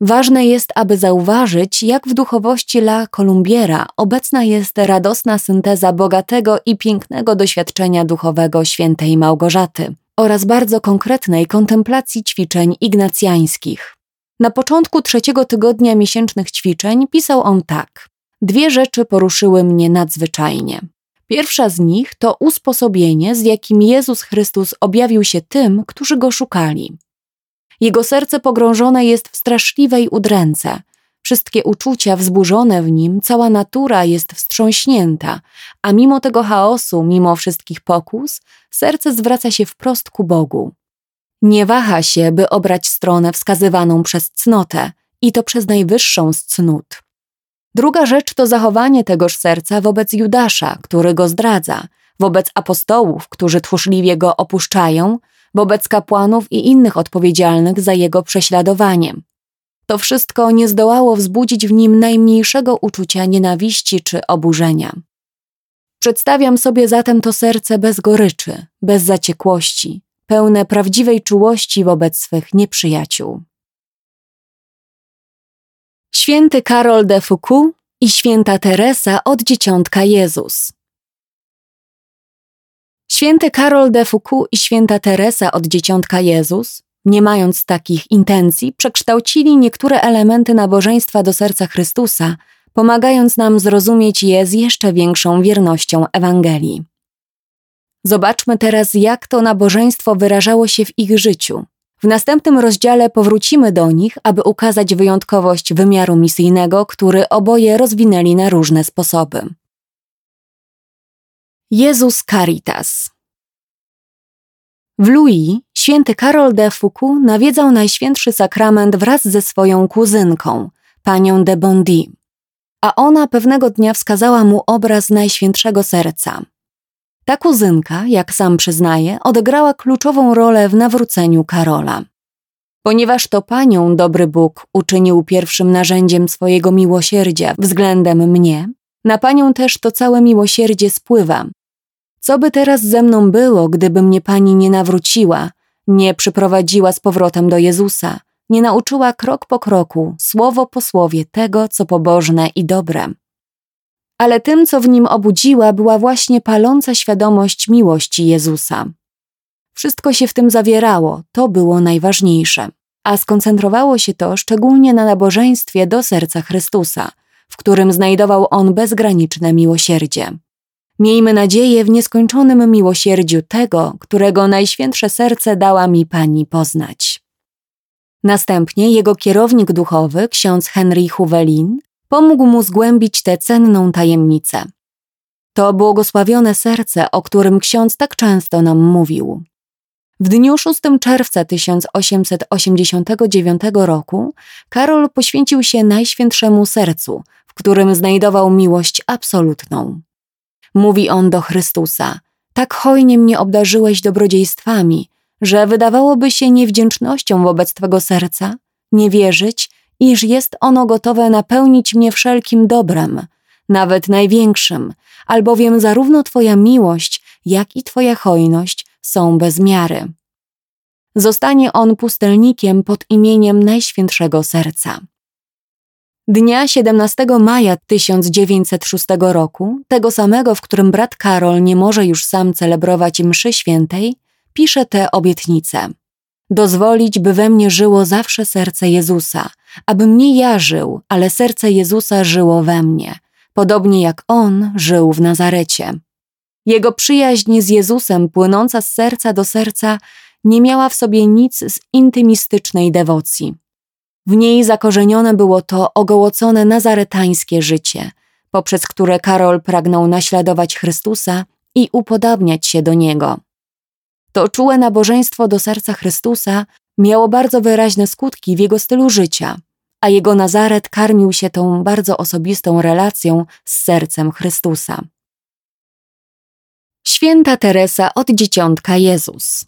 Ważne jest, aby zauważyć, jak w duchowości La Columbiera obecna jest radosna synteza bogatego i pięknego doświadczenia duchowego świętej Małgorzaty oraz bardzo konkretnej kontemplacji ćwiczeń ignacjańskich. Na początku trzeciego tygodnia miesięcznych ćwiczeń pisał on tak: Dwie rzeczy poruszyły mnie nadzwyczajnie. Pierwsza z nich to usposobienie, z jakim Jezus Chrystus objawił się tym, którzy go szukali. Jego serce pogrążone jest w straszliwej udręce. Wszystkie uczucia wzburzone w nim, cała natura jest wstrząśnięta, a mimo tego chaosu, mimo wszystkich pokus, serce zwraca się wprost ku Bogu. Nie waha się, by obrać stronę wskazywaną przez cnotę, i to przez najwyższą z cnót. Druga rzecz to zachowanie tegoż serca wobec Judasza, który go zdradza, wobec apostołów, którzy tchórzliwie go opuszczają, wobec kapłanów i innych odpowiedzialnych za jego prześladowaniem. To wszystko nie zdołało wzbudzić w nim najmniejszego uczucia nienawiści czy oburzenia. Przedstawiam sobie zatem to serce bez goryczy, bez zaciekłości, pełne prawdziwej czułości wobec swych nieprzyjaciół. Święty Karol de Foucault i święta Teresa od dzieciątka Jezus. Święty Karol de Foucault i święta Teresa od dzieciątka Jezus, nie mając takich intencji, przekształcili niektóre elementy nabożeństwa do serca Chrystusa, pomagając nam zrozumieć je z jeszcze większą wiernością Ewangelii. Zobaczmy teraz, jak to nabożeństwo wyrażało się w ich życiu. W następnym rozdziale powrócimy do nich, aby ukazać wyjątkowość wymiaru misyjnego, który oboje rozwinęli na różne sposoby. Jezus Caritas W Louis święty Karol de Foucault nawiedzał Najświętszy Sakrament wraz ze swoją kuzynką, panią de Bondy, a ona pewnego dnia wskazała mu obraz Najświętszego Serca. Ta kuzynka, jak sam przyznaje, odegrała kluczową rolę w nawróceniu Karola. Ponieważ to panią dobry Bóg uczynił pierwszym narzędziem swojego miłosierdzia względem mnie, na panią też to całe miłosierdzie spływa. Co by teraz ze mną było, gdyby mnie pani nie nawróciła, nie przyprowadziła z powrotem do Jezusa, nie nauczyła krok po kroku, słowo po słowie tego, co pobożne i dobre? Ale tym, co w nim obudziła, była właśnie paląca świadomość miłości Jezusa. Wszystko się w tym zawierało, to było najważniejsze, a skoncentrowało się to szczególnie na nabożeństwie do serca Chrystusa, w którym znajdował on bezgraniczne miłosierdzie. Miejmy nadzieję w nieskończonym miłosierdziu tego, którego najświętsze serce dała mi Pani poznać. Następnie jego kierownik duchowy, ksiądz Henry Huwelin, pomógł mu zgłębić tę cenną tajemnicę. To błogosławione serce, o którym ksiądz tak często nam mówił. W dniu 6 czerwca 1889 roku Karol poświęcił się Najświętszemu Sercu, w którym znajdował miłość absolutną. Mówi on do Chrystusa: Tak hojnie mnie obdarzyłeś dobrodziejstwami, że wydawałoby się niewdzięcznością wobec Twego serca nie wierzyć, iż jest ono gotowe napełnić mnie wszelkim dobrem, nawet największym, albowiem zarówno Twoja miłość, jak i Twoja hojność są bez miary. Zostanie on pustelnikiem pod imieniem Najświętszego Serca. Dnia 17 maja 1906 roku, tego samego, w którym brat Karol nie może już sam celebrować mszy świętej, pisze tę obietnicę. Dozwolić, by we mnie żyło zawsze serce Jezusa, abym nie ja żył, ale serce Jezusa żyło we mnie, podobnie jak On żył w Nazarecie. Jego przyjaźń z Jezusem, płynąca z serca do serca, nie miała w sobie nic z intymistycznej dewocji. W niej zakorzenione było to ogołocone nazaretańskie życie, poprzez które Karol pragnął naśladować Chrystusa i upodabniać się do Niego. To czułe nabożeństwo do serca Chrystusa miało bardzo wyraźne skutki w jego stylu życia, a jego Nazaret karmił się tą bardzo osobistą relacją z sercem Chrystusa. Święta Teresa od dzieciątka Jezus.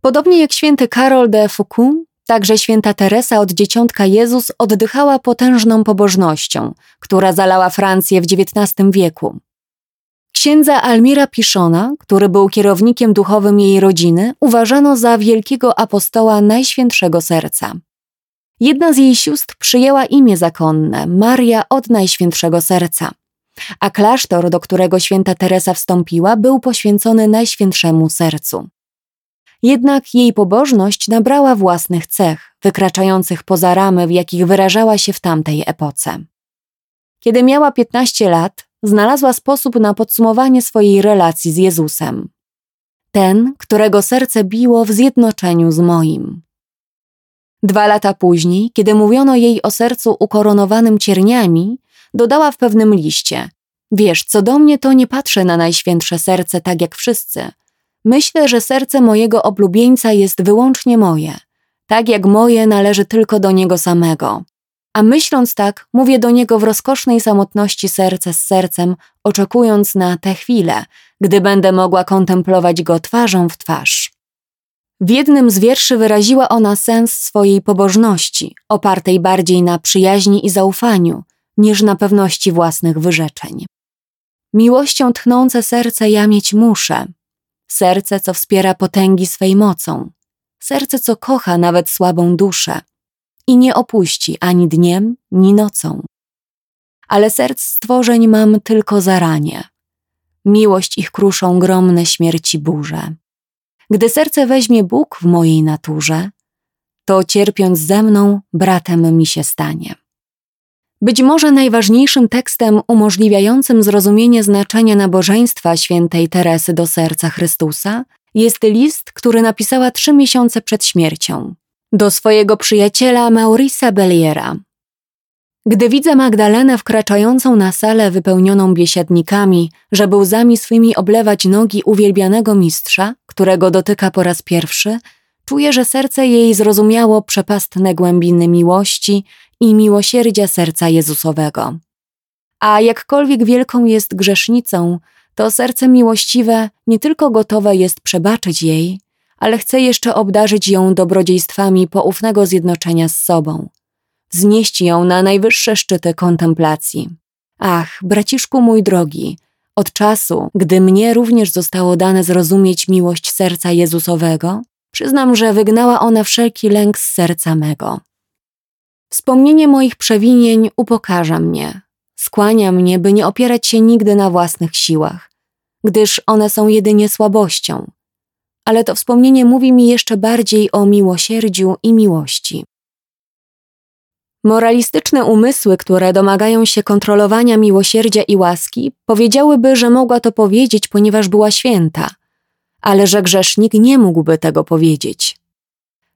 Podobnie jak święty Karol de Foucault, Także święta Teresa od dzieciątka Jezus oddychała potężną pobożnością, która zalała Francję w XIX wieku. Księdza Almira Piszona, który był kierownikiem duchowym jej rodziny, uważano za wielkiego apostoła Najświętszego Serca. Jedna z jej sióstr przyjęła imię zakonne Maria od Najświętszego Serca, a klasztor, do którego święta Teresa wstąpiła, był poświęcony Najświętszemu Sercu. Jednak jej pobożność nabrała własnych cech, wykraczających poza ramy, w jakich wyrażała się w tamtej epoce. Kiedy miała 15 lat, znalazła sposób na podsumowanie swojej relacji z Jezusem. Ten, którego serce biło w zjednoczeniu z moim. Dwa lata później, kiedy mówiono jej o sercu ukoronowanym cierniami, dodała w pewnym liście: Wiesz, co do mnie, to nie patrzę na najświętsze serce tak jak wszyscy. Myślę, że serce mojego oblubieńca jest wyłącznie moje, tak jak moje należy tylko do niego samego. A myśląc tak, mówię do niego w rozkosznej samotności serce z sercem, oczekując na tę chwilę, gdy będę mogła kontemplować go twarzą w twarz. W jednym z wierszy wyraziła ona sens swojej pobożności, opartej bardziej na przyjaźni i zaufaniu, niż na pewności własnych wyrzeczeń. Miłością tchnące serce ja mieć muszę, serce, co wspiera potęgi swej mocą, serce, co kocha nawet słabą duszę i nie opuści ani dniem, ni nocą. Ale serc stworzeń mam tylko zaranie. Miłość ich kruszą gromne śmierci burze. Gdy serce weźmie Bóg w mojej naturze, to cierpiąc ze mną, bratem mi się stanie. Być może najważniejszym tekstem umożliwiającym zrozumienie znaczenia nabożeństwa świętej Teresy do serca Chrystusa jest list, który napisała trzy miesiące przed śmiercią do swojego przyjaciela Maurisa Belliera. Gdy widzę Magdalenę wkraczającą na salę wypełnioną biesiadnikami, żeby łzami swymi oblewać nogi uwielbianego mistrza, którego dotyka po raz pierwszy, czuję, że serce jej zrozumiało przepastne głębiny miłości i miłosierdzia serca Jezusowego. A jakkolwiek wielką jest grzesznicą, to serce miłościwe nie tylko gotowe jest przebaczyć jej, ale chce jeszcze obdarzyć ją dobrodziejstwami poufnego zjednoczenia z sobą, znieść ją na najwyższe szczyty kontemplacji. Ach, braciszku mój drogi, od czasu, gdy mnie również zostało dane zrozumieć miłość serca Jezusowego, przyznam, że wygnała ona wszelki lęk z serca mego. Wspomnienie moich przewinień upokarza mnie, skłania mnie, by nie opierać się nigdy na własnych siłach, gdyż one są jedynie słabością, ale to wspomnienie mówi mi jeszcze bardziej o miłosierdziu i miłości. Moralistyczne umysły, które domagają się kontrolowania miłosierdzia i łaski, powiedziałyby, że mogła to powiedzieć, ponieważ była święta, ale że grzesznik nie mógłby tego powiedzieć.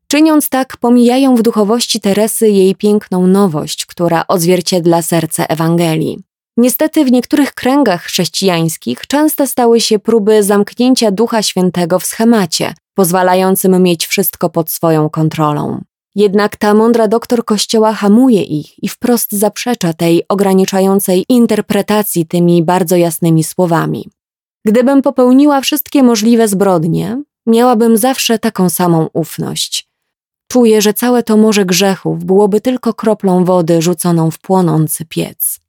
Czyniąc tak, pomijają w duchowości Teresy jej piękną nowość, która odzwierciedla serce Ewangelii. Niestety w niektórych kręgach chrześcijańskich częste stały się próby zamknięcia Ducha Świętego w schemacie, pozwalającym mieć wszystko pod swoją kontrolą. Jednak ta mądra doktor Kościoła hamuje ich i wprost zaprzecza tej ograniczającej interpretacji tymi bardzo jasnymi słowami. Gdybym popełniła wszystkie możliwe zbrodnie, miałabym zawsze taką samą ufność. Czuję, że całe to morze grzechów byłoby tylko kroplą wody rzuconą w płonący piec.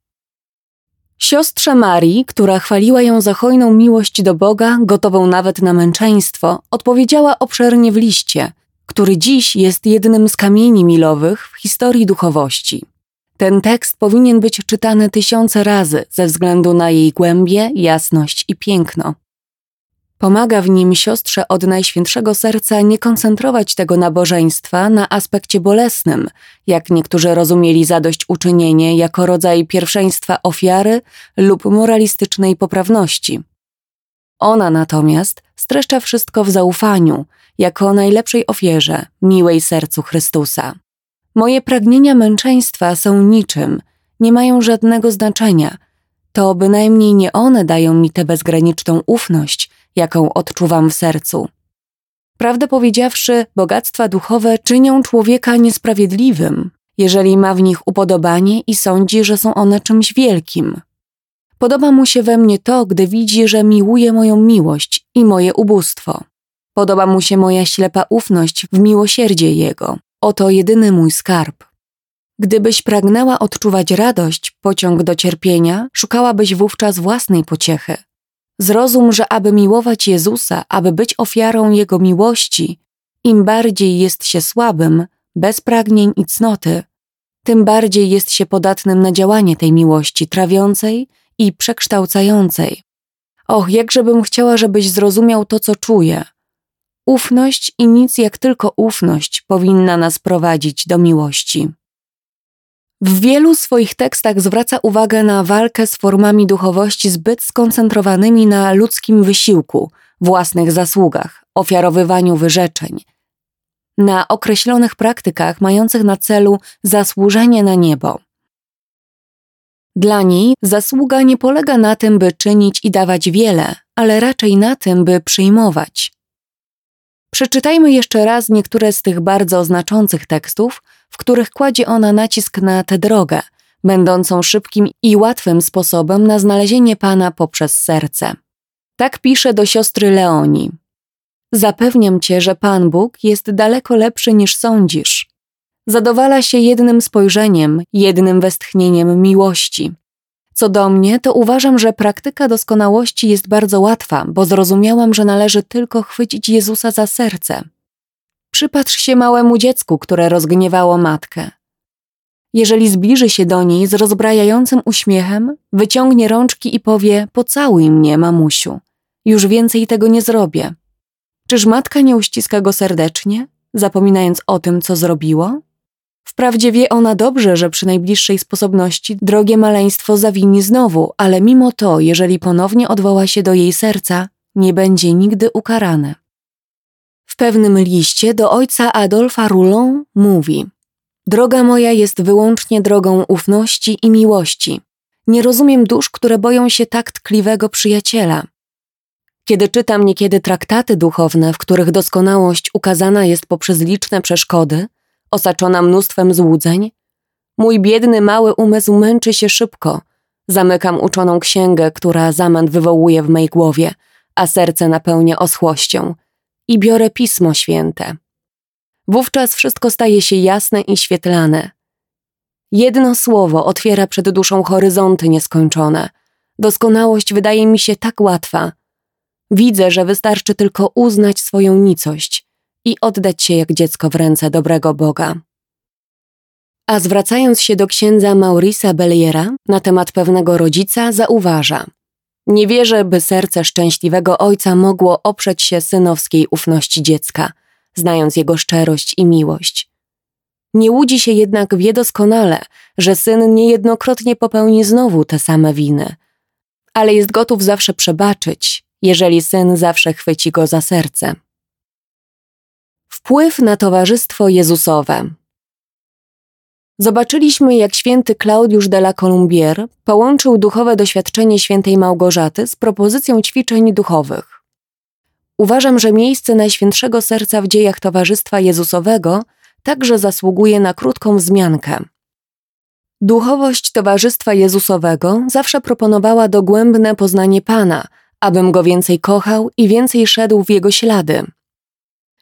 Siostrze Marii, która chwaliła ją za hojną miłość do Boga, gotową nawet na męczeństwo, odpowiedziała obszernie w liście, który dziś jest jednym z kamieni milowych w historii duchowości. Ten tekst powinien być czytany tysiące razy ze względu na jej głębię, jasność i piękno. Pomaga w nim siostrze od Najświętszego Serca nie koncentrować tego nabożeństwa na aspekcie bolesnym, jak niektórzy rozumieli zadośćuczynienie jako rodzaj pierwszeństwa ofiary lub moralistycznej poprawności. Ona natomiast streszcza wszystko w zaufaniu, jako najlepszej ofierze, miłej sercu Chrystusa. Moje pragnienia męczeństwa są niczym, nie mają żadnego znaczenia. To bynajmniej nie one dają mi tę bezgraniczną ufność, jaką odczuwam w sercu. Prawdę powiedziawszy, bogactwa duchowe czynią człowieka niesprawiedliwym, jeżeli ma w nich upodobanie i sądzi, że są one czymś wielkim. Podoba mu się we mnie to, gdy widzi, że miłuje moją miłość i moje ubóstwo. Podoba mu się moja ślepa ufność w miłosierdzie Jego, Oto jedyny mój skarb. Gdybyś pragnęła odczuwać radość, pociąg do cierpienia, szukałabyś wówczas własnej pociechy. Zrozum, że aby miłować Jezusa, aby być ofiarą Jego miłości, im bardziej jest się słabym, bez pragnień i cnoty, tym bardziej jest się podatnym na działanie tej miłości trawiącej i przekształcającej. Och, jakżebym chciała, żebyś zrozumiał to, co czuję. Ufność i nic jak tylko ufność powinna nas prowadzić do miłości. W wielu swoich tekstach zwraca uwagę na walkę z formami duchowości zbyt skoncentrowanymi na ludzkim wysiłku, własnych zasługach, ofiarowywaniu wyrzeczeń, na określonych praktykach mających na celu zasłużenie na niebo. Dla niej zasługa nie polega na tym, by czynić i dawać wiele, ale raczej na tym, by przyjmować. Przeczytajmy jeszcze raz niektóre z tych bardzo znaczących tekstów, w których kładzie ona nacisk na tę drogę, będącą szybkim i łatwym sposobem na znalezienie Pana poprzez serce. Tak pisze do siostry Leoni. Zapewniam cię, że Pan Bóg jest daleko lepszy niż sądzisz. Zadowala się jednym spojrzeniem, jednym westchnieniem miłości. Co do mnie, to uważam, że praktyka doskonałości jest bardzo łatwa, bo zrozumiałam, że należy tylko chwycić Jezusa za serce. Przypatrz się małemu dziecku, które rozgniewało matkę. Jeżeli zbliży się do niej z rozbrajającym uśmiechem, wyciągnie rączki i powie: Pocałuj mnie, mamusiu. Już więcej tego nie zrobię. Czyż matka nie uściska go serdecznie, zapominając o tym, co zrobiło? Wprawdzie wie ona dobrze, że przy najbliższej sposobności drogie maleństwo zawini znowu, ale mimo to, jeżeli ponownie odwoła się do jej serca, nie będzie nigdy ukarane. W pewnym liście do ojca Adolfa Roulon mówi: Droga moja jest wyłącznie drogą ufności i miłości. Nie rozumiem dusz, które boją się tak tkliwego przyjaciela. Kiedy czytam niekiedy traktaty duchowne, w których doskonałość ukazana jest poprzez liczne przeszkody, osaczona mnóstwem złudzeń, mój biedny mały umysł męczy się szybko. Zamykam uczoną księgę, która zamęt wywołuje w mej głowie, a serce napełnia oschłością i biorę Pismo Święte. Wówczas wszystko staje się jasne i świetlane. Jedno słowo otwiera przed duszą horyzonty nieskończone. Doskonałość wydaje mi się tak łatwa – Widzę, że wystarczy tylko uznać swoją nicość i oddać się jak dziecko w ręce dobrego Boga. A zwracając się do księdza Maurisa Belliera na temat pewnego rodzica, zauważa: Nie wierzę, by serce szczęśliwego ojca mogło oprzeć się synowskiej ufności dziecka, znając jego szczerość i miłość. Nie łudzi się jednak wie doskonale, że syn niejednokrotnie popełni znowu te same winy, ale jest gotów zawsze przebaczyć jeżeli syn zawsze chwyci go za serce. Wpływ na towarzystwo Jezusowe. Zobaczyliśmy, jak święty Klaudiusz de la Colombière połączył duchowe doświadczenie świętej Małgorzaty z propozycją ćwiczeń duchowych. Uważam, że miejsce Najświętszego Serca w dziejach Towarzystwa Jezusowego także zasługuje na krótką wzmiankę. Duchowość Towarzystwa Jezusowego zawsze proponowała dogłębne poznanie Pana – abym go więcej kochał i więcej szedł w jego ślady.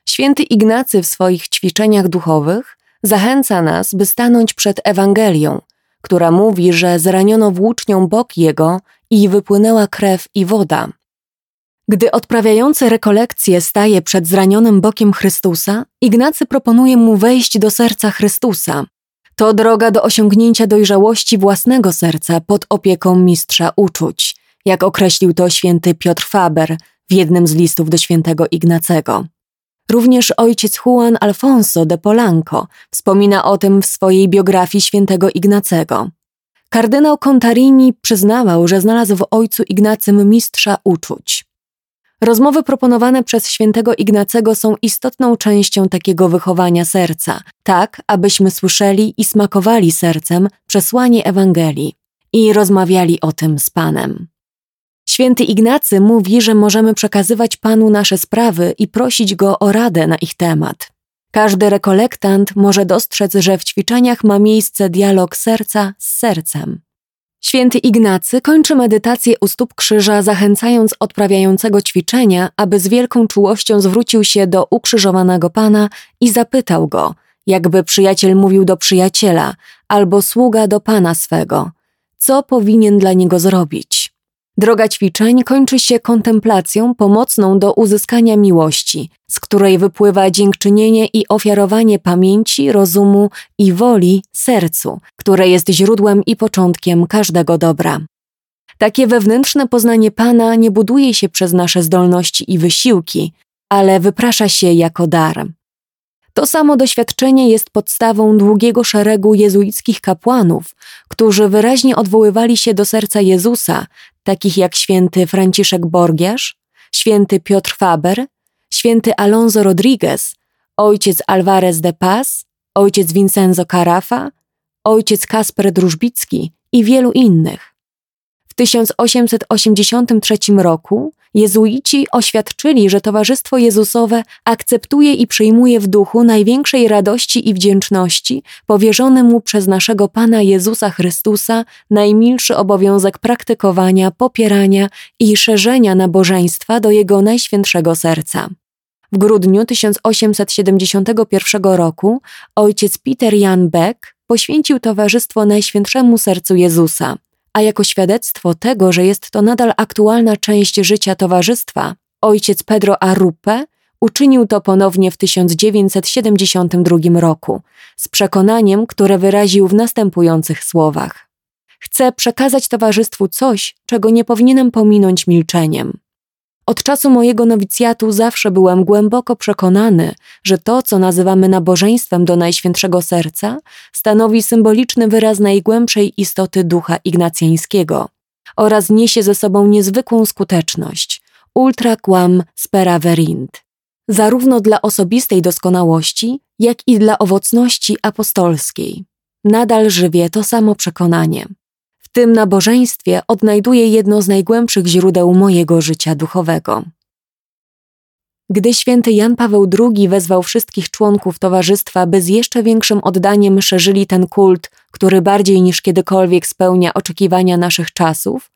Święty Ignacy w swoich ćwiczeniach duchowych zachęca nas, by stanąć przed Ewangelią, która mówi, że zraniono włócznią bok jego i wypłynęła krew i woda. Gdy odprawiający rekolekcję staje przed zranionym bokiem Chrystusa, Ignacy proponuje mu wejść do serca Chrystusa. To droga do osiągnięcia dojrzałości własnego serca pod opieką mistrza uczuć, jak określił to święty Piotr Faber w jednym z listów do świętego Ignacego. Również ojciec Juan Alfonso de Polanco wspomina o tym w swojej biografii świętego Ignacego. Kardynał Contarini przyznawał, że znalazł w ojcu Ignacym mistrza uczuć. Rozmowy proponowane przez świętego Ignacego są istotną częścią takiego wychowania serca, tak abyśmy słyszeli i smakowali sercem przesłanie Ewangelii i rozmawiali o tym z Panem. Święty Ignacy mówi, że możemy przekazywać Panu nasze sprawy i prosić Go o radę na ich temat. Każdy rekolektant może dostrzec, że w ćwiczeniach ma miejsce dialog serca z sercem. Święty Ignacy kończy medytację u stóp krzyża, zachęcając odprawiającego ćwiczenia, aby z wielką czułością zwrócił się do ukrzyżowanego Pana i zapytał go, jakby przyjaciel mówił do przyjaciela albo sługa do pana swego, co powinien dla niego zrobić. Droga ćwiczeń kończy się kontemplacją pomocną do uzyskania miłości, z której wypływa dziękczynienie i ofiarowanie pamięci, rozumu i woli sercu, które jest źródłem i początkiem każdego dobra. Takie wewnętrzne poznanie Pana nie buduje się przez nasze zdolności i wysiłki, ale wyprasza się jako dar. To samo doświadczenie jest podstawą długiego szeregu jezuickich kapłanów, którzy wyraźnie odwoływali się do serca Jezusa, takich jak święty Franciszek Borgiarz, święty Piotr Faber, święty Alonso Rodriguez, ojciec Alvarez de Paz, ojciec Vincenzo Carafa, ojciec Kasper Drużbicki i wielu innych. 1883 roku jezuici oświadczyli, że Towarzystwo Jezusowe akceptuje i przyjmuje w duchu największej radości i wdzięczności powierzony mu przez naszego Pana Jezusa Chrystusa najmilszy obowiązek praktykowania, popierania i szerzenia nabożeństwa do Jego najświętszego serca. W grudniu 1871 roku ojciec Peter Jan Beck poświęcił towarzystwo Najświętszemu Sercu Jezusa – a jako świadectwo tego, że jest to nadal aktualna część życia towarzystwa, ojciec Pedro Arrupe uczynił to ponownie w 1972 roku, z przekonaniem, które wyraził w następujących słowach. Chcę przekazać towarzystwu coś, czego nie powinienem pominąć milczeniem. Od czasu mojego nowicjatu zawsze byłem głęboko przekonany, że to, co nazywamy nabożeństwem do Najświętszego Serca, stanowi symboliczny wyraz najgłębszej istoty ducha ignacjańskiego oraz niesie ze sobą niezwykłą skuteczność ultra quam spera verint, zarówno dla osobistej doskonałości, jak i dla owocności apostolskiej. Nadal żywię to samo przekonanie. Tym nabożeństwie odnajduję jedno z najgłębszych źródeł mojego życia duchowego. Gdy święty Jan Paweł II wezwał wszystkich członków towarzystwa, by z jeszcze większym oddaniem szerzyli ten kult, który bardziej niż kiedykolwiek spełnia oczekiwania naszych czasów,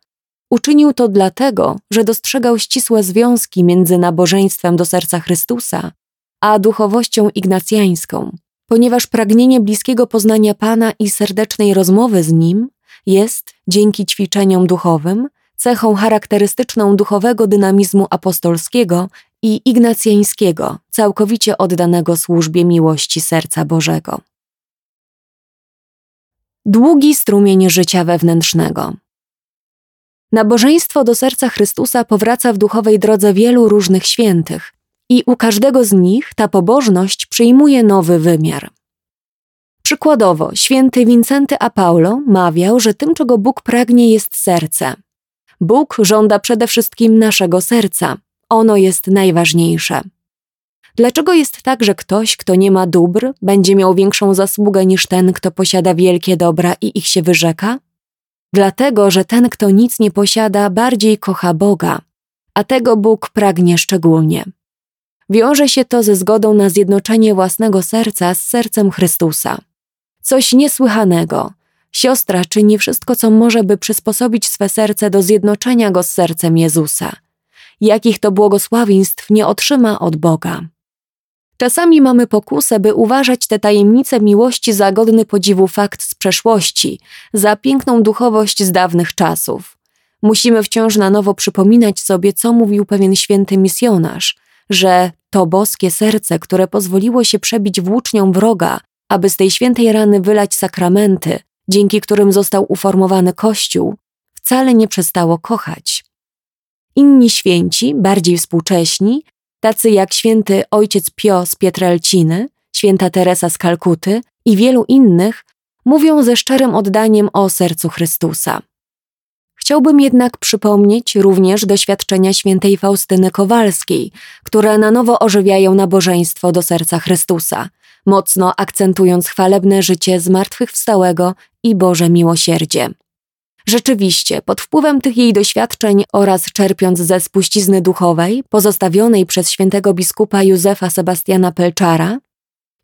uczynił to dlatego, że dostrzegał ścisłe związki między nabożeństwem do serca Chrystusa a duchowością ignacjańską, ponieważ pragnienie bliskiego poznania Pana i serdecznej rozmowy z Nim jest, dzięki ćwiczeniom duchowym, cechą charakterystyczną duchowego dynamizmu apostolskiego i ignacjańskiego, całkowicie oddanego służbie miłości serca Bożego. Długi strumień życia wewnętrznego. Nabożeństwo do serca Chrystusa powraca w duchowej drodze wielu różnych świętych, i u każdego z nich ta pobożność przyjmuje nowy wymiar. Przykładowo, święty Wincenty a Paulo mawiał, że tym, czego Bóg pragnie, jest serce. Bóg żąda przede wszystkim naszego serca. Ono jest najważniejsze. Dlaczego jest tak, że ktoś, kto nie ma dóbr, będzie miał większą zasługę niż ten, kto posiada wielkie dobra i ich się wyrzeka? Dlatego, że ten, kto nic nie posiada, bardziej kocha Boga, a tego Bóg pragnie szczególnie. Wiąże się to ze zgodą na zjednoczenie własnego serca z sercem Chrystusa. Coś niesłychanego. Siostra czyni wszystko, co może, by przysposobić swe serce do zjednoczenia go z sercem Jezusa. Jakich to błogosławieństw nie otrzyma od Boga. Czasami mamy pokusę, by uważać te tajemnice miłości za godny podziwu fakt z przeszłości, za piękną duchowość z dawnych czasów. Musimy wciąż na nowo przypominać sobie, co mówił pewien święty misjonarz, że to boskie serce, które pozwoliło się przebić włócznią wroga, aby z tej świętej rany wylać sakramenty, dzięki którym został uformowany Kościół, wcale nie przestało kochać. Inni święci, bardziej współcześni, tacy jak święty ojciec Pio z Pietrelciny, święta Teresa z Kalkuty i wielu innych, mówią ze szczerym oddaniem o sercu Chrystusa. Chciałbym jednak przypomnieć również doświadczenia świętej Faustyny Kowalskiej, które na nowo ożywiają nabożeństwo do serca Chrystusa, mocno akcentując chwalebne życie zmartwychwstałego i Boże miłosierdzie. Rzeczywiście, pod wpływem tych jej doświadczeń oraz czerpiąc ze spuścizny duchowej pozostawionej przez świętego biskupa Józefa Sebastiana Pelczara,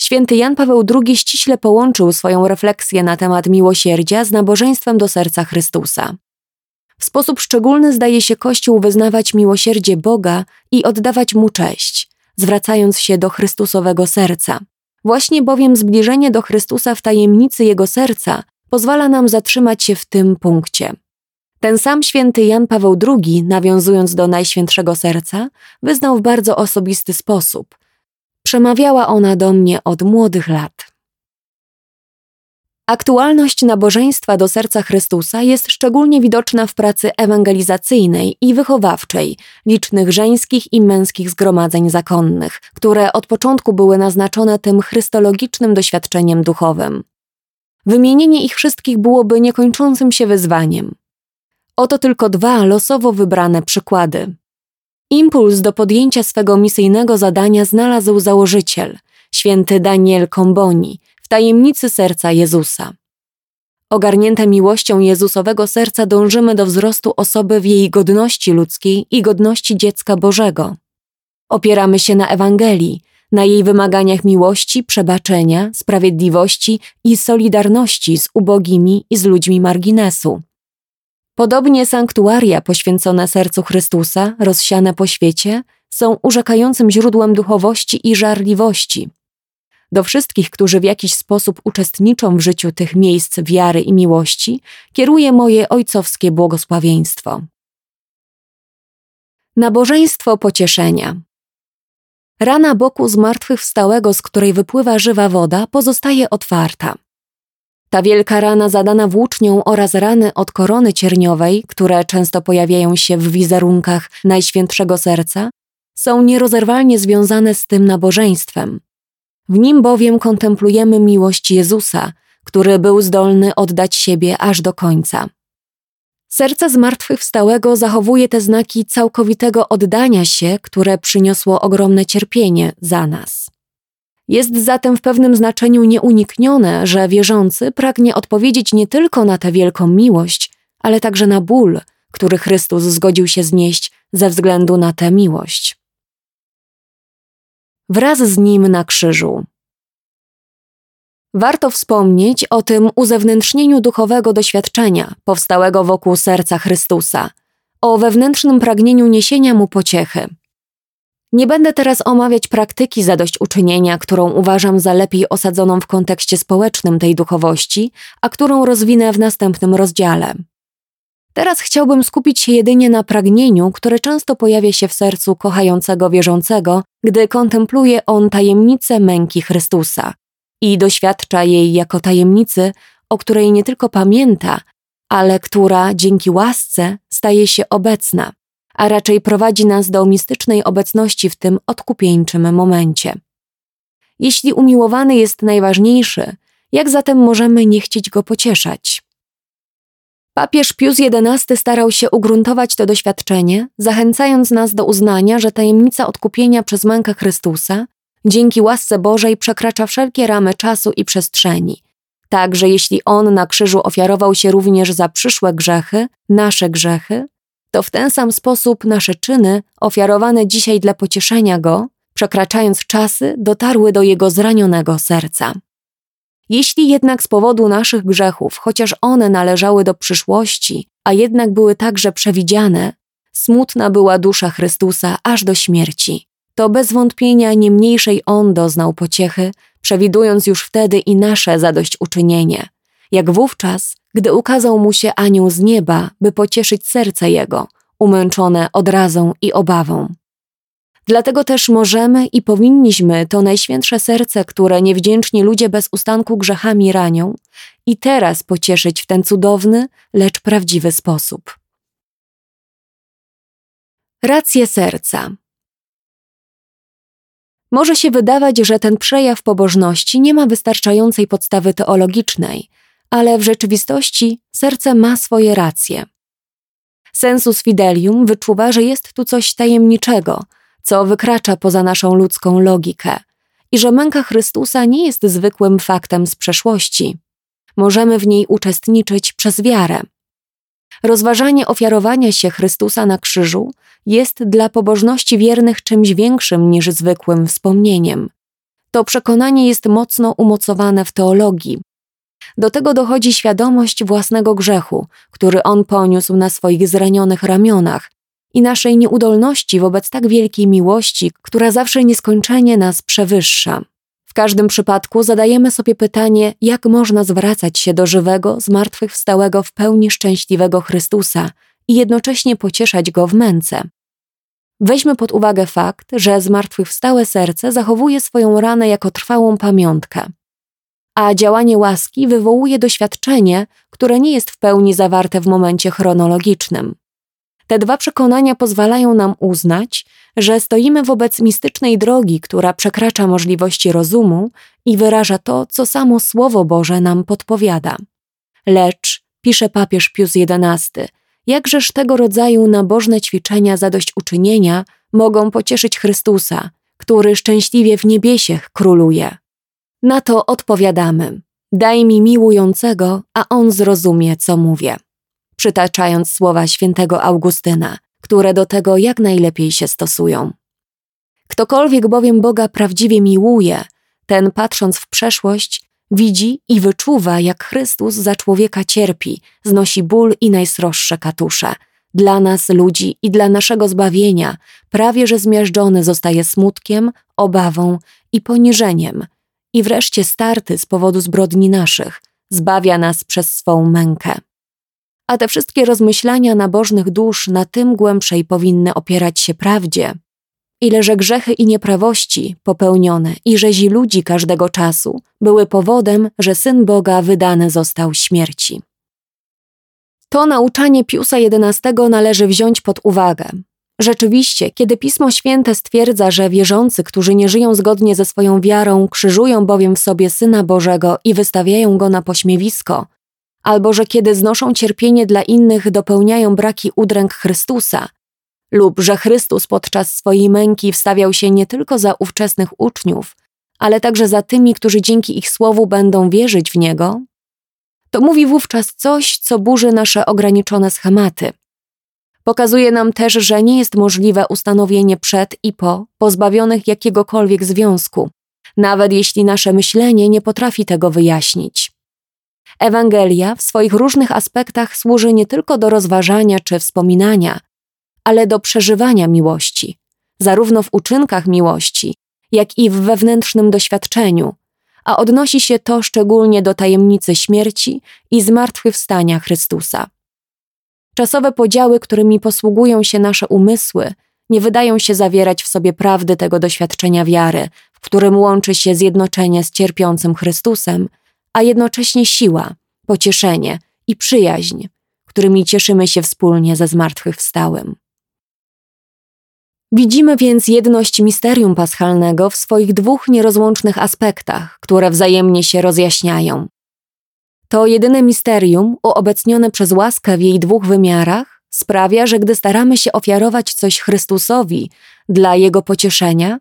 święty Jan Paweł II ściśle połączył swoją refleksję na temat miłosierdzia z nabożeństwem do serca Chrystusa. W sposób szczególny zdaje się Kościół wyznawać miłosierdzie Boga i oddawać mu cześć, zwracając się do Chrystusowego serca, Właśnie bowiem zbliżenie do Chrystusa w tajemnicy Jego serca pozwala nam zatrzymać się w tym punkcie. Ten sam święty Jan Paweł II, nawiązując do Najświętszego Serca, wyznał w bardzo osobisty sposób. Przemawiała ona do mnie od młodych lat. Aktualność nabożeństwa do serca Chrystusa jest szczególnie widoczna w pracy ewangelizacyjnej i wychowawczej licznych żeńskich i męskich zgromadzeń zakonnych, które od początku były naznaczone tym chrystologicznym doświadczeniem duchowym. Wymienienie ich wszystkich byłoby niekończącym się wyzwaniem. Oto tylko dwa losowo wybrane przykłady. Impuls do podjęcia swego misyjnego zadania znalazł założyciel, święty Daniel Komboni, w tajemnicy serca Jezusa. Ogarnięte miłością Jezusowego serca dążymy do wzrostu osoby w jej godności ludzkiej i godności dziecka Bożego. Opieramy się na Ewangelii, na jej wymaganiach miłości, przebaczenia, sprawiedliwości i solidarności z ubogimi i z ludźmi marginesu. Podobnie sanktuaria poświęcone sercu Chrystusa, rozsiane po świecie, są urzekającym źródłem duchowości i żarliwości. Do wszystkich, którzy w jakiś sposób uczestniczą w życiu tych miejsc wiary i miłości, kieruję moje ojcowskie błogosławieństwo. Nabożeństwo pocieszenia. Rana boku zmartwychwstałego, z której wypływa żywa woda, pozostaje otwarta. Ta wielka rana zadana włócznią oraz rany od korony cierniowej, które często pojawiają się w wizerunkach Najświętszego Serca, są nierozerwalnie związane z tym nabożeństwem. W nim bowiem kontemplujemy miłość Jezusa, który był zdolny oddać siebie aż do końca. Serce zmartwychwstałego zachowuje te znaki całkowitego oddania się, które przyniosło ogromne cierpienie za nas. Jest zatem w pewnym znaczeniu nieuniknione, że wierzący pragnie odpowiedzieć nie tylko na tę wielką miłość, ale także na ból, który Chrystus zgodził się znieść ze względu na tę miłość. Wraz z nim na krzyżu. Warto wspomnieć o tym uzewnętrznieniu duchowego doświadczenia powstałego wokół serca Chrystusa, o wewnętrznym pragnieniu niesienia mu pociechy. Nie będę teraz omawiać praktyki zadośćuczynienia, którą uważam za lepiej osadzoną w kontekście społecznym tej duchowości, a którą rozwinę w następnym rozdziale. Teraz chciałbym skupić się jedynie na pragnieniu, które często pojawia się w sercu kochającego wierzącego, gdy kontempluje on tajemnicę męki Chrystusa i doświadcza jej jako tajemnicy, o której nie tylko pamięta, ale która dzięki łasce staje się obecna, a raczej prowadzi nas do mistycznej obecności w tym odkupieńczym momencie. Jeśli umiłowany jest najważniejszy, jak zatem możemy nie chcieć go pocieszać? Papież Pius XI starał się ugruntować to doświadczenie, zachęcając nas do uznania, że tajemnica odkupienia przez mękę Chrystusa dzięki łasce Bożej przekracza wszelkie ramy czasu i przestrzeni. Tak, że jeśli On na krzyżu ofiarował się również za przyszłe grzechy, nasze grzechy, to w ten sam sposób nasze czyny, ofiarowane dzisiaj dla pocieszenia Go, przekraczając czasy, dotarły do Jego zranionego serca. Jeśli jednak z powodu naszych grzechów, chociaż one należały do przyszłości, a jednak były także przewidziane, smutna była dusza Chrystusa aż do śmierci, to bez wątpienia nie mniejszej On doznał pociechy, przewidując już wtedy i nasze zadośćuczynienie, jak wówczas, gdy ukazał mu się anioł z nieba, by pocieszyć serce jego, umęczone odrazą i obawą. Dlatego też możemy i powinniśmy to najświętsze serce, które niewdzięczni ludzie bez ustanku grzechami ranią, i teraz pocieszyć w ten cudowny, lecz prawdziwy sposób. Racje serca. Może się wydawać, że ten przejaw pobożności nie ma wystarczającej podstawy teologicznej, ale w rzeczywistości serce ma swoje racje. Sensus fidelium wyczuwa, że jest tu coś tajemniczego, co wykracza poza naszą ludzką logikę i że męka Chrystusa nie jest zwykłym faktem z przeszłości. Możemy w niej uczestniczyć przez wiarę. Rozważanie ofiarowania się Chrystusa na krzyżu jest dla pobożności wiernych czymś większym niż zwykłym wspomnieniem. To przekonanie jest mocno umocowane w teologii. Do tego dochodzi świadomość własnego grzechu, który on poniósł na swoich zranionych ramionach, i naszej nieudolności wobec tak wielkiej miłości, która zawsze nieskończenie nas przewyższa. W każdym przypadku zadajemy sobie pytanie, jak można zwracać się do żywego, zmartwychwstałego, w pełni szczęśliwego Chrystusa i jednocześnie pocieszać go w męce. Weźmy pod uwagę fakt, że zmartwychwstałe serce zachowuje swoją ranę jako trwałą pamiątkę, a działanie łaski wywołuje doświadczenie, które nie jest w pełni zawarte w momencie chronologicznym. Te dwa przekonania pozwalają nam uznać, że stoimy wobec mistycznej drogi, która przekracza możliwości rozumu i wyraża to, co samo Słowo Boże nam podpowiada. Lecz, pisze papież Pius XI, jakżeż tego rodzaju nabożne ćwiczenia zadośćuczynienia mogą pocieszyć Chrystusa, który szczęśliwie w niebiesiech króluje. Na to odpowiadamy: Daj mi miłującego, a on zrozumie, co mówię przytaczając słowa świętego Augustyna, które do tego jak najlepiej się stosują. Ktokolwiek bowiem Boga prawdziwie miłuje, ten patrząc w przeszłość, widzi i wyczuwa, jak Chrystus za człowieka cierpi, znosi ból i najsroższe katusze. Dla nas, ludzi i dla naszego zbawienia, prawie że zmiażdżony zostaje smutkiem, obawą i poniżeniem, i wreszcie starty z powodu zbrodni naszych, zbawia nas przez swą mękę a te wszystkie rozmyślania nabożnych dusz na tym głębszej powinny opierać się prawdzie. Ileże grzechy i nieprawości popełnione i rzezi ludzi każdego czasu były powodem, że Syn Boga wydany został śmierci. To nauczanie Piusa XI należy wziąć pod uwagę. Rzeczywiście, kiedy Pismo Święte stwierdza, że wierzący, którzy nie żyją zgodnie ze swoją wiarą, krzyżują bowiem w sobie Syna Bożego i wystawiają go na pośmiewisko, albo że kiedy znoszą cierpienie dla innych, dopełniają braki udręk Chrystusa, lub że Chrystus podczas swojej męki wstawiał się nie tylko za ówczesnych uczniów, ale także za tymi, którzy dzięki ich słowu będą wierzyć w Niego, to mówi wówczas coś, co burzy nasze ograniczone schematy. Pokazuje nam też, że nie jest możliwe ustanowienie przed i po pozbawionych jakiegokolwiek związku, nawet jeśli nasze myślenie nie potrafi tego wyjaśnić. Ewangelia w swoich różnych aspektach służy nie tylko do rozważania czy wspominania, ale do przeżywania miłości, zarówno w uczynkach miłości, jak i w wewnętrznym doświadczeniu, a odnosi się to szczególnie do tajemnicy śmierci i zmartwychwstania Chrystusa. Czasowe podziały, którymi posługują się nasze umysły, nie wydają się zawierać w sobie prawdy tego doświadczenia wiary, w którym łączy się zjednoczenie z cierpiącym Chrystusem a jednocześnie siła, pocieszenie i przyjaźń, którymi cieszymy się wspólnie ze zmartwychwstałym. Widzimy więc jedność misterium paschalnego w swoich dwóch nierozłącznych aspektach, które wzajemnie się rozjaśniają. To jedyne misterium, uobecnione przez łaskę w jej dwóch wymiarach, sprawia, że gdy staramy się ofiarować coś Chrystusowi dla Jego pocieszenia,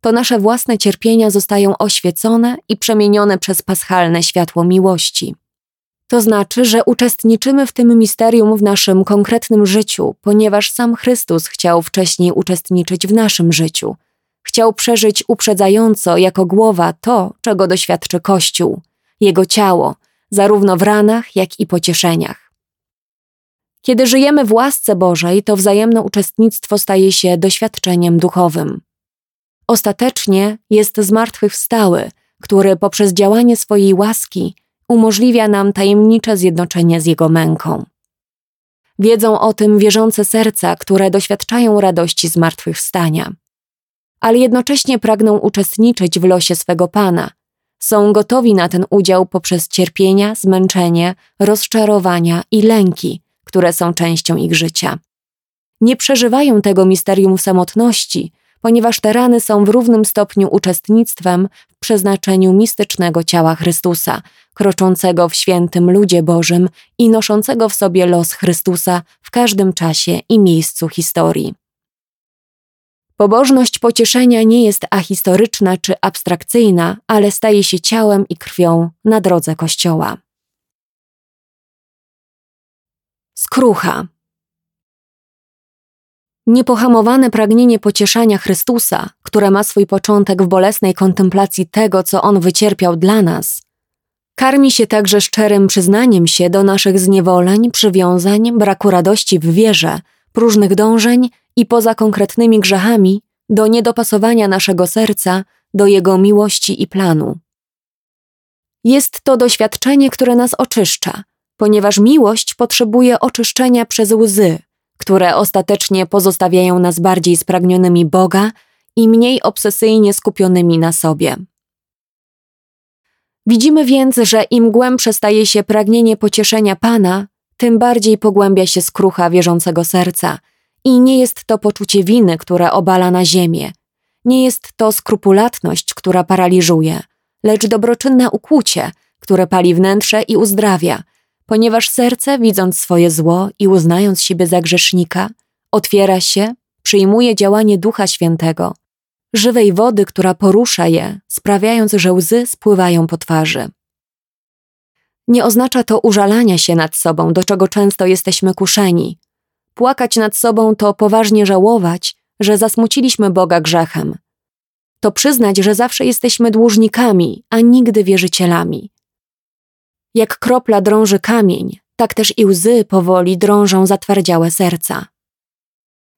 to nasze własne cierpienia zostają oświecone i przemienione przez paschalne światło miłości. To znaczy, że uczestniczymy w tym misterium w naszym konkretnym życiu, ponieważ sam Chrystus chciał wcześniej uczestniczyć w naszym życiu. Chciał przeżyć uprzedzająco jako głowa to, czego doświadczy Kościół, jego ciało, zarówno w ranach, jak i pocieszeniach. Kiedy żyjemy w łasce Bożej, to wzajemne uczestnictwo staje się doświadczeniem duchowym. Ostatecznie jest zmartwychwstały, który poprzez działanie swojej łaski umożliwia nam tajemnicze zjednoczenie z Jego męką. Wiedzą o tym wierzące serca, które doświadczają radości zmartwychwstania, ale jednocześnie pragną uczestniczyć w losie swego Pana. Są gotowi na ten udział poprzez cierpienia, zmęczenie, rozczarowania i lęki, które są częścią ich życia. Nie przeżywają tego misterium samotności, ponieważ te rany są w równym stopniu uczestnictwem w przeznaczeniu mistycznego ciała Chrystusa, kroczącego w świętym ludzie Bożym i noszącego w sobie los Chrystusa w każdym czasie i miejscu historii. Pobożność pocieszenia nie jest ahistoryczna czy abstrakcyjna, ale staje się ciałem i krwią na drodze Kościoła. Skrucha Niepohamowane pragnienie pocieszania Chrystusa, które ma swój początek w bolesnej kontemplacji tego, co On wycierpiał dla nas, karmi się także szczerym przyznaniem się do naszych zniewoleń, przywiązań, braku radości w wierze, próżnych dążeń i poza konkretnymi grzechami, do niedopasowania naszego serca do Jego miłości i planu. Jest to doświadczenie, które nas oczyszcza, ponieważ miłość potrzebuje oczyszczenia przez łzy, które ostatecznie pozostawiają nas bardziej spragnionymi Boga i mniej obsesyjnie skupionymi na sobie. Widzimy więc, że im głębsze staje się pragnienie pocieszenia Pana, tym bardziej pogłębia się skrucha wierzącego serca i nie jest to poczucie winy, które obala na ziemię. Nie jest to skrupulatność, która paraliżuje, lecz dobroczynne ukłucie, które pali wnętrze i uzdrawia, ponieważ serce, widząc swoje zło i uznając siebie za grzesznika, otwiera się, przyjmuje działanie Ducha Świętego, żywej wody, która porusza je, sprawiając, że łzy spływają po twarzy. Nie oznacza to użalania się nad sobą, do czego często jesteśmy kuszeni. Płakać nad sobą to poważnie żałować, że zasmuciliśmy Boga grzechem. To przyznać, że zawsze jesteśmy dłużnikami, a nigdy wierzycielami. Jak kropla drąży kamień, tak też i łzy powoli drążą zatwardziałe serca.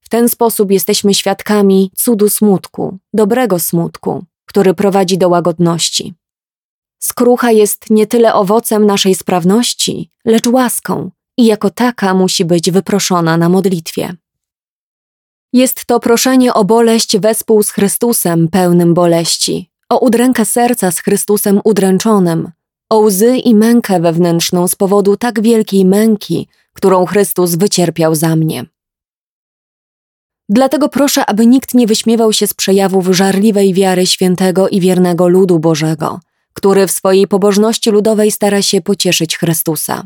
W ten sposób jesteśmy świadkami cudu smutku, dobrego smutku, który prowadzi do łagodności. Skrucha jest nie tyle owocem naszej sprawności, lecz łaską i jako taka musi być wyproszona na modlitwie. Jest to proszenie o boleść wespół z Chrystusem pełnym boleści, o udrękę serca z Chrystusem udręczonym, o łzy i mękę wewnętrzną z powodu tak wielkiej męki, którą Chrystus wycierpiał za mnie. Dlatego proszę, aby nikt nie wyśmiewał się z przejawów żarliwej wiary świętego i wiernego ludu Bożego, który w swojej pobożności ludowej stara się pocieszyć Chrystusa.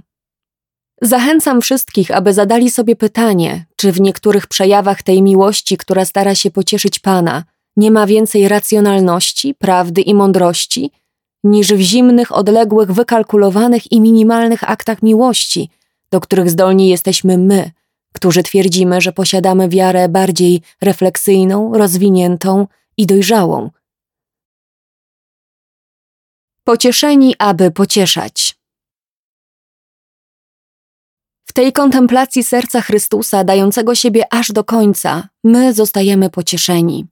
Zachęcam wszystkich, aby zadali sobie pytanie, czy w niektórych przejawach tej miłości, która stara się pocieszyć Pana, nie ma więcej racjonalności, prawdy i mądrości, niż w zimnych, odległych, wykalkulowanych i minimalnych aktach miłości, do których zdolni jesteśmy my, którzy twierdzimy, że posiadamy wiarę bardziej refleksyjną, rozwiniętą i dojrzałą. Pocieszeni, aby pocieszać. W tej kontemplacji serca Chrystusa, dającego siebie aż do końca, my zostajemy pocieszeni.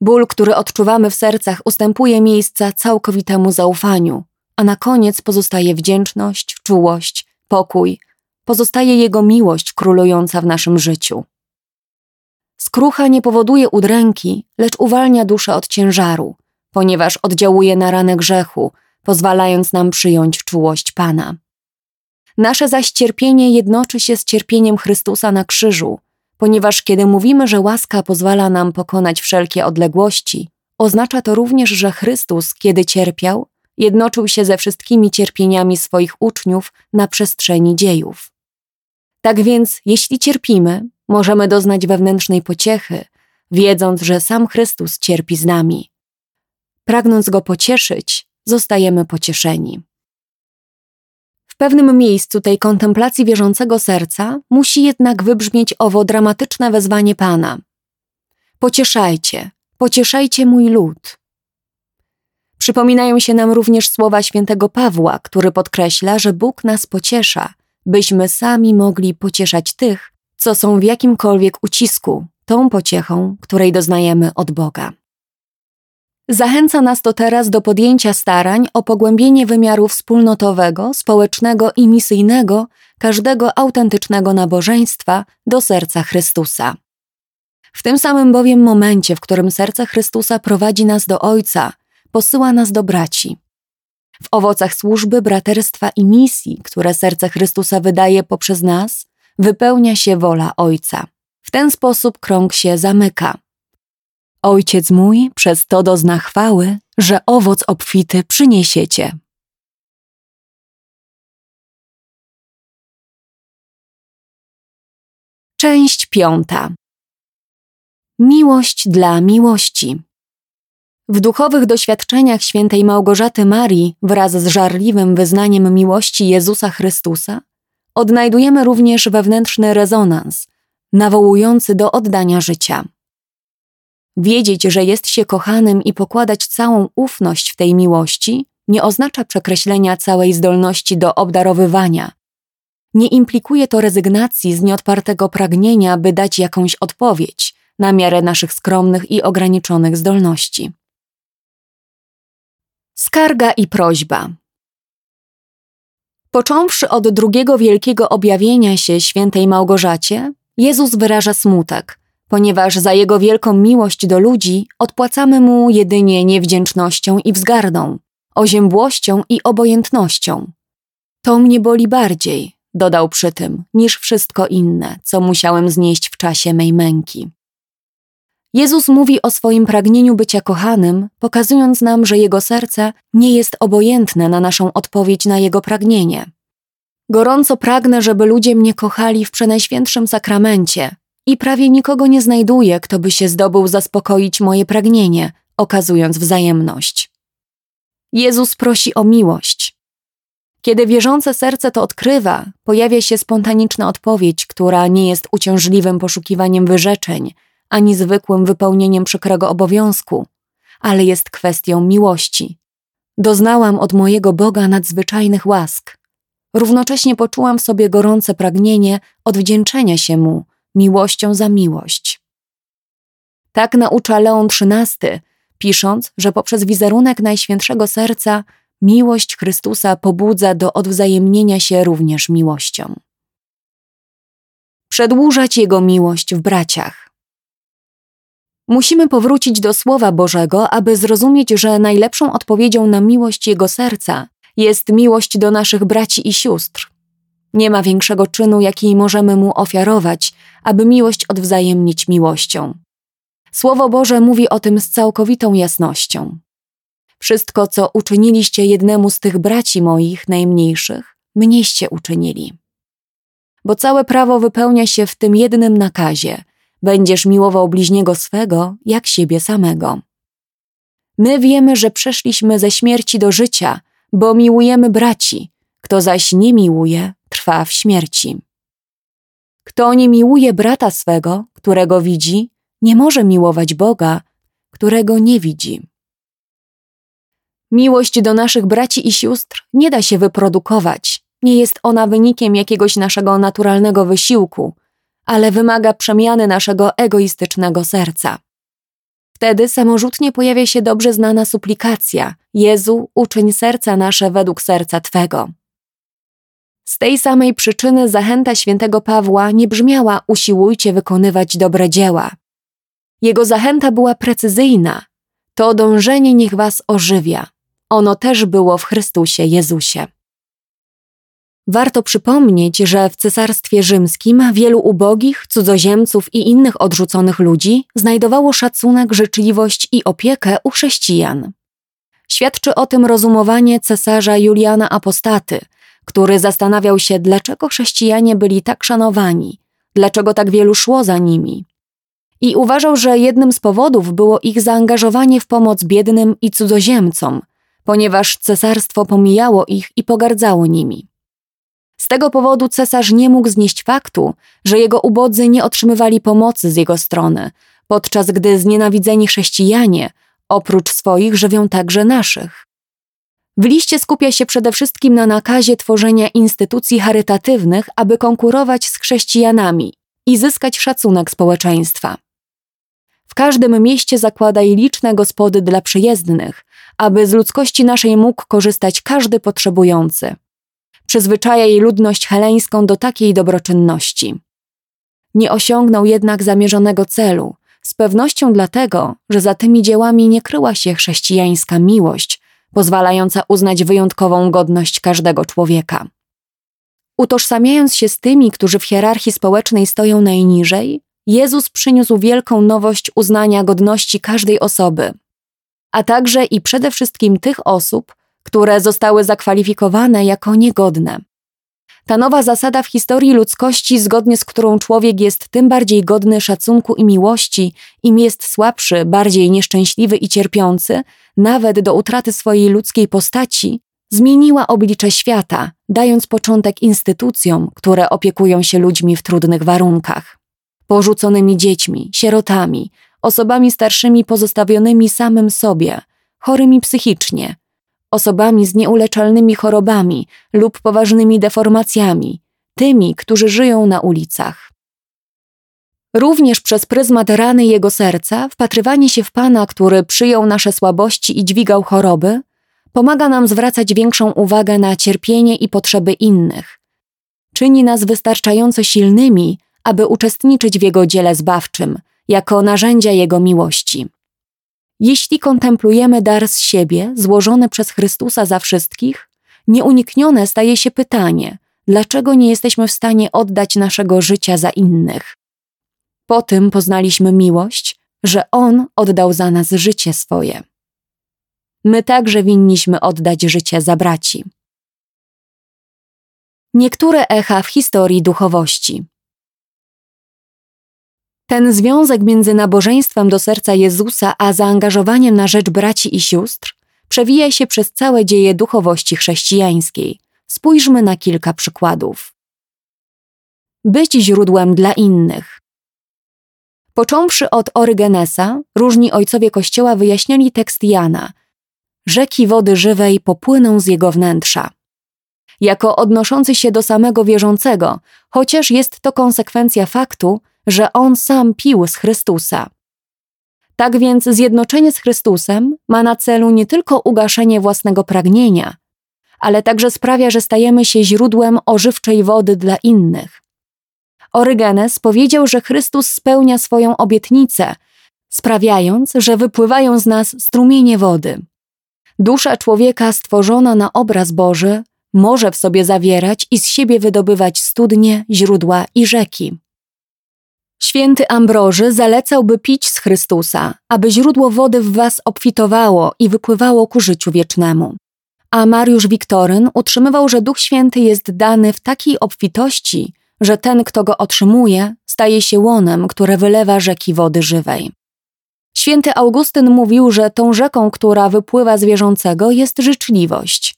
Ból, który odczuwamy w sercach, ustępuje miejsca całkowitemu zaufaniu, a na koniec pozostaje wdzięczność, czułość, pokój, pozostaje Jego miłość królująca w naszym życiu. Skrucha nie powoduje udręki, lecz uwalnia duszę od ciężaru, ponieważ oddziałuje na ranę grzechu, pozwalając nam przyjąć czułość Pana. Nasze zaś cierpienie jednoczy się z cierpieniem Chrystusa na krzyżu, ponieważ kiedy mówimy, że łaska pozwala nam pokonać wszelkie odległości, oznacza to również, że Chrystus, kiedy cierpiał, jednoczył się ze wszystkimi cierpieniami swoich uczniów na przestrzeni dziejów. Tak więc, jeśli cierpimy, możemy doznać wewnętrznej pociechy, wiedząc, że sam Chrystus cierpi z nami. Pragnąc go pocieszyć, zostajemy pocieszeni pewnym miejscu tej kontemplacji wierzącego serca musi jednak wybrzmieć owo dramatyczne wezwanie Pana. Pocieszajcie, pocieszajcie mój lud. Przypominają się nam również słowa świętego Pawła, który podkreśla, że Bóg nas pociesza, byśmy sami mogli pocieszać tych, co są w jakimkolwiek ucisku, tą pociechą, której doznajemy od Boga. Zachęca nas to teraz do podjęcia starań o pogłębienie wymiaru wspólnotowego, społecznego i misyjnego każdego autentycznego nabożeństwa do serca Chrystusa. W tym samym bowiem momencie, w którym serce Chrystusa prowadzi nas do Ojca, posyła nas do braci. W owocach służby, braterstwa i misji, które serce Chrystusa wydaje poprzez nas, wypełnia się wola Ojca. W ten sposób krąg się zamyka. Ojciec mój przez to dozna chwały, że owoc obfity przyniesiecie. Część piąta. Miłość dla miłości. W duchowych doświadczeniach świętej Małgorzaty Marii wraz z żarliwym wyznaniem miłości Jezusa Chrystusa odnajdujemy również wewnętrzny rezonans, nawołujący do oddania życia. Wiedzieć, że jest się kochanym i pokładać całą ufność w tej miłości, nie oznacza przekreślenia całej zdolności do obdarowywania. Nie implikuje to rezygnacji z nieodpartego pragnienia, by dać jakąś odpowiedź na miarę naszych skromnych i ograniczonych zdolności. Skarga i prośba. Począwszy od drugiego wielkiego objawienia się świętej Małgorzacie, Jezus wyraża smutek, ponieważ za jego wielką miłość do ludzi odpłacamy mu jedynie niewdzięcznością i wzgardą, oziębłością i obojętnością. To mnie boli bardziej, dodał przy tym, niż wszystko inne, co musiałem znieść w czasie mej męki. Jezus mówi o swoim pragnieniu bycia kochanym, pokazując nam, że jego serce nie jest obojętne na naszą odpowiedź na jego pragnienie. Gorąco pragnę, żeby ludzie mnie kochali w przenajświętszym sakramencie i prawie nikogo nie znajduję, kto by się zdobył zaspokoić moje pragnienie, okazując wzajemność. Jezus prosi o miłość. Kiedy wierzące serce to odkrywa, pojawia się spontaniczna odpowiedź, która nie jest uciążliwym poszukiwaniem wyrzeczeń, ani zwykłym wypełnieniem przykrego obowiązku, ale jest kwestią miłości. Doznałam od mojego Boga nadzwyczajnych łask. Równocześnie poczułam w sobie gorące pragnienie odwdzięczenia się Mu miłością za miłość. Tak naucza Leon XIII, pisząc, że poprzez wizerunek Najświętszego Serca miłość Chrystusa pobudza do odwzajemnienia się również miłością. Przedłużać Jego miłość w braciach. Musimy powrócić do Słowa Bożego, aby zrozumieć, że najlepszą odpowiedzią na miłość Jego serca jest miłość do naszych braci i sióstr. Nie ma większego czynu, jaki możemy Mu ofiarować, aby miłość odwzajemnić miłością. Słowo Boże mówi o tym z całkowitą jasnością. Wszystko, co uczyniliście jednemu z tych braci moich najmniejszych, mnieście uczynili. Bo całe prawo wypełnia się w tym jednym nakazie – Będziesz miłował bliźniego swego jak siebie samego. My wiemy, że przeszliśmy ze śmierci do życia, bo miłujemy braci, kto zaś nie miłuje, trwa w śmierci. Kto nie miłuje brata swego, którego widzi, nie może miłować Boga, którego nie widzi. Miłość do naszych braci i sióstr nie da się wyprodukować, nie jest ona wynikiem jakiegoś naszego naturalnego wysiłku, ale wymaga przemiany naszego egoistycznego serca. Wtedy samorzutnie pojawia się dobrze znana suplikacja: Jezu, uczyń serca nasze według serca Twego. Z tej samej przyczyny zachęta świętego Pawła nie brzmiała usiłujcie wykonywać dobre dzieła. Jego zachęta była precyzyjna. To dążenie niech was ożywia. Ono też było w Chrystusie Jezusie. Warto przypomnieć, że w Cesarstwie Rzymskim wielu ubogich, cudzoziemców i innych odrzuconych ludzi znajdowało szacunek, życzliwość i opiekę u chrześcijan. Świadczy o tym rozumowanie cesarza Juliana Apostaty, który zastanawiał się, dlaczego chrześcijanie byli tak szanowani, dlaczego tak wielu szło za nimi. I uważał, że jednym z powodów było ich zaangażowanie w pomoc biednym i cudzoziemcom, ponieważ cesarstwo pomijało ich i pogardzało nimi. Z tego powodu cesarz nie mógł znieść faktu, że jego ubodzy nie otrzymywali pomocy z jego strony, podczas gdy znienawidzeni chrześcijanie, oprócz swoich, żywią także naszych. W liście skupia się przede wszystkim na nakazie tworzenia instytucji charytatywnych, aby konkurować z chrześcijanami i zyskać szacunek społeczeństwa. W każdym mieście zakładaj liczne gospody dla przyjezdnych, aby z ludzkości naszej mógł korzystać każdy potrzebujący przyzwyczaja jej ludność heleńską do takiej dobroczynności. Nie osiągnął jednak zamierzonego celu, z pewnością dlatego, że za tymi dziełami nie kryła się chrześcijańska miłość, pozwalająca uznać wyjątkową godność każdego człowieka. Utożsamiając się z tymi, którzy w hierarchii społecznej stoją najniżej, Jezus przyniósł wielką nowość uznania godności każdej osoby, a także i przede wszystkim tych osób, które zostały zakwalifikowane jako niegodne. Ta nowa zasada w historii ludzkości, zgodnie z którą człowiek jest tym bardziej godny szacunku i miłości, im jest słabszy, bardziej nieszczęśliwy i cierpiący, nawet do utraty swojej ludzkiej postaci, zmieniła oblicze świata, dając początek instytucjom, które opiekują się ludźmi w trudnych warunkach. Porzuconymi dziećmi, sierotami, osobami starszymi pozostawionymi samym sobie, chorymi psychicznie, osobami z nieuleczalnymi chorobami lub poważnymi deformacjami, tymi, którzy żyją na ulicach. Również przez pryzmat rany jego serca, wpatrywanie się w Pana, który przyjął nasze słabości i dźwigał choroby, Pomaga nam zwracać większą uwagę na cierpienie i potrzeby innych. Czyni nas wystarczająco silnymi, aby uczestniczyć w Jego dziele zbawczym, jako narzędzia Jego miłości. Jeśli kontemplujemy dar z siebie, złożony przez Chrystusa za wszystkich, nieuniknione staje się pytanie, dlaczego nie jesteśmy w stanie oddać naszego życia za innych. Po tym poznaliśmy miłość, że On oddał za nas życie swoje. My także winniśmy oddać życie za braci. Niektóre echa w historii duchowości. Ten związek między nabożeństwem do serca Jezusa a zaangażowaniem na rzecz braci i sióstr przewija się przez całe dzieje duchowości chrześcijańskiej. Spójrzmy na kilka przykładów. Być źródłem dla innych. Począwszy od Orygenesa, różni ojcowie Kościoła wyjaśniali tekst Jana. Rzeki wody żywej popłyną z jego wnętrza. Jako odnoszący się do samego wierzącego, chociaż jest to konsekwencja faktu, że on sam pił z Chrystusa. Tak więc zjednoczenie z Chrystusem ma na celu nie tylko ugaszenie własnego pragnienia, ale także sprawia, że stajemy się źródłem ożywczej wody dla innych. Orygenes powiedział, że Chrystus spełnia swoją obietnicę, sprawiając, że wypływają z nas strumienie wody. Dusza człowieka stworzona na obraz Boży może w sobie zawierać i z siebie wydobywać studnie, źródła i rzeki. Święty Ambroży zalecałby pić z Chrystusa, aby źródło wody w was obfitowało i wypływało ku życiu wiecznemu. A Mariusz Wiktoryn utrzymywał, że Duch Święty jest dany w takiej obfitości, że ten, kto go otrzymuje, staje się łonem, które wylewa rzeki wody żywej. Święty Augustyn mówił, że tą rzeką, która wypływa z wierzącego, jest życzliwość.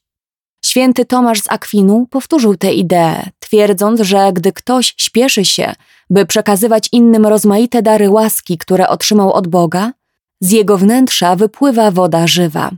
Święty Tomasz z Akwinu powtórzył tę ideę, twierdząc, że gdy ktoś śpieszy się, by przekazywać innym rozmaite dary łaski, które otrzymał od Boga, z jego wnętrza wypływa woda żywa.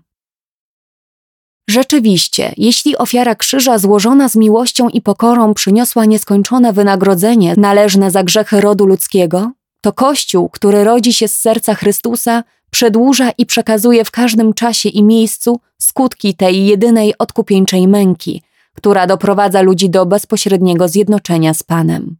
Rzeczywiście, jeśli ofiara krzyża złożona z miłością i pokorą przyniosła nieskończone wynagrodzenie należne za grzechy rodu ludzkiego, to Kościół, który rodzi się z serca Chrystusa, przedłuża i przekazuje w każdym czasie i miejscu skutki tej jedynej odkupieńczej męki, która doprowadza ludzi do bezpośredniego zjednoczenia z Panem.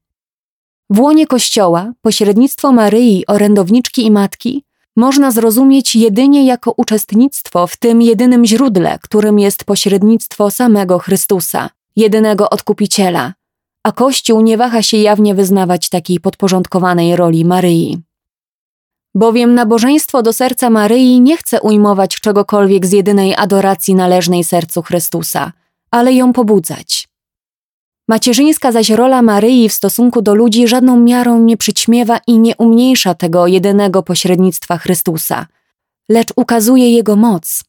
W łonie Kościoła pośrednictwo Maryi, orędowniczki i matki można zrozumieć jedynie jako uczestnictwo w tym jedynym źródle, którym jest pośrednictwo samego Chrystusa, jedynego odkupiciela, a Kościół nie waha się jawnie wyznawać takiej podporządkowanej roli Maryi. Bowiem nabożeństwo do serca Maryi nie chce ujmować czegokolwiek z jedynej adoracji należnej sercu Chrystusa, ale ją pobudzać. Macierzyńska zaś rola Maryi w stosunku do ludzi żadną miarą nie przyćmiewa i nie umniejsza tego jedynego pośrednictwa Chrystusa, lecz ukazuje jego moc.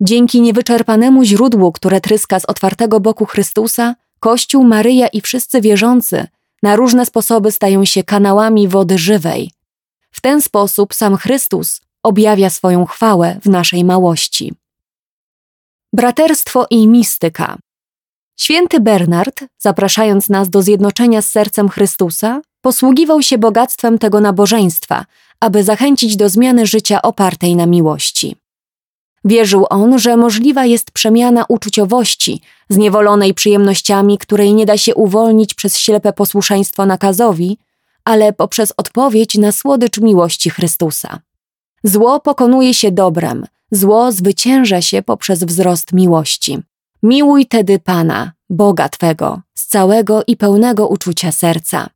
Dzięki niewyczerpanemu źródłu, które tryska z otwartego boku Chrystusa, Kościół, Maryja i wszyscy wierzący na różne sposoby stają się kanałami wody żywej. W ten sposób sam Chrystus objawia swoją chwałę w naszej małości. Braterstwo i mistyka. Święty Bernard, zapraszając nas do zjednoczenia z sercem Chrystusa, posługiwał się bogactwem tego nabożeństwa, aby zachęcić do zmiany życia opartej na miłości. Wierzył on, że możliwa jest przemiana uczuciowości, zniewolonej przyjemnościami, której nie da się uwolnić przez ślepe posłuszeństwo nakazowi, ale poprzez odpowiedź na słodycz miłości Chrystusa. Zło pokonuje się dobrem, zło zwycięża się poprzez wzrost miłości. Miłuj tedy Pana, Boga Twego, z całego i pełnego uczucia serca.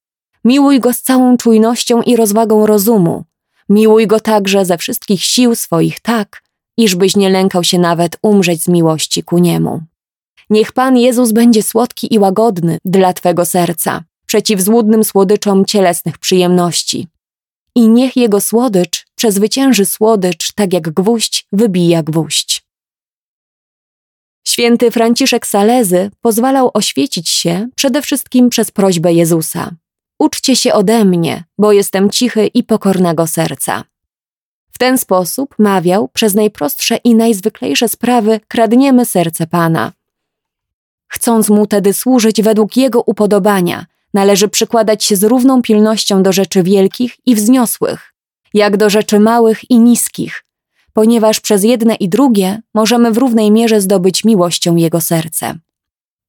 Miłuj Go z całą czujnością i rozwagą rozumu. Miłuj Go także ze wszystkich sił swoich tak, iżbyś nie lękał się nawet umrzeć z miłości ku Niemu. Niech Pan Jezus będzie słodki i łagodny dla Twego serca, przeciw złudnym słodyczom cielesnych przyjemności. I niech Jego słodycz przezwycięży słodycz, tak jak gwóźdź wybija gwóźdź. Święty Franciszek Salezy pozwalał oświecić się przede wszystkim przez prośbę Jezusa. Uczcie się ode mnie, bo jestem cichy i pokornego serca. W ten sposób mawiał, przez najprostsze i najzwyklejsze sprawy kradniemy serce Pana. Chcąc mu tedy służyć według jego upodobania, należy przykładać się z równą pilnością do rzeczy wielkich i wzniosłych, jak do rzeczy małych i niskich, ponieważ przez jedne i drugie możemy w równej mierze zdobyć miłością Jego serce.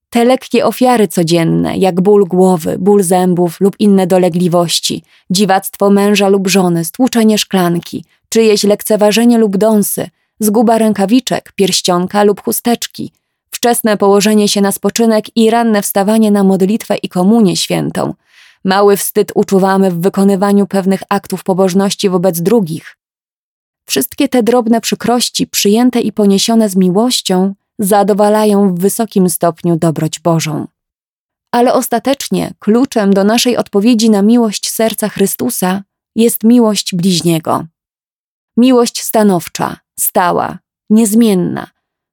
Te lekkie ofiary codzienne, jak ból głowy, ból zębów lub inne dolegliwości, dziwactwo męża lub żony, stłuczenie szklanki, czyjeś lekceważenie lub dąsy, zguba rękawiczek, pierścionka lub chusteczki, wczesne położenie się na spoczynek i ranne wstawanie na modlitwę i komunię świętą. Mały wstyd uczuwamy w wykonywaniu pewnych aktów pobożności wobec drugich. Wszystkie te drobne przykrości, przyjęte i poniesione z miłością, zadowalają w wysokim stopniu dobroć Bożą. Ale ostatecznie kluczem do naszej odpowiedzi na miłość serca Chrystusa jest miłość bliźniego. Miłość stanowcza, stała, niezmienna,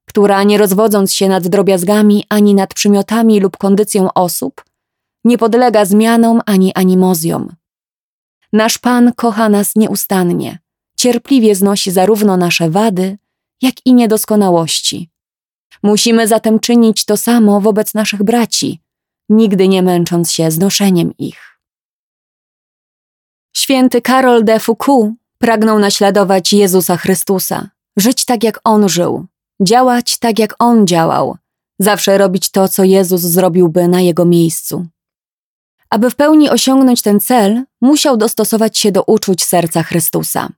która nie rozwodząc się nad drobiazgami ani nad przymiotami lub kondycją osób, nie podlega zmianom ani animozjom. Nasz Pan kocha nas nieustannie, cierpliwie znosi zarówno nasze wady, jak i niedoskonałości. Musimy zatem czynić to samo wobec naszych braci, nigdy nie męcząc się znoszeniem ich. Święty Karol de Foucault pragnął naśladować Jezusa Chrystusa, żyć tak jak On żył, działać tak jak On działał, zawsze robić to, co Jezus zrobiłby na Jego miejscu. Aby w pełni osiągnąć ten cel, musiał dostosować się do uczuć serca Chrystusa.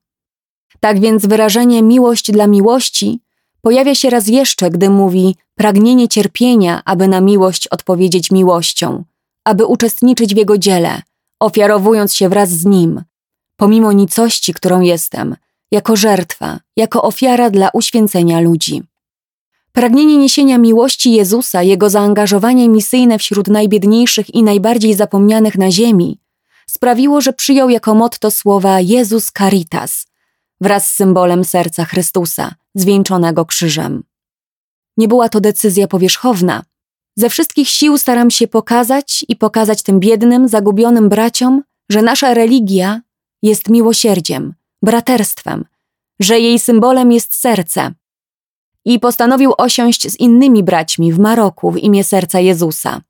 Tak więc wyrażenie miłość dla miłości pojawia się raz jeszcze, gdy mówi pragnienie cierpienia, aby na miłość odpowiedzieć miłością, aby uczestniczyć w jego dziele, ofiarowując się wraz z nim, pomimo nicości, którą jestem, jako żertwa, jako ofiara dla uświęcenia ludzi. Pragnienie niesienia miłości Jezusa, jego zaangażowanie misyjne wśród najbiedniejszych i najbardziej zapomnianych na ziemi, sprawiło, że przyjął jako motto słowa Jezus Caritas, wraz z symbolem serca Chrystusa, zwieńczonego krzyżem. Nie była to decyzja powierzchowna. Ze wszystkich sił staram się pokazać i pokazać tym biednym, zagubionym braciom, że nasza religia jest miłosierdziem, braterstwem, że jej symbolem jest serce. I postanowił osiąść z innymi braćmi w Maroku w imię serca Jezusa.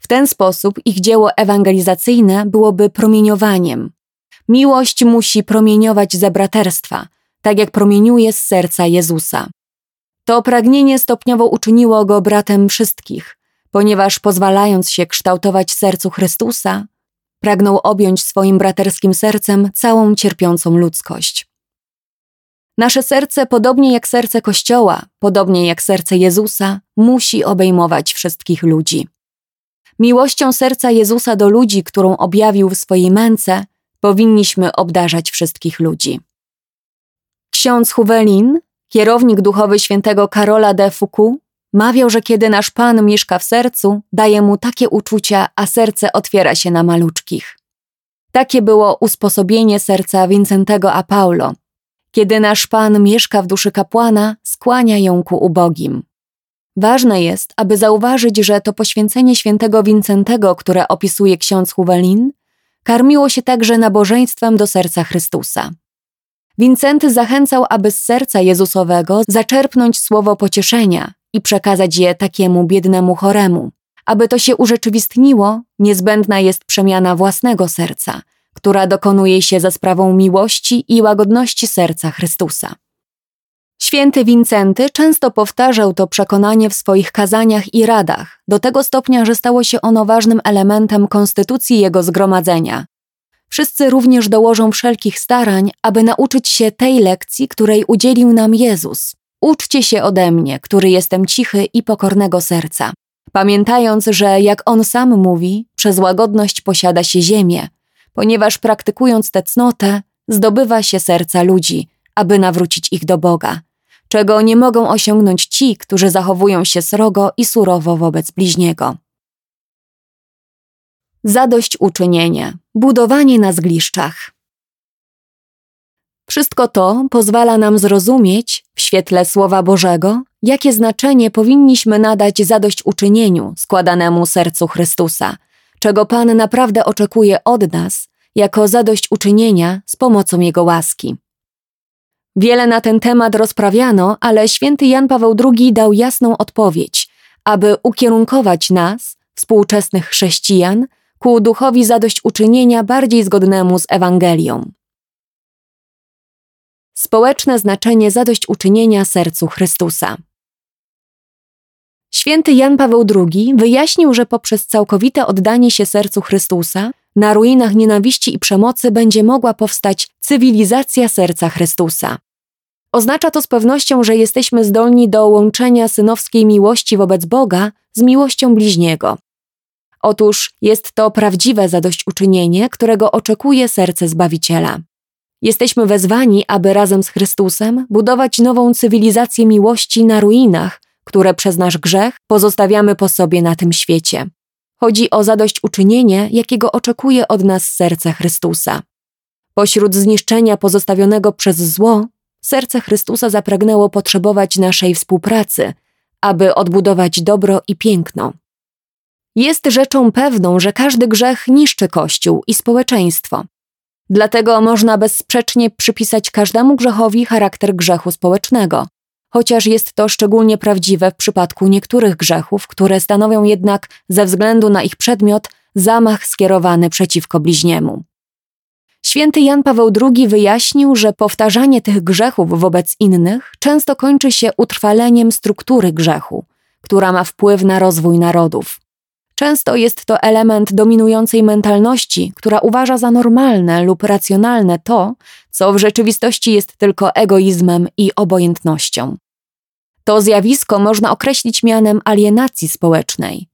W ten sposób ich dzieło ewangelizacyjne byłoby promieniowaniem. Miłość musi promieniować ze braterstwa, tak jak promieniuje z serca Jezusa. To pragnienie stopniowo uczyniło go bratem wszystkich, ponieważ pozwalając się kształtować sercu Chrystusa, pragnął objąć swoim braterskim sercem całą cierpiącą ludzkość. Nasze serce, podobnie jak serce Kościoła, podobnie jak serce Jezusa, musi obejmować wszystkich ludzi. Miłością serca Jezusa do ludzi, którą objawił w swojej męce, powinniśmy obdarzać wszystkich ludzi. Ksiądz Huwelin, kierownik duchowy świętego Karola de Foucault, mawiał, że kiedy nasz Pan mieszka w sercu, daje mu takie uczucia, a serce otwiera się na maluczkich. Takie było usposobienie serca Wincentego a Paulo. Kiedy nasz Pan mieszka w duszy kapłana, skłania ją ku ubogim. Ważne jest, aby zauważyć, że to poświęcenie świętego Wincentego, które opisuje ksiądz Huwelin, karmiło się także nabożeństwem do serca Chrystusa. Wincenty zachęcał, aby z serca Jezusowego zaczerpnąć słowo pocieszenia i przekazać je takiemu biednemu choremu. Aby to się urzeczywistniło, niezbędna jest przemiana własnego serca, która dokonuje się za sprawą miłości i łagodności serca Chrystusa. Święty Wincenty często powtarzał to przekonanie w swoich kazaniach i radach, do tego stopnia, że stało się ono ważnym elementem konstytucji jego zgromadzenia, Wszyscy również dołożą wszelkich starań, aby nauczyć się tej lekcji, której udzielił nam Jezus. Uczcie się ode mnie, który jestem cichy i pokornego serca, pamiętając, że jak on sam mówi, przez łagodność posiada się ziemię, ponieważ praktykując tę cnotę, zdobywa się serca ludzi, aby nawrócić ich do Boga, czego nie mogą osiągnąć ci, którzy zachowują się srogo i surowo wobec bliźniego zadośćuczynienie, budowanie na zgliszczach. Wszystko to pozwala nam zrozumieć, w świetle Słowa Bożego, jakie znaczenie powinniśmy nadać zadośćuczynieniu składanemu sercu Chrystusa, czego Pan naprawdę oczekuje od nas, jako zadośćuczynienia z pomocą Jego łaski. Wiele na ten temat rozprawiano, ale święty Jan Paweł II dał jasną odpowiedź, aby ukierunkować nas, współczesnych chrześcijan, ku duchowi zadośćuczynienia bardziej zgodnemu z Ewangelią. Społeczne znaczenie zadośćuczynienia sercu Chrystusa. Święty Jan Paweł II wyjaśnił, że poprzez całkowite oddanie się sercu Chrystusa na ruinach nienawiści i przemocy będzie mogła powstać cywilizacja serca Chrystusa. Oznacza to z pewnością, że jesteśmy zdolni do łączenia synowskiej miłości wobec Boga z miłością bliźniego. Otóż jest to prawdziwe zadośćuczynienie, którego oczekuje serce Zbawiciela. Jesteśmy wezwani, aby razem z Chrystusem budować nową cywilizację miłości na ruinach, które przez nasz grzech pozostawiamy po sobie na tym świecie. Chodzi o zadośćuczynienie, jakiego oczekuje od nas serce Chrystusa. Pośród zniszczenia pozostawionego przez zło, serce Chrystusa zapragnęło potrzebować naszej współpracy, aby odbudować dobro i piękno. Jest rzeczą pewną, że każdy grzech niszczy Kościół i społeczeństwo. Dlatego można bezsprzecznie przypisać każdemu grzechowi charakter grzechu społecznego, chociaż jest to szczególnie prawdziwe w przypadku niektórych grzechów, które stanowią jednak ze względu na ich przedmiot zamach skierowany przeciwko bliźniemu. Święty Jan Paweł II wyjaśnił, że powtarzanie tych grzechów wobec innych często kończy się utrwaleniem struktury grzechu, która ma wpływ na rozwój narodów. Często jest to element dominującej mentalności, która uważa za normalne lub racjonalne to, co w rzeczywistości jest tylko egoizmem i obojętnością. To zjawisko można określić mianem alienacji społecznej.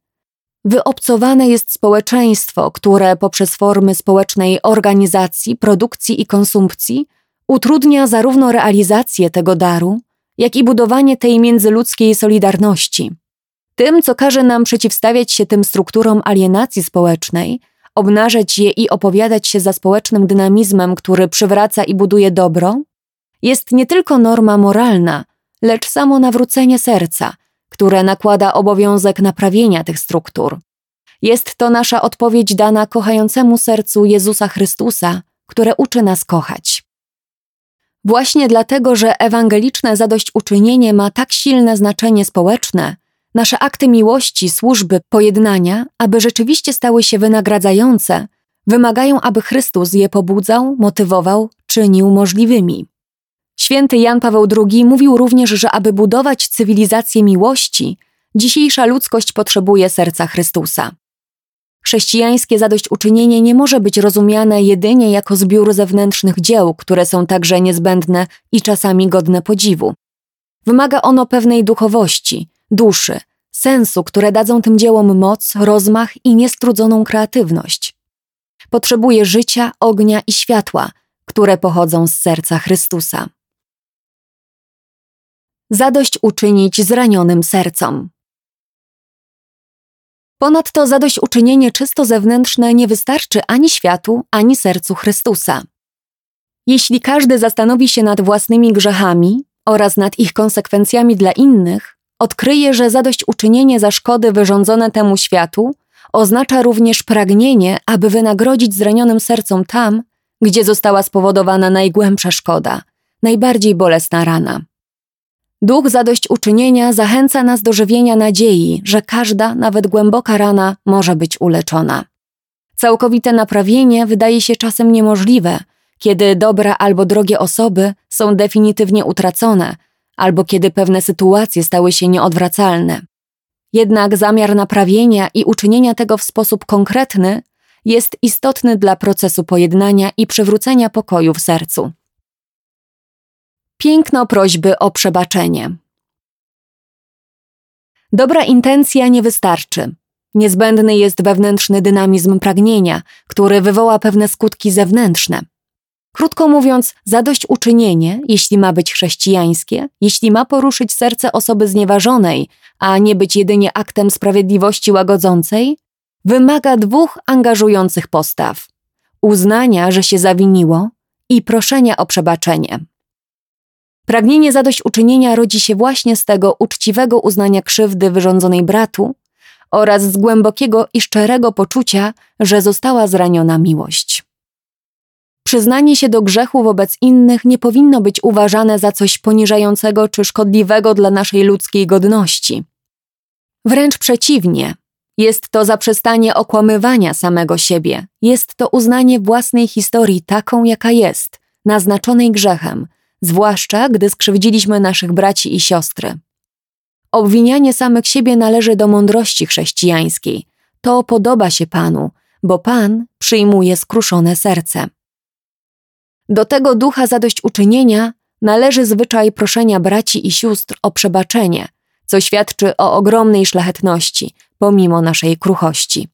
Wyobcowane jest społeczeństwo, które poprzez formy społecznej organizacji, produkcji i konsumpcji utrudnia zarówno realizację tego daru, jak i budowanie tej międzyludzkiej solidarności. Tym, co każe nam przeciwstawiać się tym strukturom alienacji społecznej, obnażać je i opowiadać się za społecznym dynamizmem, który przywraca i buduje dobro, jest nie tylko norma moralna, lecz samo nawrócenie serca, które nakłada obowiązek naprawienia tych struktur. Jest to nasza odpowiedź dana kochającemu sercu Jezusa Chrystusa, które uczy nas kochać. Właśnie dlatego, że ewangeliczne zadośćuczynienie ma tak silne znaczenie społeczne, nasze akty miłości, służby, pojednania, aby rzeczywiście stały się wynagradzające, wymagają, aby Chrystus je pobudzał, motywował, czynił możliwymi. Święty Jan Paweł II mówił również, że aby budować cywilizację miłości, dzisiejsza ludzkość potrzebuje serca Chrystusa. Chrześcijańskie zadośćuczynienie nie może być rozumiane jedynie jako zbiór zewnętrznych dzieł, które są także niezbędne i czasami godne podziwu. Wymaga ono pewnej duchowości, duszy, sensu, które dadzą tym dziełom moc, rozmach i niestrudzoną kreatywność. Potrzebuje życia, ognia i światła, które pochodzą z serca Chrystusa. Zadość uczynić zranionym sercom. Ponadto zadośćuczynienie czysto zewnętrzne nie wystarczy ani światu, ani sercu Chrystusa. Jeśli każdy zastanowi się nad własnymi grzechami oraz nad ich konsekwencjami dla innych, odkryje, że zadośćuczynienie za szkody wyrządzone temu światu oznacza również pragnienie, aby wynagrodzić zranionym sercom tam, gdzie została spowodowana najgłębsza szkoda, najbardziej bolesna rana. Duch zadośćuczynienia zachęca nas do żywienia nadziei, że każda, nawet głęboka rana może być uleczona. Całkowite naprawienie wydaje się czasem niemożliwe, kiedy dobre albo drogie osoby są definitywnie utracone, albo kiedy pewne sytuacje stały się nieodwracalne. Jednak zamiar naprawienia i uczynienia tego w sposób konkretny jest istotny dla procesu pojednania i przywrócenia pokoju w sercu. Piękno prośby o przebaczenie. Dobra intencja nie wystarczy. Niezbędny jest wewnętrzny dynamizm pragnienia, który wywoła pewne skutki zewnętrzne. Krótko mówiąc, zadośćuczynienie, jeśli ma być chrześcijańskie, jeśli ma poruszyć serce osoby znieważonej, a nie być jedynie aktem sprawiedliwości łagodzącej, wymaga dwóch angażujących postaw: uznania, że się zawiniło i proszenia o przebaczenie. Pragnienie zadośćuczynienia rodzi się właśnie z tego uczciwego uznania krzywdy wyrządzonej bratu oraz z głębokiego i szczerego poczucia, że została zraniona miłość. Przyznanie się do grzechu wobec innych nie powinno być uważane za coś poniżającego czy szkodliwego dla naszej ludzkiej godności. Wręcz przeciwnie, jest to zaprzestanie okłamywania samego siebie, jest to uznanie własnej historii taką, jaka jest, naznaczonej grzechem, zwłaszcza gdy skrzywdziliśmy naszych braci i siostry. Obwinianie samych siebie należy do mądrości chrześcijańskiej. To podoba się Panu, bo Pan przyjmuje skruszone serce. Do tego ducha zadośćuczynienia należy zwyczaj proszenia braci i sióstr o przebaczenie, co świadczy o ogromnej szlachetności, pomimo naszej kruchości.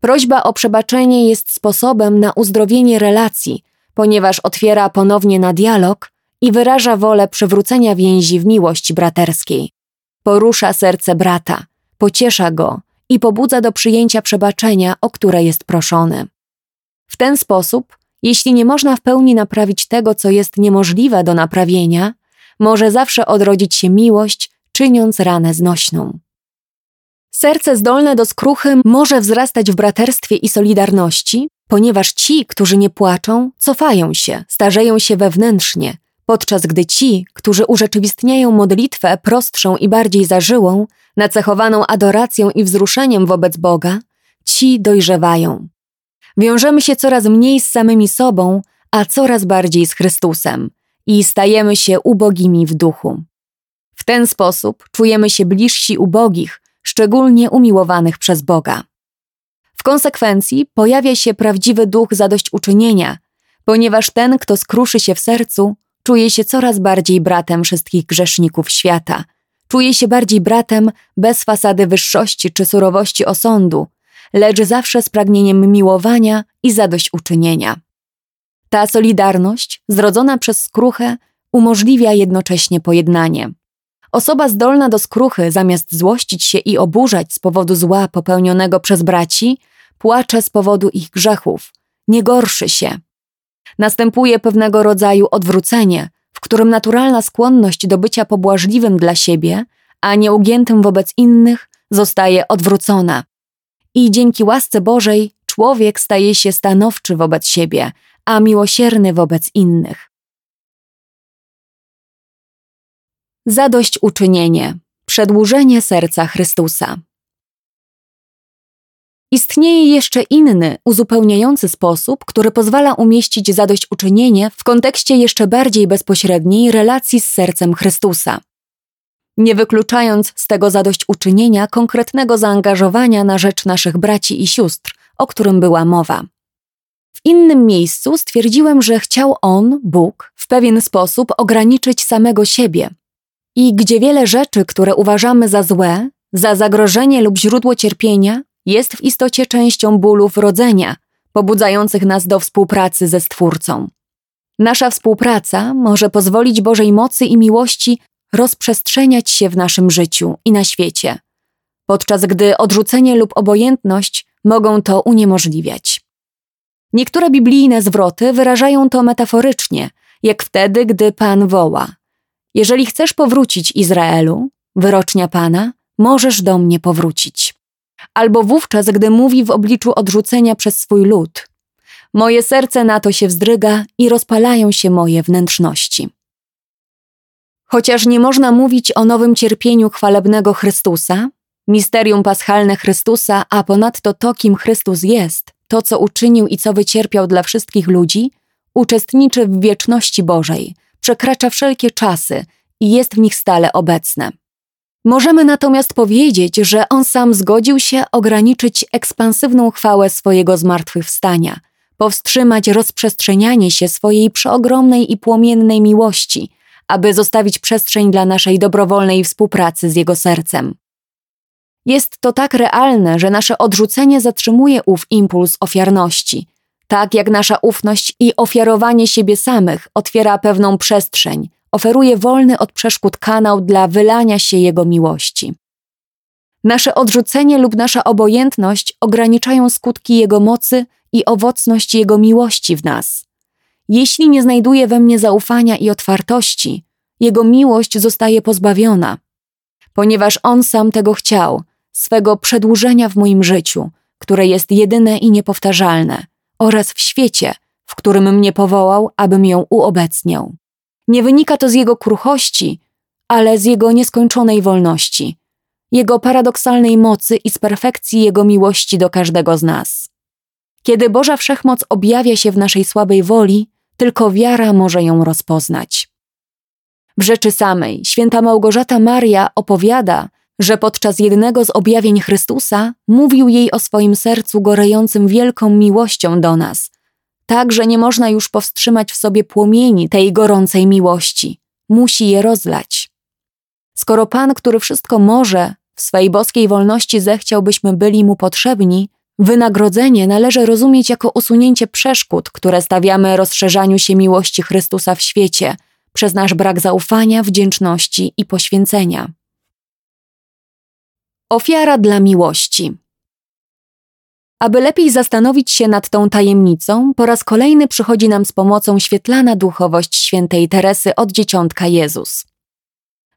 Prośba o przebaczenie jest sposobem na uzdrowienie relacji, ponieważ otwiera ponownie na dialog i wyraża wolę przywrócenia więzi w miłości braterskiej. Porusza serce brata, pociesza go i pobudza do przyjęcia przebaczenia, o które jest proszony. W ten sposób, jeśli nie można w pełni naprawić tego, co jest niemożliwe do naprawienia, może zawsze odrodzić się miłość, czyniąc ranę znośną. Serce zdolne do skruchy może wzrastać w braterstwie i solidarności, ponieważ ci, którzy nie płaczą, cofają się, starzeją się wewnętrznie, podczas gdy ci, którzy urzeczywistniają modlitwę prostszą i bardziej zażyłą, nacechowaną adoracją i wzruszeniem wobec Boga, ci dojrzewają. Wiążemy się coraz mniej z samymi sobą, a coraz bardziej z Chrystusem i stajemy się ubogimi w duchu. W ten sposób czujemy się bliżsi ubogich, szczególnie umiłowanych przez Boga. W konsekwencji pojawia się prawdziwy duch zadośćuczynienia, ponieważ ten, kto skruszy się w sercu, czuje się coraz bardziej bratem wszystkich grzeszników świata. Czuje się bardziej bratem bez fasady wyższości czy surowości osądu, lecz zawsze z pragnieniem miłowania i zadośćuczynienia. Ta solidarność, zrodzona przez skruchę, umożliwia jednocześnie pojednanie. Osoba zdolna do skruchy, zamiast złościć się i oburzać z powodu zła popełnionego przez braci, płacze z powodu ich grzechów, nie gorszy się. Następuje pewnego rodzaju odwrócenie, w którym naturalna skłonność do bycia pobłażliwym dla siebie, a nieugiętym wobec innych, zostaje odwrócona. I dzięki łasce Bożej człowiek staje się stanowczy wobec siebie, a miłosierny wobec innych. Zadośćuczynienie, przedłużenie serca Chrystusa. Istnieje jeszcze inny, uzupełniający sposób, który pozwala umieścić zadośćuczynienie w kontekście jeszcze bardziej bezpośredniej relacji z sercem Chrystusa. Nie wykluczając z tego zadośćuczynienia konkretnego zaangażowania na rzecz naszych braci i sióstr, o którym była mowa. W innym miejscu stwierdziłem, że chciał on, Bóg, w pewien sposób ograniczyć samego siebie, i gdzie wiele rzeczy, które uważamy za złe, za zagrożenie lub źródło cierpienia, jest w istocie częścią bólów rodzenia, pobudzających nas do współpracy ze Stwórcą. Nasza współpraca może pozwolić Bożej mocy i miłości rozprzestrzeniać się w naszym życiu i na świecie, podczas gdy odrzucenie lub obojętność mogą to uniemożliwiać. Niektóre biblijne zwroty wyrażają to metaforycznie, jak wtedy, gdy Pan woła: jeżeli chcesz powrócić Izraelu, wyrocznia Pana, możesz do mnie powrócić. Albo wówczas, gdy mówi w obliczu odrzucenia przez swój lud. Moje serce na to się wzdryga i rozpalają się moje wnętrzności. Chociaż nie można mówić o nowym cierpieniu chwalebnego Chrystusa, misterium paschalne Chrystusa, a ponadto to, kim Chrystus jest, to, co uczynił i co wycierpiał dla wszystkich ludzi, uczestniczy w wieczności Bożej – przekracza wszelkie czasy i jest w nich stale obecne. Możemy natomiast powiedzieć, że on sam zgodził się ograniczyć ekspansywną chwałę swojego zmartwychwstania, powstrzymać rozprzestrzenianie się swojej przeogromnej i płomiennej miłości, aby zostawić przestrzeń dla naszej dobrowolnej współpracy z jego sercem. Jest to tak realne, że nasze odrzucenie zatrzymuje ów impuls ofiarności, tak jak nasza ufność i ofiarowanie siebie samych otwiera pewną przestrzeń, oferuje wolny od przeszkód kanał dla wylania się Jego miłości. Nasze odrzucenie lub nasza obojętność ograniczają skutki Jego mocy i owocność Jego miłości w nas. Jeśli nie znajduje we mnie zaufania i otwartości, Jego miłość zostaje pozbawiona. Ponieważ On sam tego chciał, swego przedłużenia w moim życiu, które jest jedyne i niepowtarzalne – oraz w świecie, w którym mnie powołał, abym ją uobecniał. Nie wynika to z jego kruchości, ale z jego nieskończonej wolności, jego paradoksalnej mocy i z perfekcji jego miłości do każdego z nas. Kiedy Boża Wszechmoc objawia się w naszej słabej woli, tylko wiara może ją rozpoznać. W rzeczy samej święta Małgorzata Maria opowiada, że podczas jednego z objawień Chrystusa mówił jej o swoim sercu gorejącym wielką miłością do nas, tak że nie można już powstrzymać w sobie płomieni tej gorącej miłości. Musi je rozlać. Skoro Pan, który wszystko może, w swej boskiej wolności zechciał, byśmy byli mu potrzebni, wynagrodzenie należy rozumieć jako usunięcie przeszkód, które stawiamy rozszerzaniu się miłości Chrystusa w świecie przez nasz brak zaufania, wdzięczności i poświęcenia. Ofiara dla miłości. Aby lepiej zastanowić się nad tą tajemnicą, po raz kolejny przychodzi nam z pomocą świetlana duchowość świętej Teresy od dzieciątka Jezus.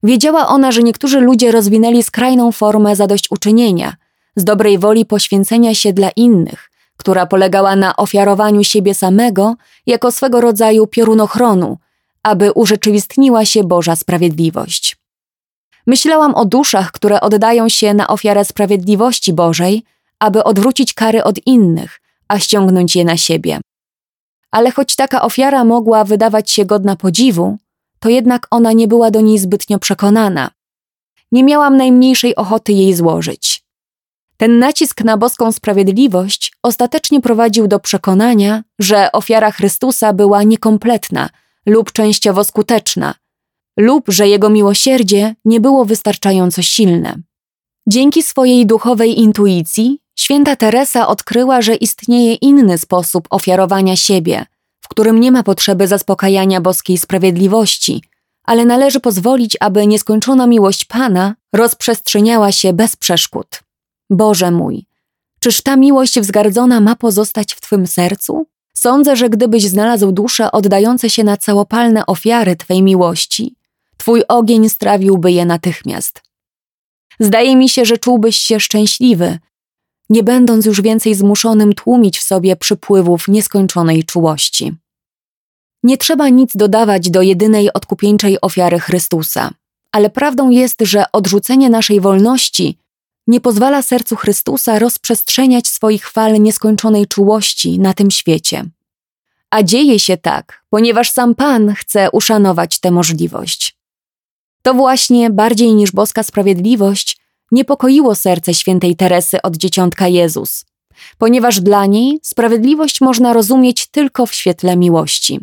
Wiedziała ona, że niektórzy ludzie rozwinęli skrajną formę zadośćuczynienia, z dobrej woli poświęcenia się dla innych, która polegała na ofiarowaniu siebie samego jako swego rodzaju piorunochronu, aby urzeczywistniła się Boża sprawiedliwość. Myślałam o duszach, które oddają się na ofiarę sprawiedliwości Bożej, aby odwrócić kary od innych, a ściągnąć je na siebie. Ale choć taka ofiara mogła wydawać się godna podziwu, to jednak ona nie była do niej zbytnio przekonana. Nie miałam najmniejszej ochoty jej złożyć. Ten nacisk na boską sprawiedliwość ostatecznie prowadził do przekonania, że ofiara Chrystusa była niekompletna lub częściowo skuteczna, lub że jego miłosierdzie nie było wystarczająco silne. Dzięki swojej duchowej intuicji, święta Teresa odkryła, że istnieje inny sposób ofiarowania siebie, w którym nie ma potrzeby zaspokajania boskiej sprawiedliwości, ale należy pozwolić, aby nieskończona miłość Pana rozprzestrzeniała się bez przeszkód. Boże mój, czyż ta miłość wzgardzona ma pozostać w Twym sercu? Sądzę, że gdybyś znalazł dusze oddające się na całopalne ofiary Twej miłości, Twój ogień strawiłby je natychmiast. Zdaje mi się, że czułbyś się szczęśliwy, nie będąc już więcej zmuszonym tłumić w sobie przypływów nieskończonej czułości. Nie trzeba nic dodawać do jedynej odkupieńczej ofiary Chrystusa, ale prawdą jest, że odrzucenie naszej wolności nie pozwala sercu Chrystusa rozprzestrzeniać swoich fal nieskończonej czułości na tym świecie. A dzieje się tak, ponieważ sam Pan chce uszanować tę możliwość. To właśnie bardziej niż boska sprawiedliwość niepokoiło serce świętej Teresy od dzieciątka Jezus, ponieważ dla niej sprawiedliwość można rozumieć tylko w świetle miłości.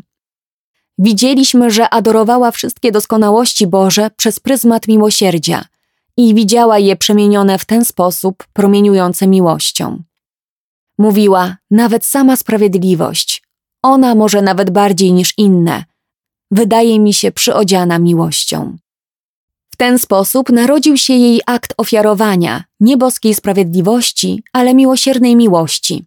Widzieliśmy, że adorowała wszystkie doskonałości Boże przez pryzmat miłosierdzia i widziała je przemienione w ten sposób, promieniujące miłością. Mówiła, nawet sama sprawiedliwość, ona może nawet bardziej niż inne, wydaje mi się przyodziana miłością ten sposób narodził się jej akt ofiarowania, nie boskiej sprawiedliwości, ale miłosiernej miłości.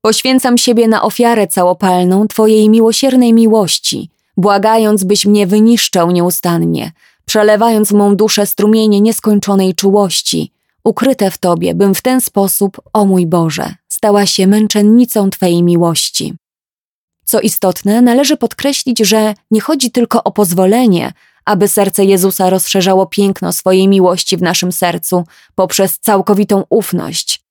Poświęcam siebie na ofiarę całopalną Twojej miłosiernej miłości, błagając, byś mnie wyniszczał nieustannie, przelewając mą duszę strumienie nieskończonej czułości, ukryte w Tobie, bym w ten sposób, o mój Boże, stała się męczennicą Twojej miłości. Co istotne, należy podkreślić, że nie chodzi tylko o pozwolenie, aby serce Jezusa rozszerzało piękno swojej miłości w naszym sercu poprzez całkowitą ufność,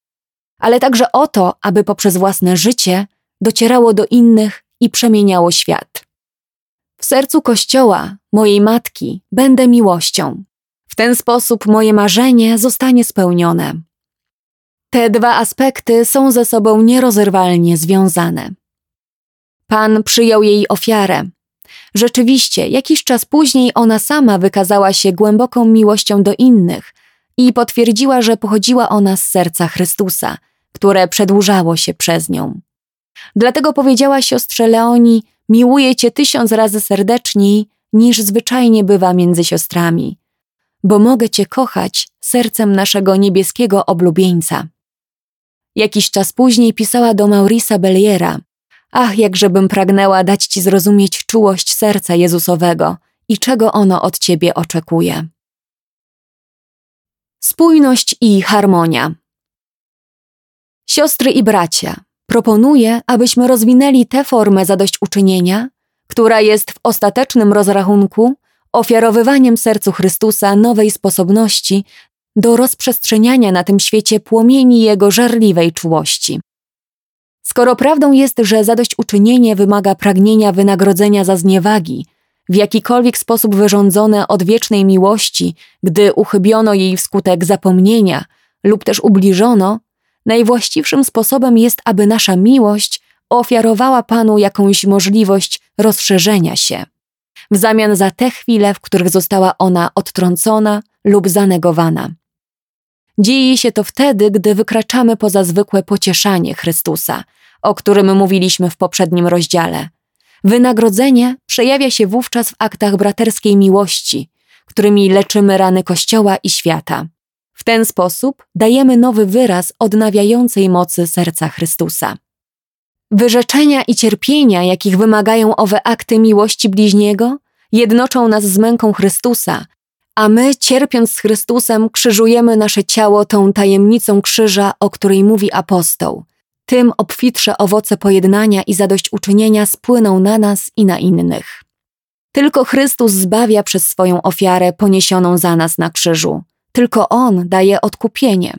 ale także o to, aby poprzez własne życie docierało do innych i przemieniało świat. W sercu Kościoła, mojej matki, będę miłością. W ten sposób moje marzenie zostanie spełnione. Te dwa aspekty są ze sobą nierozerwalnie związane. Pan przyjął jej ofiarę, Rzeczywiście, jakiś czas później ona sama wykazała się głęboką miłością do innych i potwierdziła, że pochodziła ona z serca Chrystusa, które przedłużało się przez nią. Dlatego powiedziała siostrze Leoni: Miłuję cię tysiąc razy serdeczniej, niż zwyczajnie bywa między siostrami, bo mogę cię kochać sercem naszego niebieskiego oblubieńca. Jakiś czas później pisała do Maurisa Belliera, Ach, jakżebym pragnęła dać Ci zrozumieć czułość serca Jezusowego i czego ono od Ciebie oczekuje. Spójność i harmonia. Siostry i bracia, proponuję, abyśmy rozwinęli tę formę zadośćuczynienia, która jest w ostatecznym rozrachunku ofiarowywaniem sercu Chrystusa nowej sposobności do rozprzestrzeniania na tym świecie płomieni Jego żarliwej czułości. Skoro prawdą jest, że zadośćuczynienie wymaga pragnienia wynagrodzenia za zniewagi, w jakikolwiek sposób wyrządzone od wiecznej miłości, gdy uchybiono jej wskutek zapomnienia lub też ubliżono, najwłaściwszym sposobem jest, aby nasza miłość ofiarowała Panu jakąś możliwość rozszerzenia się, w zamian za te chwile, w których została ona odtrącona lub zanegowana. Dzieje się to wtedy, gdy wykraczamy poza zwykłe pocieszanie Chrystusa, o którym mówiliśmy w poprzednim rozdziale. Wynagrodzenie przejawia się wówczas w aktach braterskiej miłości, którymi leczymy rany Kościoła i świata. W ten sposób dajemy nowy wyraz odnawiającej mocy serca Chrystusa. Wyrzeczenia i cierpienia, jakich wymagają owe akty miłości bliźniego, jednoczą nas z męką Chrystusa, a my, cierpiąc z Chrystusem, krzyżujemy nasze ciało tą tajemnicą krzyża, o której mówi apostoł. Tym obfitsze owoce pojednania i zadośćuczynienia spłyną na nas i na innych. Tylko Chrystus zbawia przez swoją ofiarę poniesioną za nas na krzyżu. Tylko On daje odkupienie.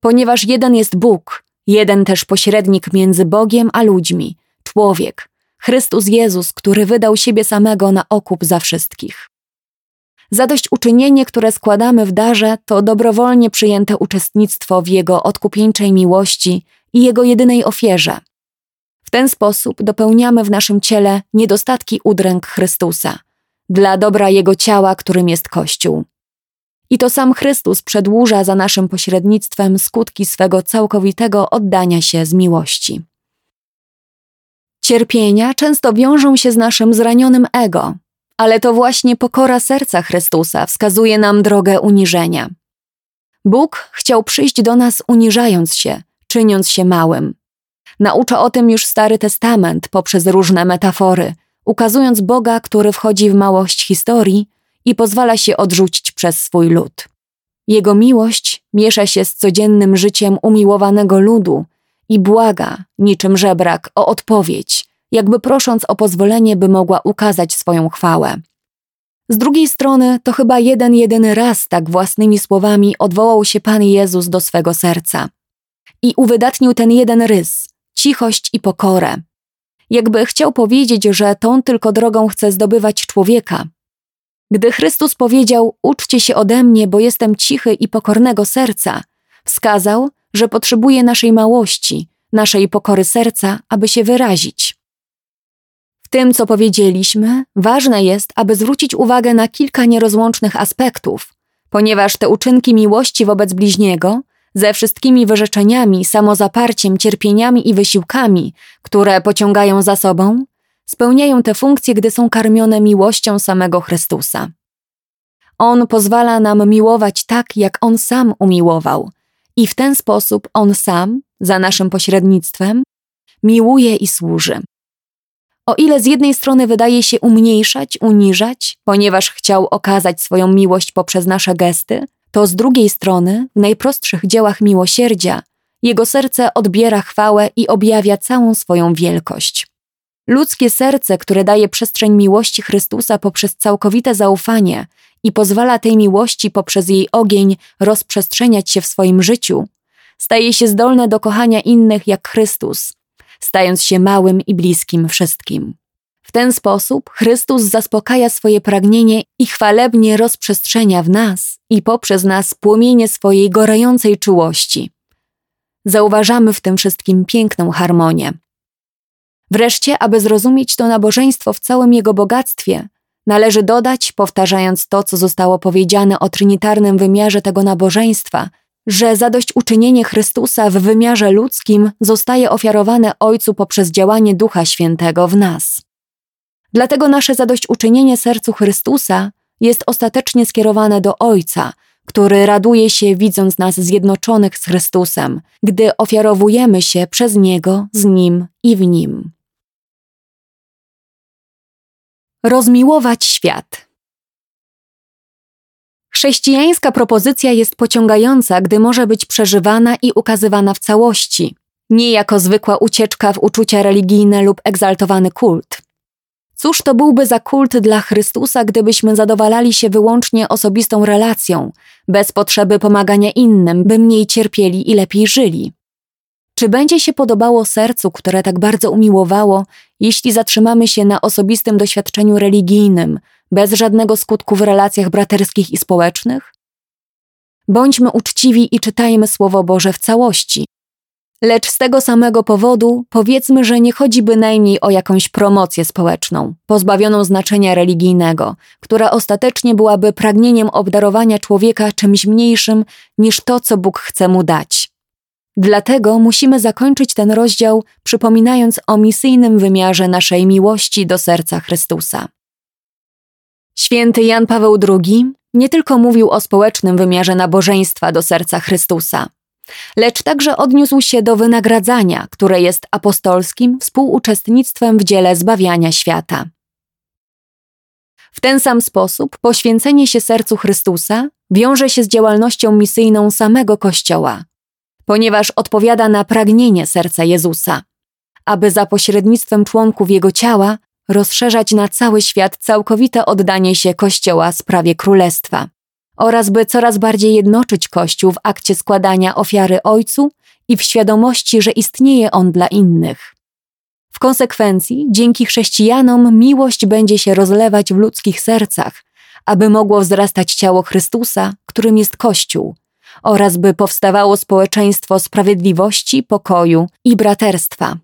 Ponieważ jeden jest Bóg, jeden też pośrednik między Bogiem a ludźmi, człowiek, Chrystus Jezus, który wydał siebie samego na okup za wszystkich. Zadośćuczynienie, które składamy w darze, to dobrowolnie przyjęte uczestnictwo w Jego odkupieńczej miłości i Jego jedynej ofierze. W ten sposób dopełniamy w naszym ciele niedostatki udręk Chrystusa, dla dobra Jego ciała, którym jest Kościół. I to sam Chrystus przedłuża za naszym pośrednictwem skutki swego całkowitego oddania się z miłości. Cierpienia często wiążą się z naszym zranionym ego, ale to właśnie pokora serca Chrystusa wskazuje nam drogę uniżenia. Bóg chciał przyjść do nas uniżając się, czyniąc się małym. Naucza o tym już Stary Testament poprzez różne metafory, ukazując Boga, który wchodzi w małość historii i pozwala się odrzucić przez swój lud. Jego miłość miesza się z codziennym życiem umiłowanego ludu i błaga, niczym żebrak, o odpowiedź, jakby prosząc o pozwolenie, by mogła ukazać swoją chwałę. Z drugiej strony, to chyba jeden jedyny raz tak własnymi słowami odwołał się Pan Jezus do swego serca. I uwydatnił ten jeden rys cichość i pokorę. Jakby chciał powiedzieć, że tą tylko drogą chce zdobywać człowieka. Gdy Chrystus powiedział: Uczcie się ode mnie, bo jestem cichy i pokornego serca, wskazał, że potrzebuje naszej małości, naszej pokory serca, aby się wyrazić tym, co powiedzieliśmy, ważne jest, aby zwrócić uwagę na kilka nierozłącznych aspektów, ponieważ te uczynki miłości wobec bliźniego, ze wszystkimi wyrzeczeniami, samozaparciem, cierpieniami i wysiłkami, które pociągają za sobą, spełniają te funkcje, gdy są karmione miłością samego Chrystusa. On pozwala nam miłować tak, jak On sam umiłował, i w ten sposób On sam, za naszym pośrednictwem, miłuje i służy. O ile z jednej strony wydaje się umniejszać, uniżać, ponieważ chciał okazać swoją miłość poprzez nasze gesty, to z drugiej strony, w najprostszych dziełach miłosierdzia, jego serce odbiera chwałę i objawia całą swoją wielkość. Ludzkie serce, które daje przestrzeń miłości Chrystusa poprzez całkowite zaufanie i pozwala tej miłości poprzez jej ogień rozprzestrzeniać się w swoim życiu, staje się zdolne do kochania innych jak Chrystus, stając się małym i bliskim wszystkim. W ten sposób Chrystus zaspokaja swoje pragnienie i chwalebnie rozprzestrzenia w nas i poprzez nas płomienie swojej gorącej czułości. Zauważamy w tym wszystkim piękną harmonię. Wreszcie, aby zrozumieć to nabożeństwo w całym jego bogactwie, należy dodać, powtarzając to, co zostało powiedziane o trinitarnym wymiarze tego nabożeństwa, że zadośćuczynienie Chrystusa w wymiarze ludzkim zostaje ofiarowane Ojcu poprzez działanie Ducha Świętego w nas. Dlatego nasze zadośćuczynienie sercu Chrystusa jest ostatecznie skierowane do Ojca, który raduje się widząc nas zjednoczonych z Chrystusem, gdy ofiarowujemy się przez Niego, z Nim i w Nim. Rozmiłować świat. Chrześcijańska propozycja jest pociągająca, gdy może być przeżywana i ukazywana w całości, nie jako zwykła ucieczka w uczucia religijne lub egzaltowany kult. Cóż to byłby za kult dla Chrystusa, gdybyśmy zadowalali się wyłącznie osobistą relacją, bez potrzeby pomagania innym, by mniej cierpieli i lepiej żyli? Czy będzie się podobało sercu, które tak bardzo umiłowało, jeśli zatrzymamy się na osobistym doświadczeniu religijnym, bez żadnego skutku w relacjach braterskich i społecznych? Bądźmy uczciwi i czytajmy Słowo Boże w całości. Lecz z tego samego powodu powiedzmy, że nie chodzi bynajmniej o jakąś promocję społeczną, pozbawioną znaczenia religijnego, która ostatecznie byłaby pragnieniem obdarowania człowieka czymś mniejszym niż to, co Bóg chce mu dać. Dlatego musimy zakończyć ten rozdział przypominając o misyjnym wymiarze naszej miłości do serca Chrystusa. Święty Jan Paweł II nie tylko mówił o społecznym wymiarze nabożeństwa do serca Chrystusa, lecz także odniósł się do wynagradzania, które jest apostolskim współuczestnictwem w dziele zbawiania świata. W ten sam sposób poświęcenie się sercu Chrystusa wiąże się z działalnością misyjną samego Kościoła, ponieważ odpowiada na pragnienie serca Jezusa, aby za pośrednictwem członków Jego ciała rozszerzać na cały świat całkowite oddanie się Kościoła sprawie Królestwa oraz by coraz bardziej jednoczyć Kościół w akcie składania ofiary Ojcu i w świadomości, że istnieje on dla innych. W konsekwencji, dzięki chrześcijanom, miłość będzie się rozlewać w ludzkich sercach, aby mogło wzrastać ciało Chrystusa, którym jest Kościół, oraz by powstawało społeczeństwo sprawiedliwości, pokoju i braterstwa.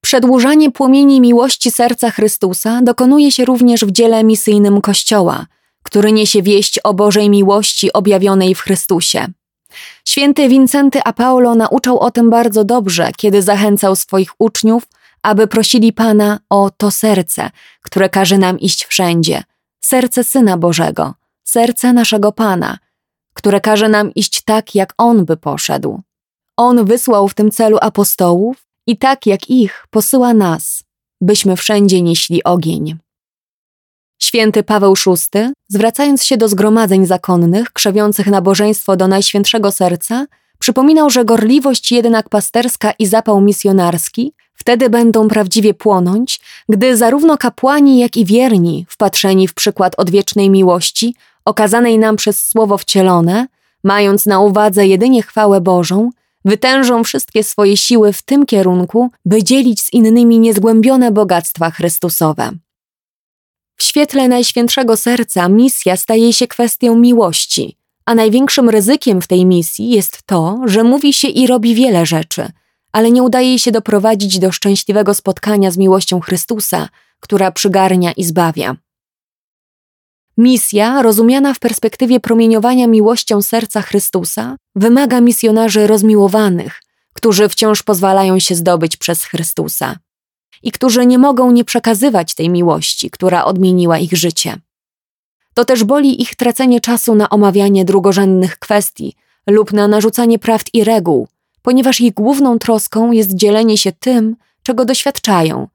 Przedłużanie płomieni miłości serca Chrystusa dokonuje się również w dziele misyjnym Kościoła, który niesie wieść o Bożej miłości objawionej w Chrystusie. Święty Wincenty a nauczał o tym bardzo dobrze, kiedy zachęcał swoich uczniów, aby prosili Pana o to serce, które każe nam iść wszędzie, serce Syna Bożego, serce naszego Pana, które każe nam iść tak, jak On by poszedł. On wysłał w tym celu apostołów i tak jak ich posyła nas, byśmy wszędzie nieśli ogień. Święty Paweł VI, zwracając się do zgromadzeń zakonnych, krzewiących nabożeństwo do Najświętszego Serca, przypominał, że gorliwość jednak pasterska i zapał misjonarski wtedy będą prawdziwie płonąć, gdy zarówno kapłani, jak i wierni, wpatrzeni w przykład odwiecznej miłości, okazanej nam przez Słowo wcielone, mając na uwadze jedynie chwałę Bożą, wytężą wszystkie swoje siły w tym kierunku, by dzielić z innymi niezgłębione bogactwa Chrystusowe. W świetle Najświętszego Serca misja staje się kwestią miłości, a największym ryzykiem w tej misji jest to, że mówi się i robi wiele rzeczy, ale nie udaje się doprowadzić do szczęśliwego spotkania z miłością Chrystusa, która przygarnia i zbawia. Misja, rozumiana w perspektywie promieniowania miłością serca Chrystusa, wymaga misjonarzy rozmiłowanych, którzy wciąż pozwalają się zdobyć przez Chrystusa i którzy nie mogą nie przekazywać tej miłości, która odmieniła ich życie. To też boli ich tracenie czasu na omawianie drugorzędnych kwestii lub na narzucanie prawd i reguł, ponieważ ich główną troską jest dzielenie się tym, czego doświadczają,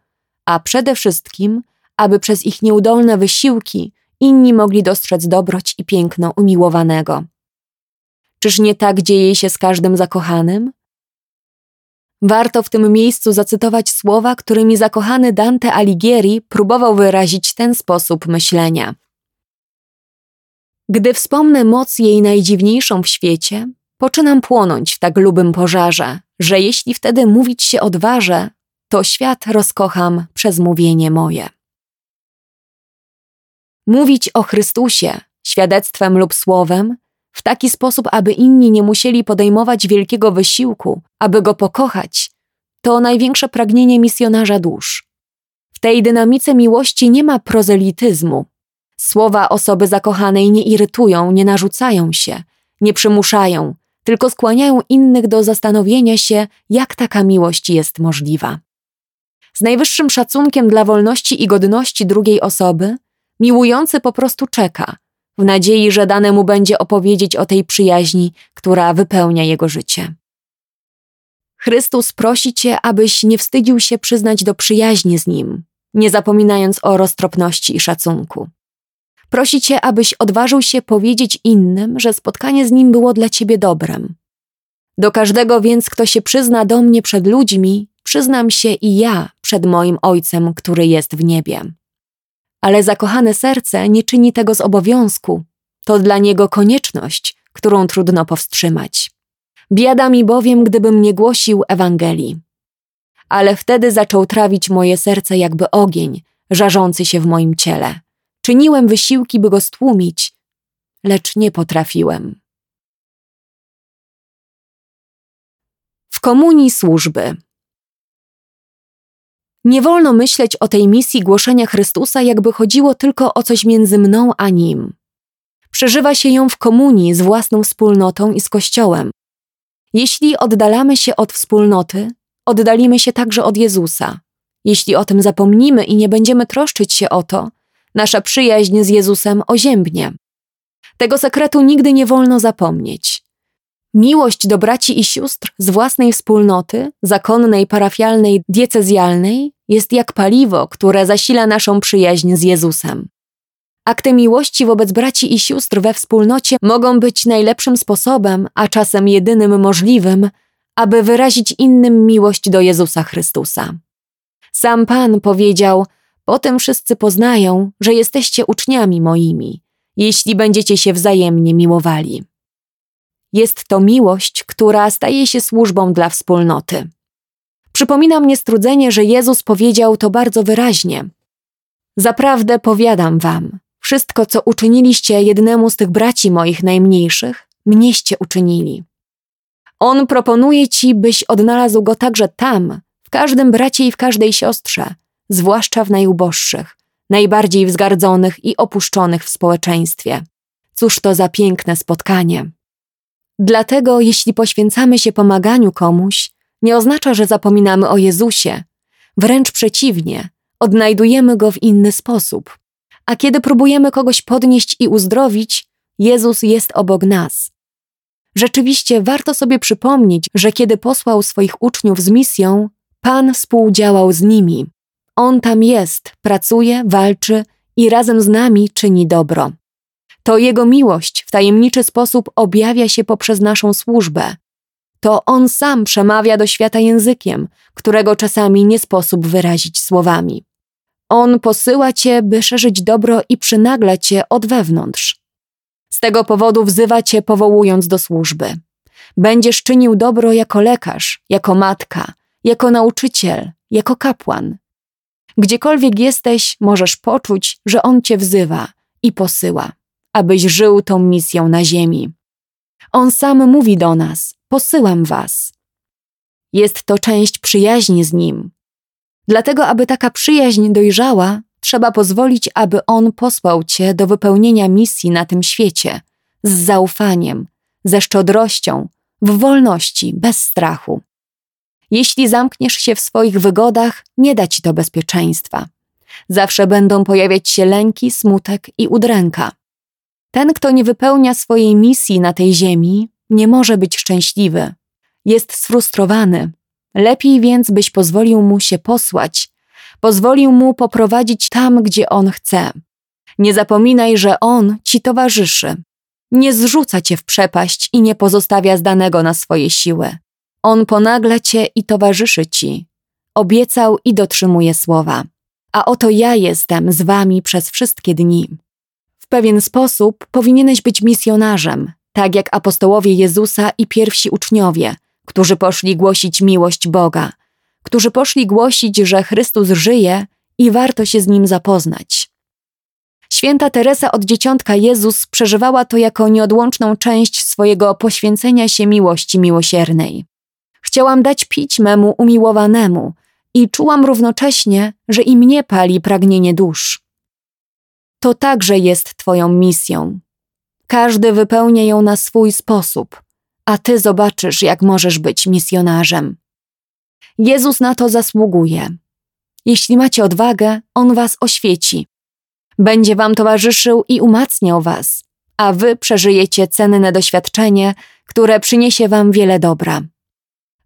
a przede wszystkim, aby przez ich nieudolne wysiłki inni mogli dostrzec dobroć i piękno umiłowanego. Czyż nie tak dzieje się z każdym zakochanym? Warto w tym miejscu zacytować słowa, którymi zakochany Dante Alighieri próbował wyrazić ten sposób myślenia. Gdy wspomnę moc jej najdziwniejszą w świecie, poczynam płonąć w tak lubym pożarze, że jeśli wtedy mówić się odważę, to świat rozkocham przez mówienie moje. Mówić o Chrystusie świadectwem lub słowem w taki sposób, aby inni nie musieli podejmować wielkiego wysiłku, aby go pokochać, to największe pragnienie misjonarza dusz. W tej dynamice miłości nie ma prozelityzmu. Słowa osoby zakochanej nie irytują, nie narzucają się, nie przymuszają, tylko skłaniają innych do zastanowienia się, jak taka miłość jest możliwa. Z najwyższym szacunkiem dla wolności i godności drugiej osoby, miłujący po prostu czeka – w nadziei, że dane mu będzie opowiedzieć o tej przyjaźni, która wypełnia jego życie. Chrystus prosi cię, abyś nie wstydził się przyznać do przyjaźni z nim, nie zapominając o roztropności i szacunku. Prosi cię, abyś odważył się powiedzieć innym, że spotkanie z nim było dla ciebie dobrem. Do każdego więc, kto się przyzna do mnie przed ludźmi, przyznam się i ja przed moim Ojcem, który jest w niebie ale zakochane serce nie czyni tego z obowiązku. To dla niego konieczność, którą trudno powstrzymać. Biada mi bowiem, gdybym nie głosił Ewangelii. Ale wtedy zaczął trawić moje serce jakby ogień, żarzący się w moim ciele. Czyniłem wysiłki, by go stłumić, lecz nie potrafiłem. W komunii służby. Nie wolno myśleć o tej misji głoszenia Chrystusa, jakby chodziło tylko o coś między mną a nim. Przeżywa się ją w komunii z własną wspólnotą i z Kościołem. Jeśli oddalamy się od wspólnoty, oddalimy się także od Jezusa. Jeśli o tym zapomnimy i nie będziemy troszczyć się o to, nasza przyjaźń z Jezusem oziębnie. Tego sekretu nigdy nie wolno zapomnieć. Miłość do braci i sióstr z własnej wspólnoty, zakonnej, parafialnej, diecezjalnej, jest jak paliwo, które zasila naszą przyjaźń z Jezusem. Akty miłości wobec braci i sióstr we wspólnocie mogą być najlepszym sposobem, a czasem jedynym możliwym, aby wyrazić innym miłość do Jezusa Chrystusa. Sam Pan powiedział: Potem wszyscy poznają, że jesteście uczniami moimi, jeśli będziecie się wzajemnie miłowali. Jest to miłość, która staje się służbą dla wspólnoty. Przypomina mnie strudzenie, że Jezus powiedział to bardzo wyraźnie. Zaprawdę powiadam wam, wszystko, co uczyniliście jednemu z tych braci moich najmniejszych, mnieście uczynili. On proponuje ci, byś odnalazł go także tam, w każdym bracie i w każdej siostrze, zwłaszcza w najuboższych, najbardziej wzgardzonych i opuszczonych w społeczeństwie. Cóż to za piękne spotkanie. Dlatego, jeśli poświęcamy się pomaganiu komuś, nie oznacza, że zapominamy o Jezusie. Wręcz przeciwnie, odnajdujemy go w inny sposób. A kiedy próbujemy kogoś podnieść i uzdrowić, Jezus jest obok nas. Rzeczywiście warto sobie przypomnieć, że kiedy posłał swoich uczniów z misją, Pan współdziałał z nimi. On tam jest, pracuje, walczy i razem z nami czyni dobro. To Jego miłość w tajemniczy sposób objawia się poprzez naszą służbę. To On sam przemawia do świata językiem, którego czasami nie sposób wyrazić słowami. On posyła Cię, by szerzyć dobro i przynagla Cię od wewnątrz. Z tego powodu wzywa Cię, powołując do służby. Będziesz czynił dobro jako lekarz, jako matka, jako nauczyciel, jako kapłan. Gdziekolwiek jesteś, możesz poczuć, że On Cię wzywa i posyła abyś żył tą misją na ziemi. On sam mówi do nas: Posyłam was. Jest to część przyjaźni z nim. Dlatego, aby taka przyjaźń dojrzała, trzeba pozwolić, aby on posłał cię do wypełnienia misji na tym świecie z zaufaniem, ze szczodrością, w wolności, bez strachu. Jeśli zamkniesz się w swoich wygodach, nie da ci to bezpieczeństwa. Zawsze będą pojawiać się lęki, smutek i udręka. Ten, kto nie wypełnia swojej misji na tej ziemi, nie może być szczęśliwy. Jest sfrustrowany. Lepiej więc, byś pozwolił mu się posłać, pozwolił mu poprowadzić tam, gdzie on chce. Nie zapominaj, że on ci towarzyszy. Nie zrzuca cię w przepaść i nie pozostawia zdanego na swoje siły. On ponagla cię i towarzyszy ci. Obiecał i dotrzymuje słowa. A oto ja jestem z wami przez wszystkie dni pewien sposób powinieneś być misjonarzem, tak jak apostołowie Jezusa i pierwsi uczniowie, którzy poszli głosić miłość Boga, którzy poszli głosić, że Chrystus żyje i warto się z nim zapoznać. Święta Teresa od dzieciątka Jezus przeżywała to jako nieodłączną część swojego poświęcenia się miłości miłosiernej. Chciałam dać pić memu umiłowanemu i czułam równocześnie, że i mnie pali pragnienie dusz to także jest Twoją misją. Każdy wypełnia ją na swój sposób, a Ty zobaczysz, jak możesz być misjonarzem. Jezus na to zasługuje. Jeśli macie odwagę, On Was oświeci. Będzie Wam towarzyszył i umacniał Was, a Wy przeżyjecie cenne doświadczenie, które przyniesie Wam wiele dobra.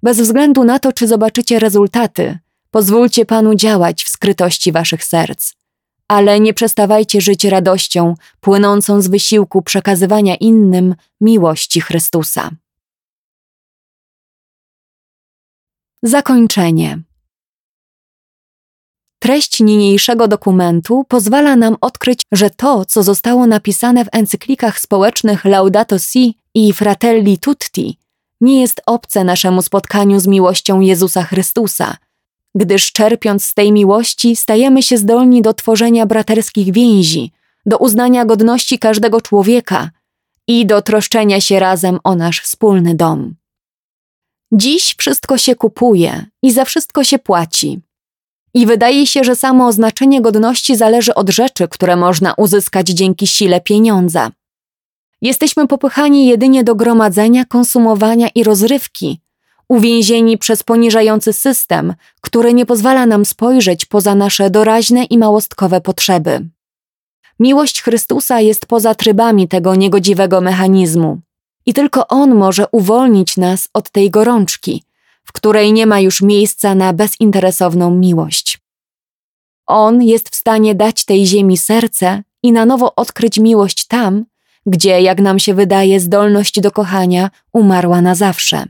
Bez względu na to, czy zobaczycie rezultaty, pozwólcie Panu działać w skrytości Waszych serc ale nie przestawajcie żyć radością płynącą z wysiłku przekazywania innym miłości Chrystusa. Zakończenie. Treść niniejszego dokumentu pozwala nam odkryć, że to, co zostało napisane w encyklikach społecznych Laudato Si i Fratelli Tutti, nie jest obce naszemu spotkaniu z miłością Jezusa Chrystusa, gdyż czerpiąc z tej miłości stajemy się zdolni do tworzenia braterskich więzi, do uznania godności każdego człowieka i do troszczenia się razem o nasz wspólny dom. Dziś wszystko się kupuje i za wszystko się płaci. I wydaje się, że samo oznaczenie godności zależy od rzeczy, które można uzyskać dzięki sile pieniądza. Jesteśmy popychani jedynie do gromadzenia, konsumowania i rozrywki, uwięzieni przez poniżający system, który nie pozwala nam spojrzeć poza nasze doraźne i małostkowe potrzeby. Miłość Chrystusa jest poza trybami tego niegodziwego mechanizmu i tylko On może uwolnić nas od tej gorączki, w której nie ma już miejsca na bezinteresowną miłość. On jest w stanie dać tej ziemi serce i na nowo odkryć miłość tam, gdzie, jak nam się wydaje, zdolność do kochania umarła na zawsze.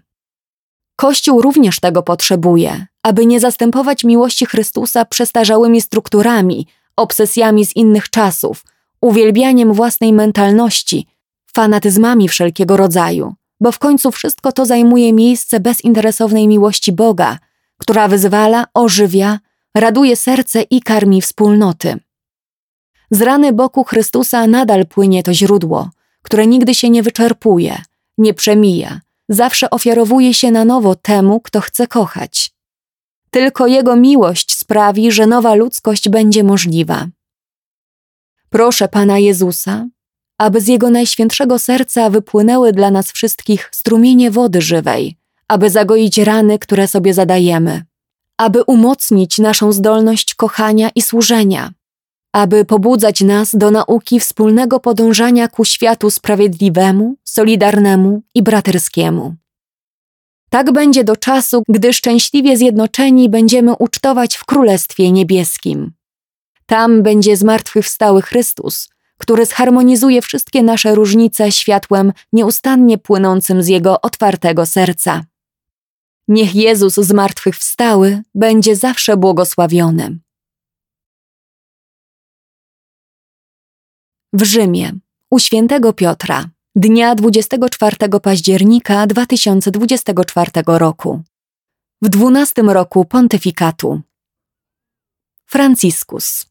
Kościół również tego potrzebuje, aby nie zastępować miłości Chrystusa przestarzałymi strukturami, obsesjami z innych czasów, uwielbianiem własnej mentalności, fanatyzmami wszelkiego rodzaju, bo w końcu wszystko to zajmuje miejsce bezinteresownej miłości Boga, która wyzwala, ożywia, raduje serce i karmi wspólnoty. Z rany boku Chrystusa nadal płynie to źródło, które nigdy się nie wyczerpuje, nie przemija, zawsze ofiarowuje się na nowo temu, kto chce kochać. Tylko Jego miłość sprawi, że nowa ludzkość będzie możliwa. Proszę Pana Jezusa, aby z Jego najświętszego serca wypłynęły dla nas wszystkich strumienie wody żywej, aby zagoić rany, które sobie zadajemy, aby umocnić naszą zdolność kochania i służenia, aby pobudzać nas do nauki wspólnego podążania ku światu sprawiedliwemu, solidarnemu i braterskiemu. Tak będzie do czasu, gdy szczęśliwie zjednoczeni będziemy ucztować w Królestwie Niebieskim. Tam będzie zmartwychwstały Chrystus, który zharmonizuje wszystkie nasze różnice światłem nieustannie płynącym z Jego otwartego serca. Niech Jezus zmartwychwstały będzie zawsze błogosławiony. W Rzymie, u świętego Piotra, dnia 24 października 2024 roku. W dwunastym roku pontyfikatu. Franciscus.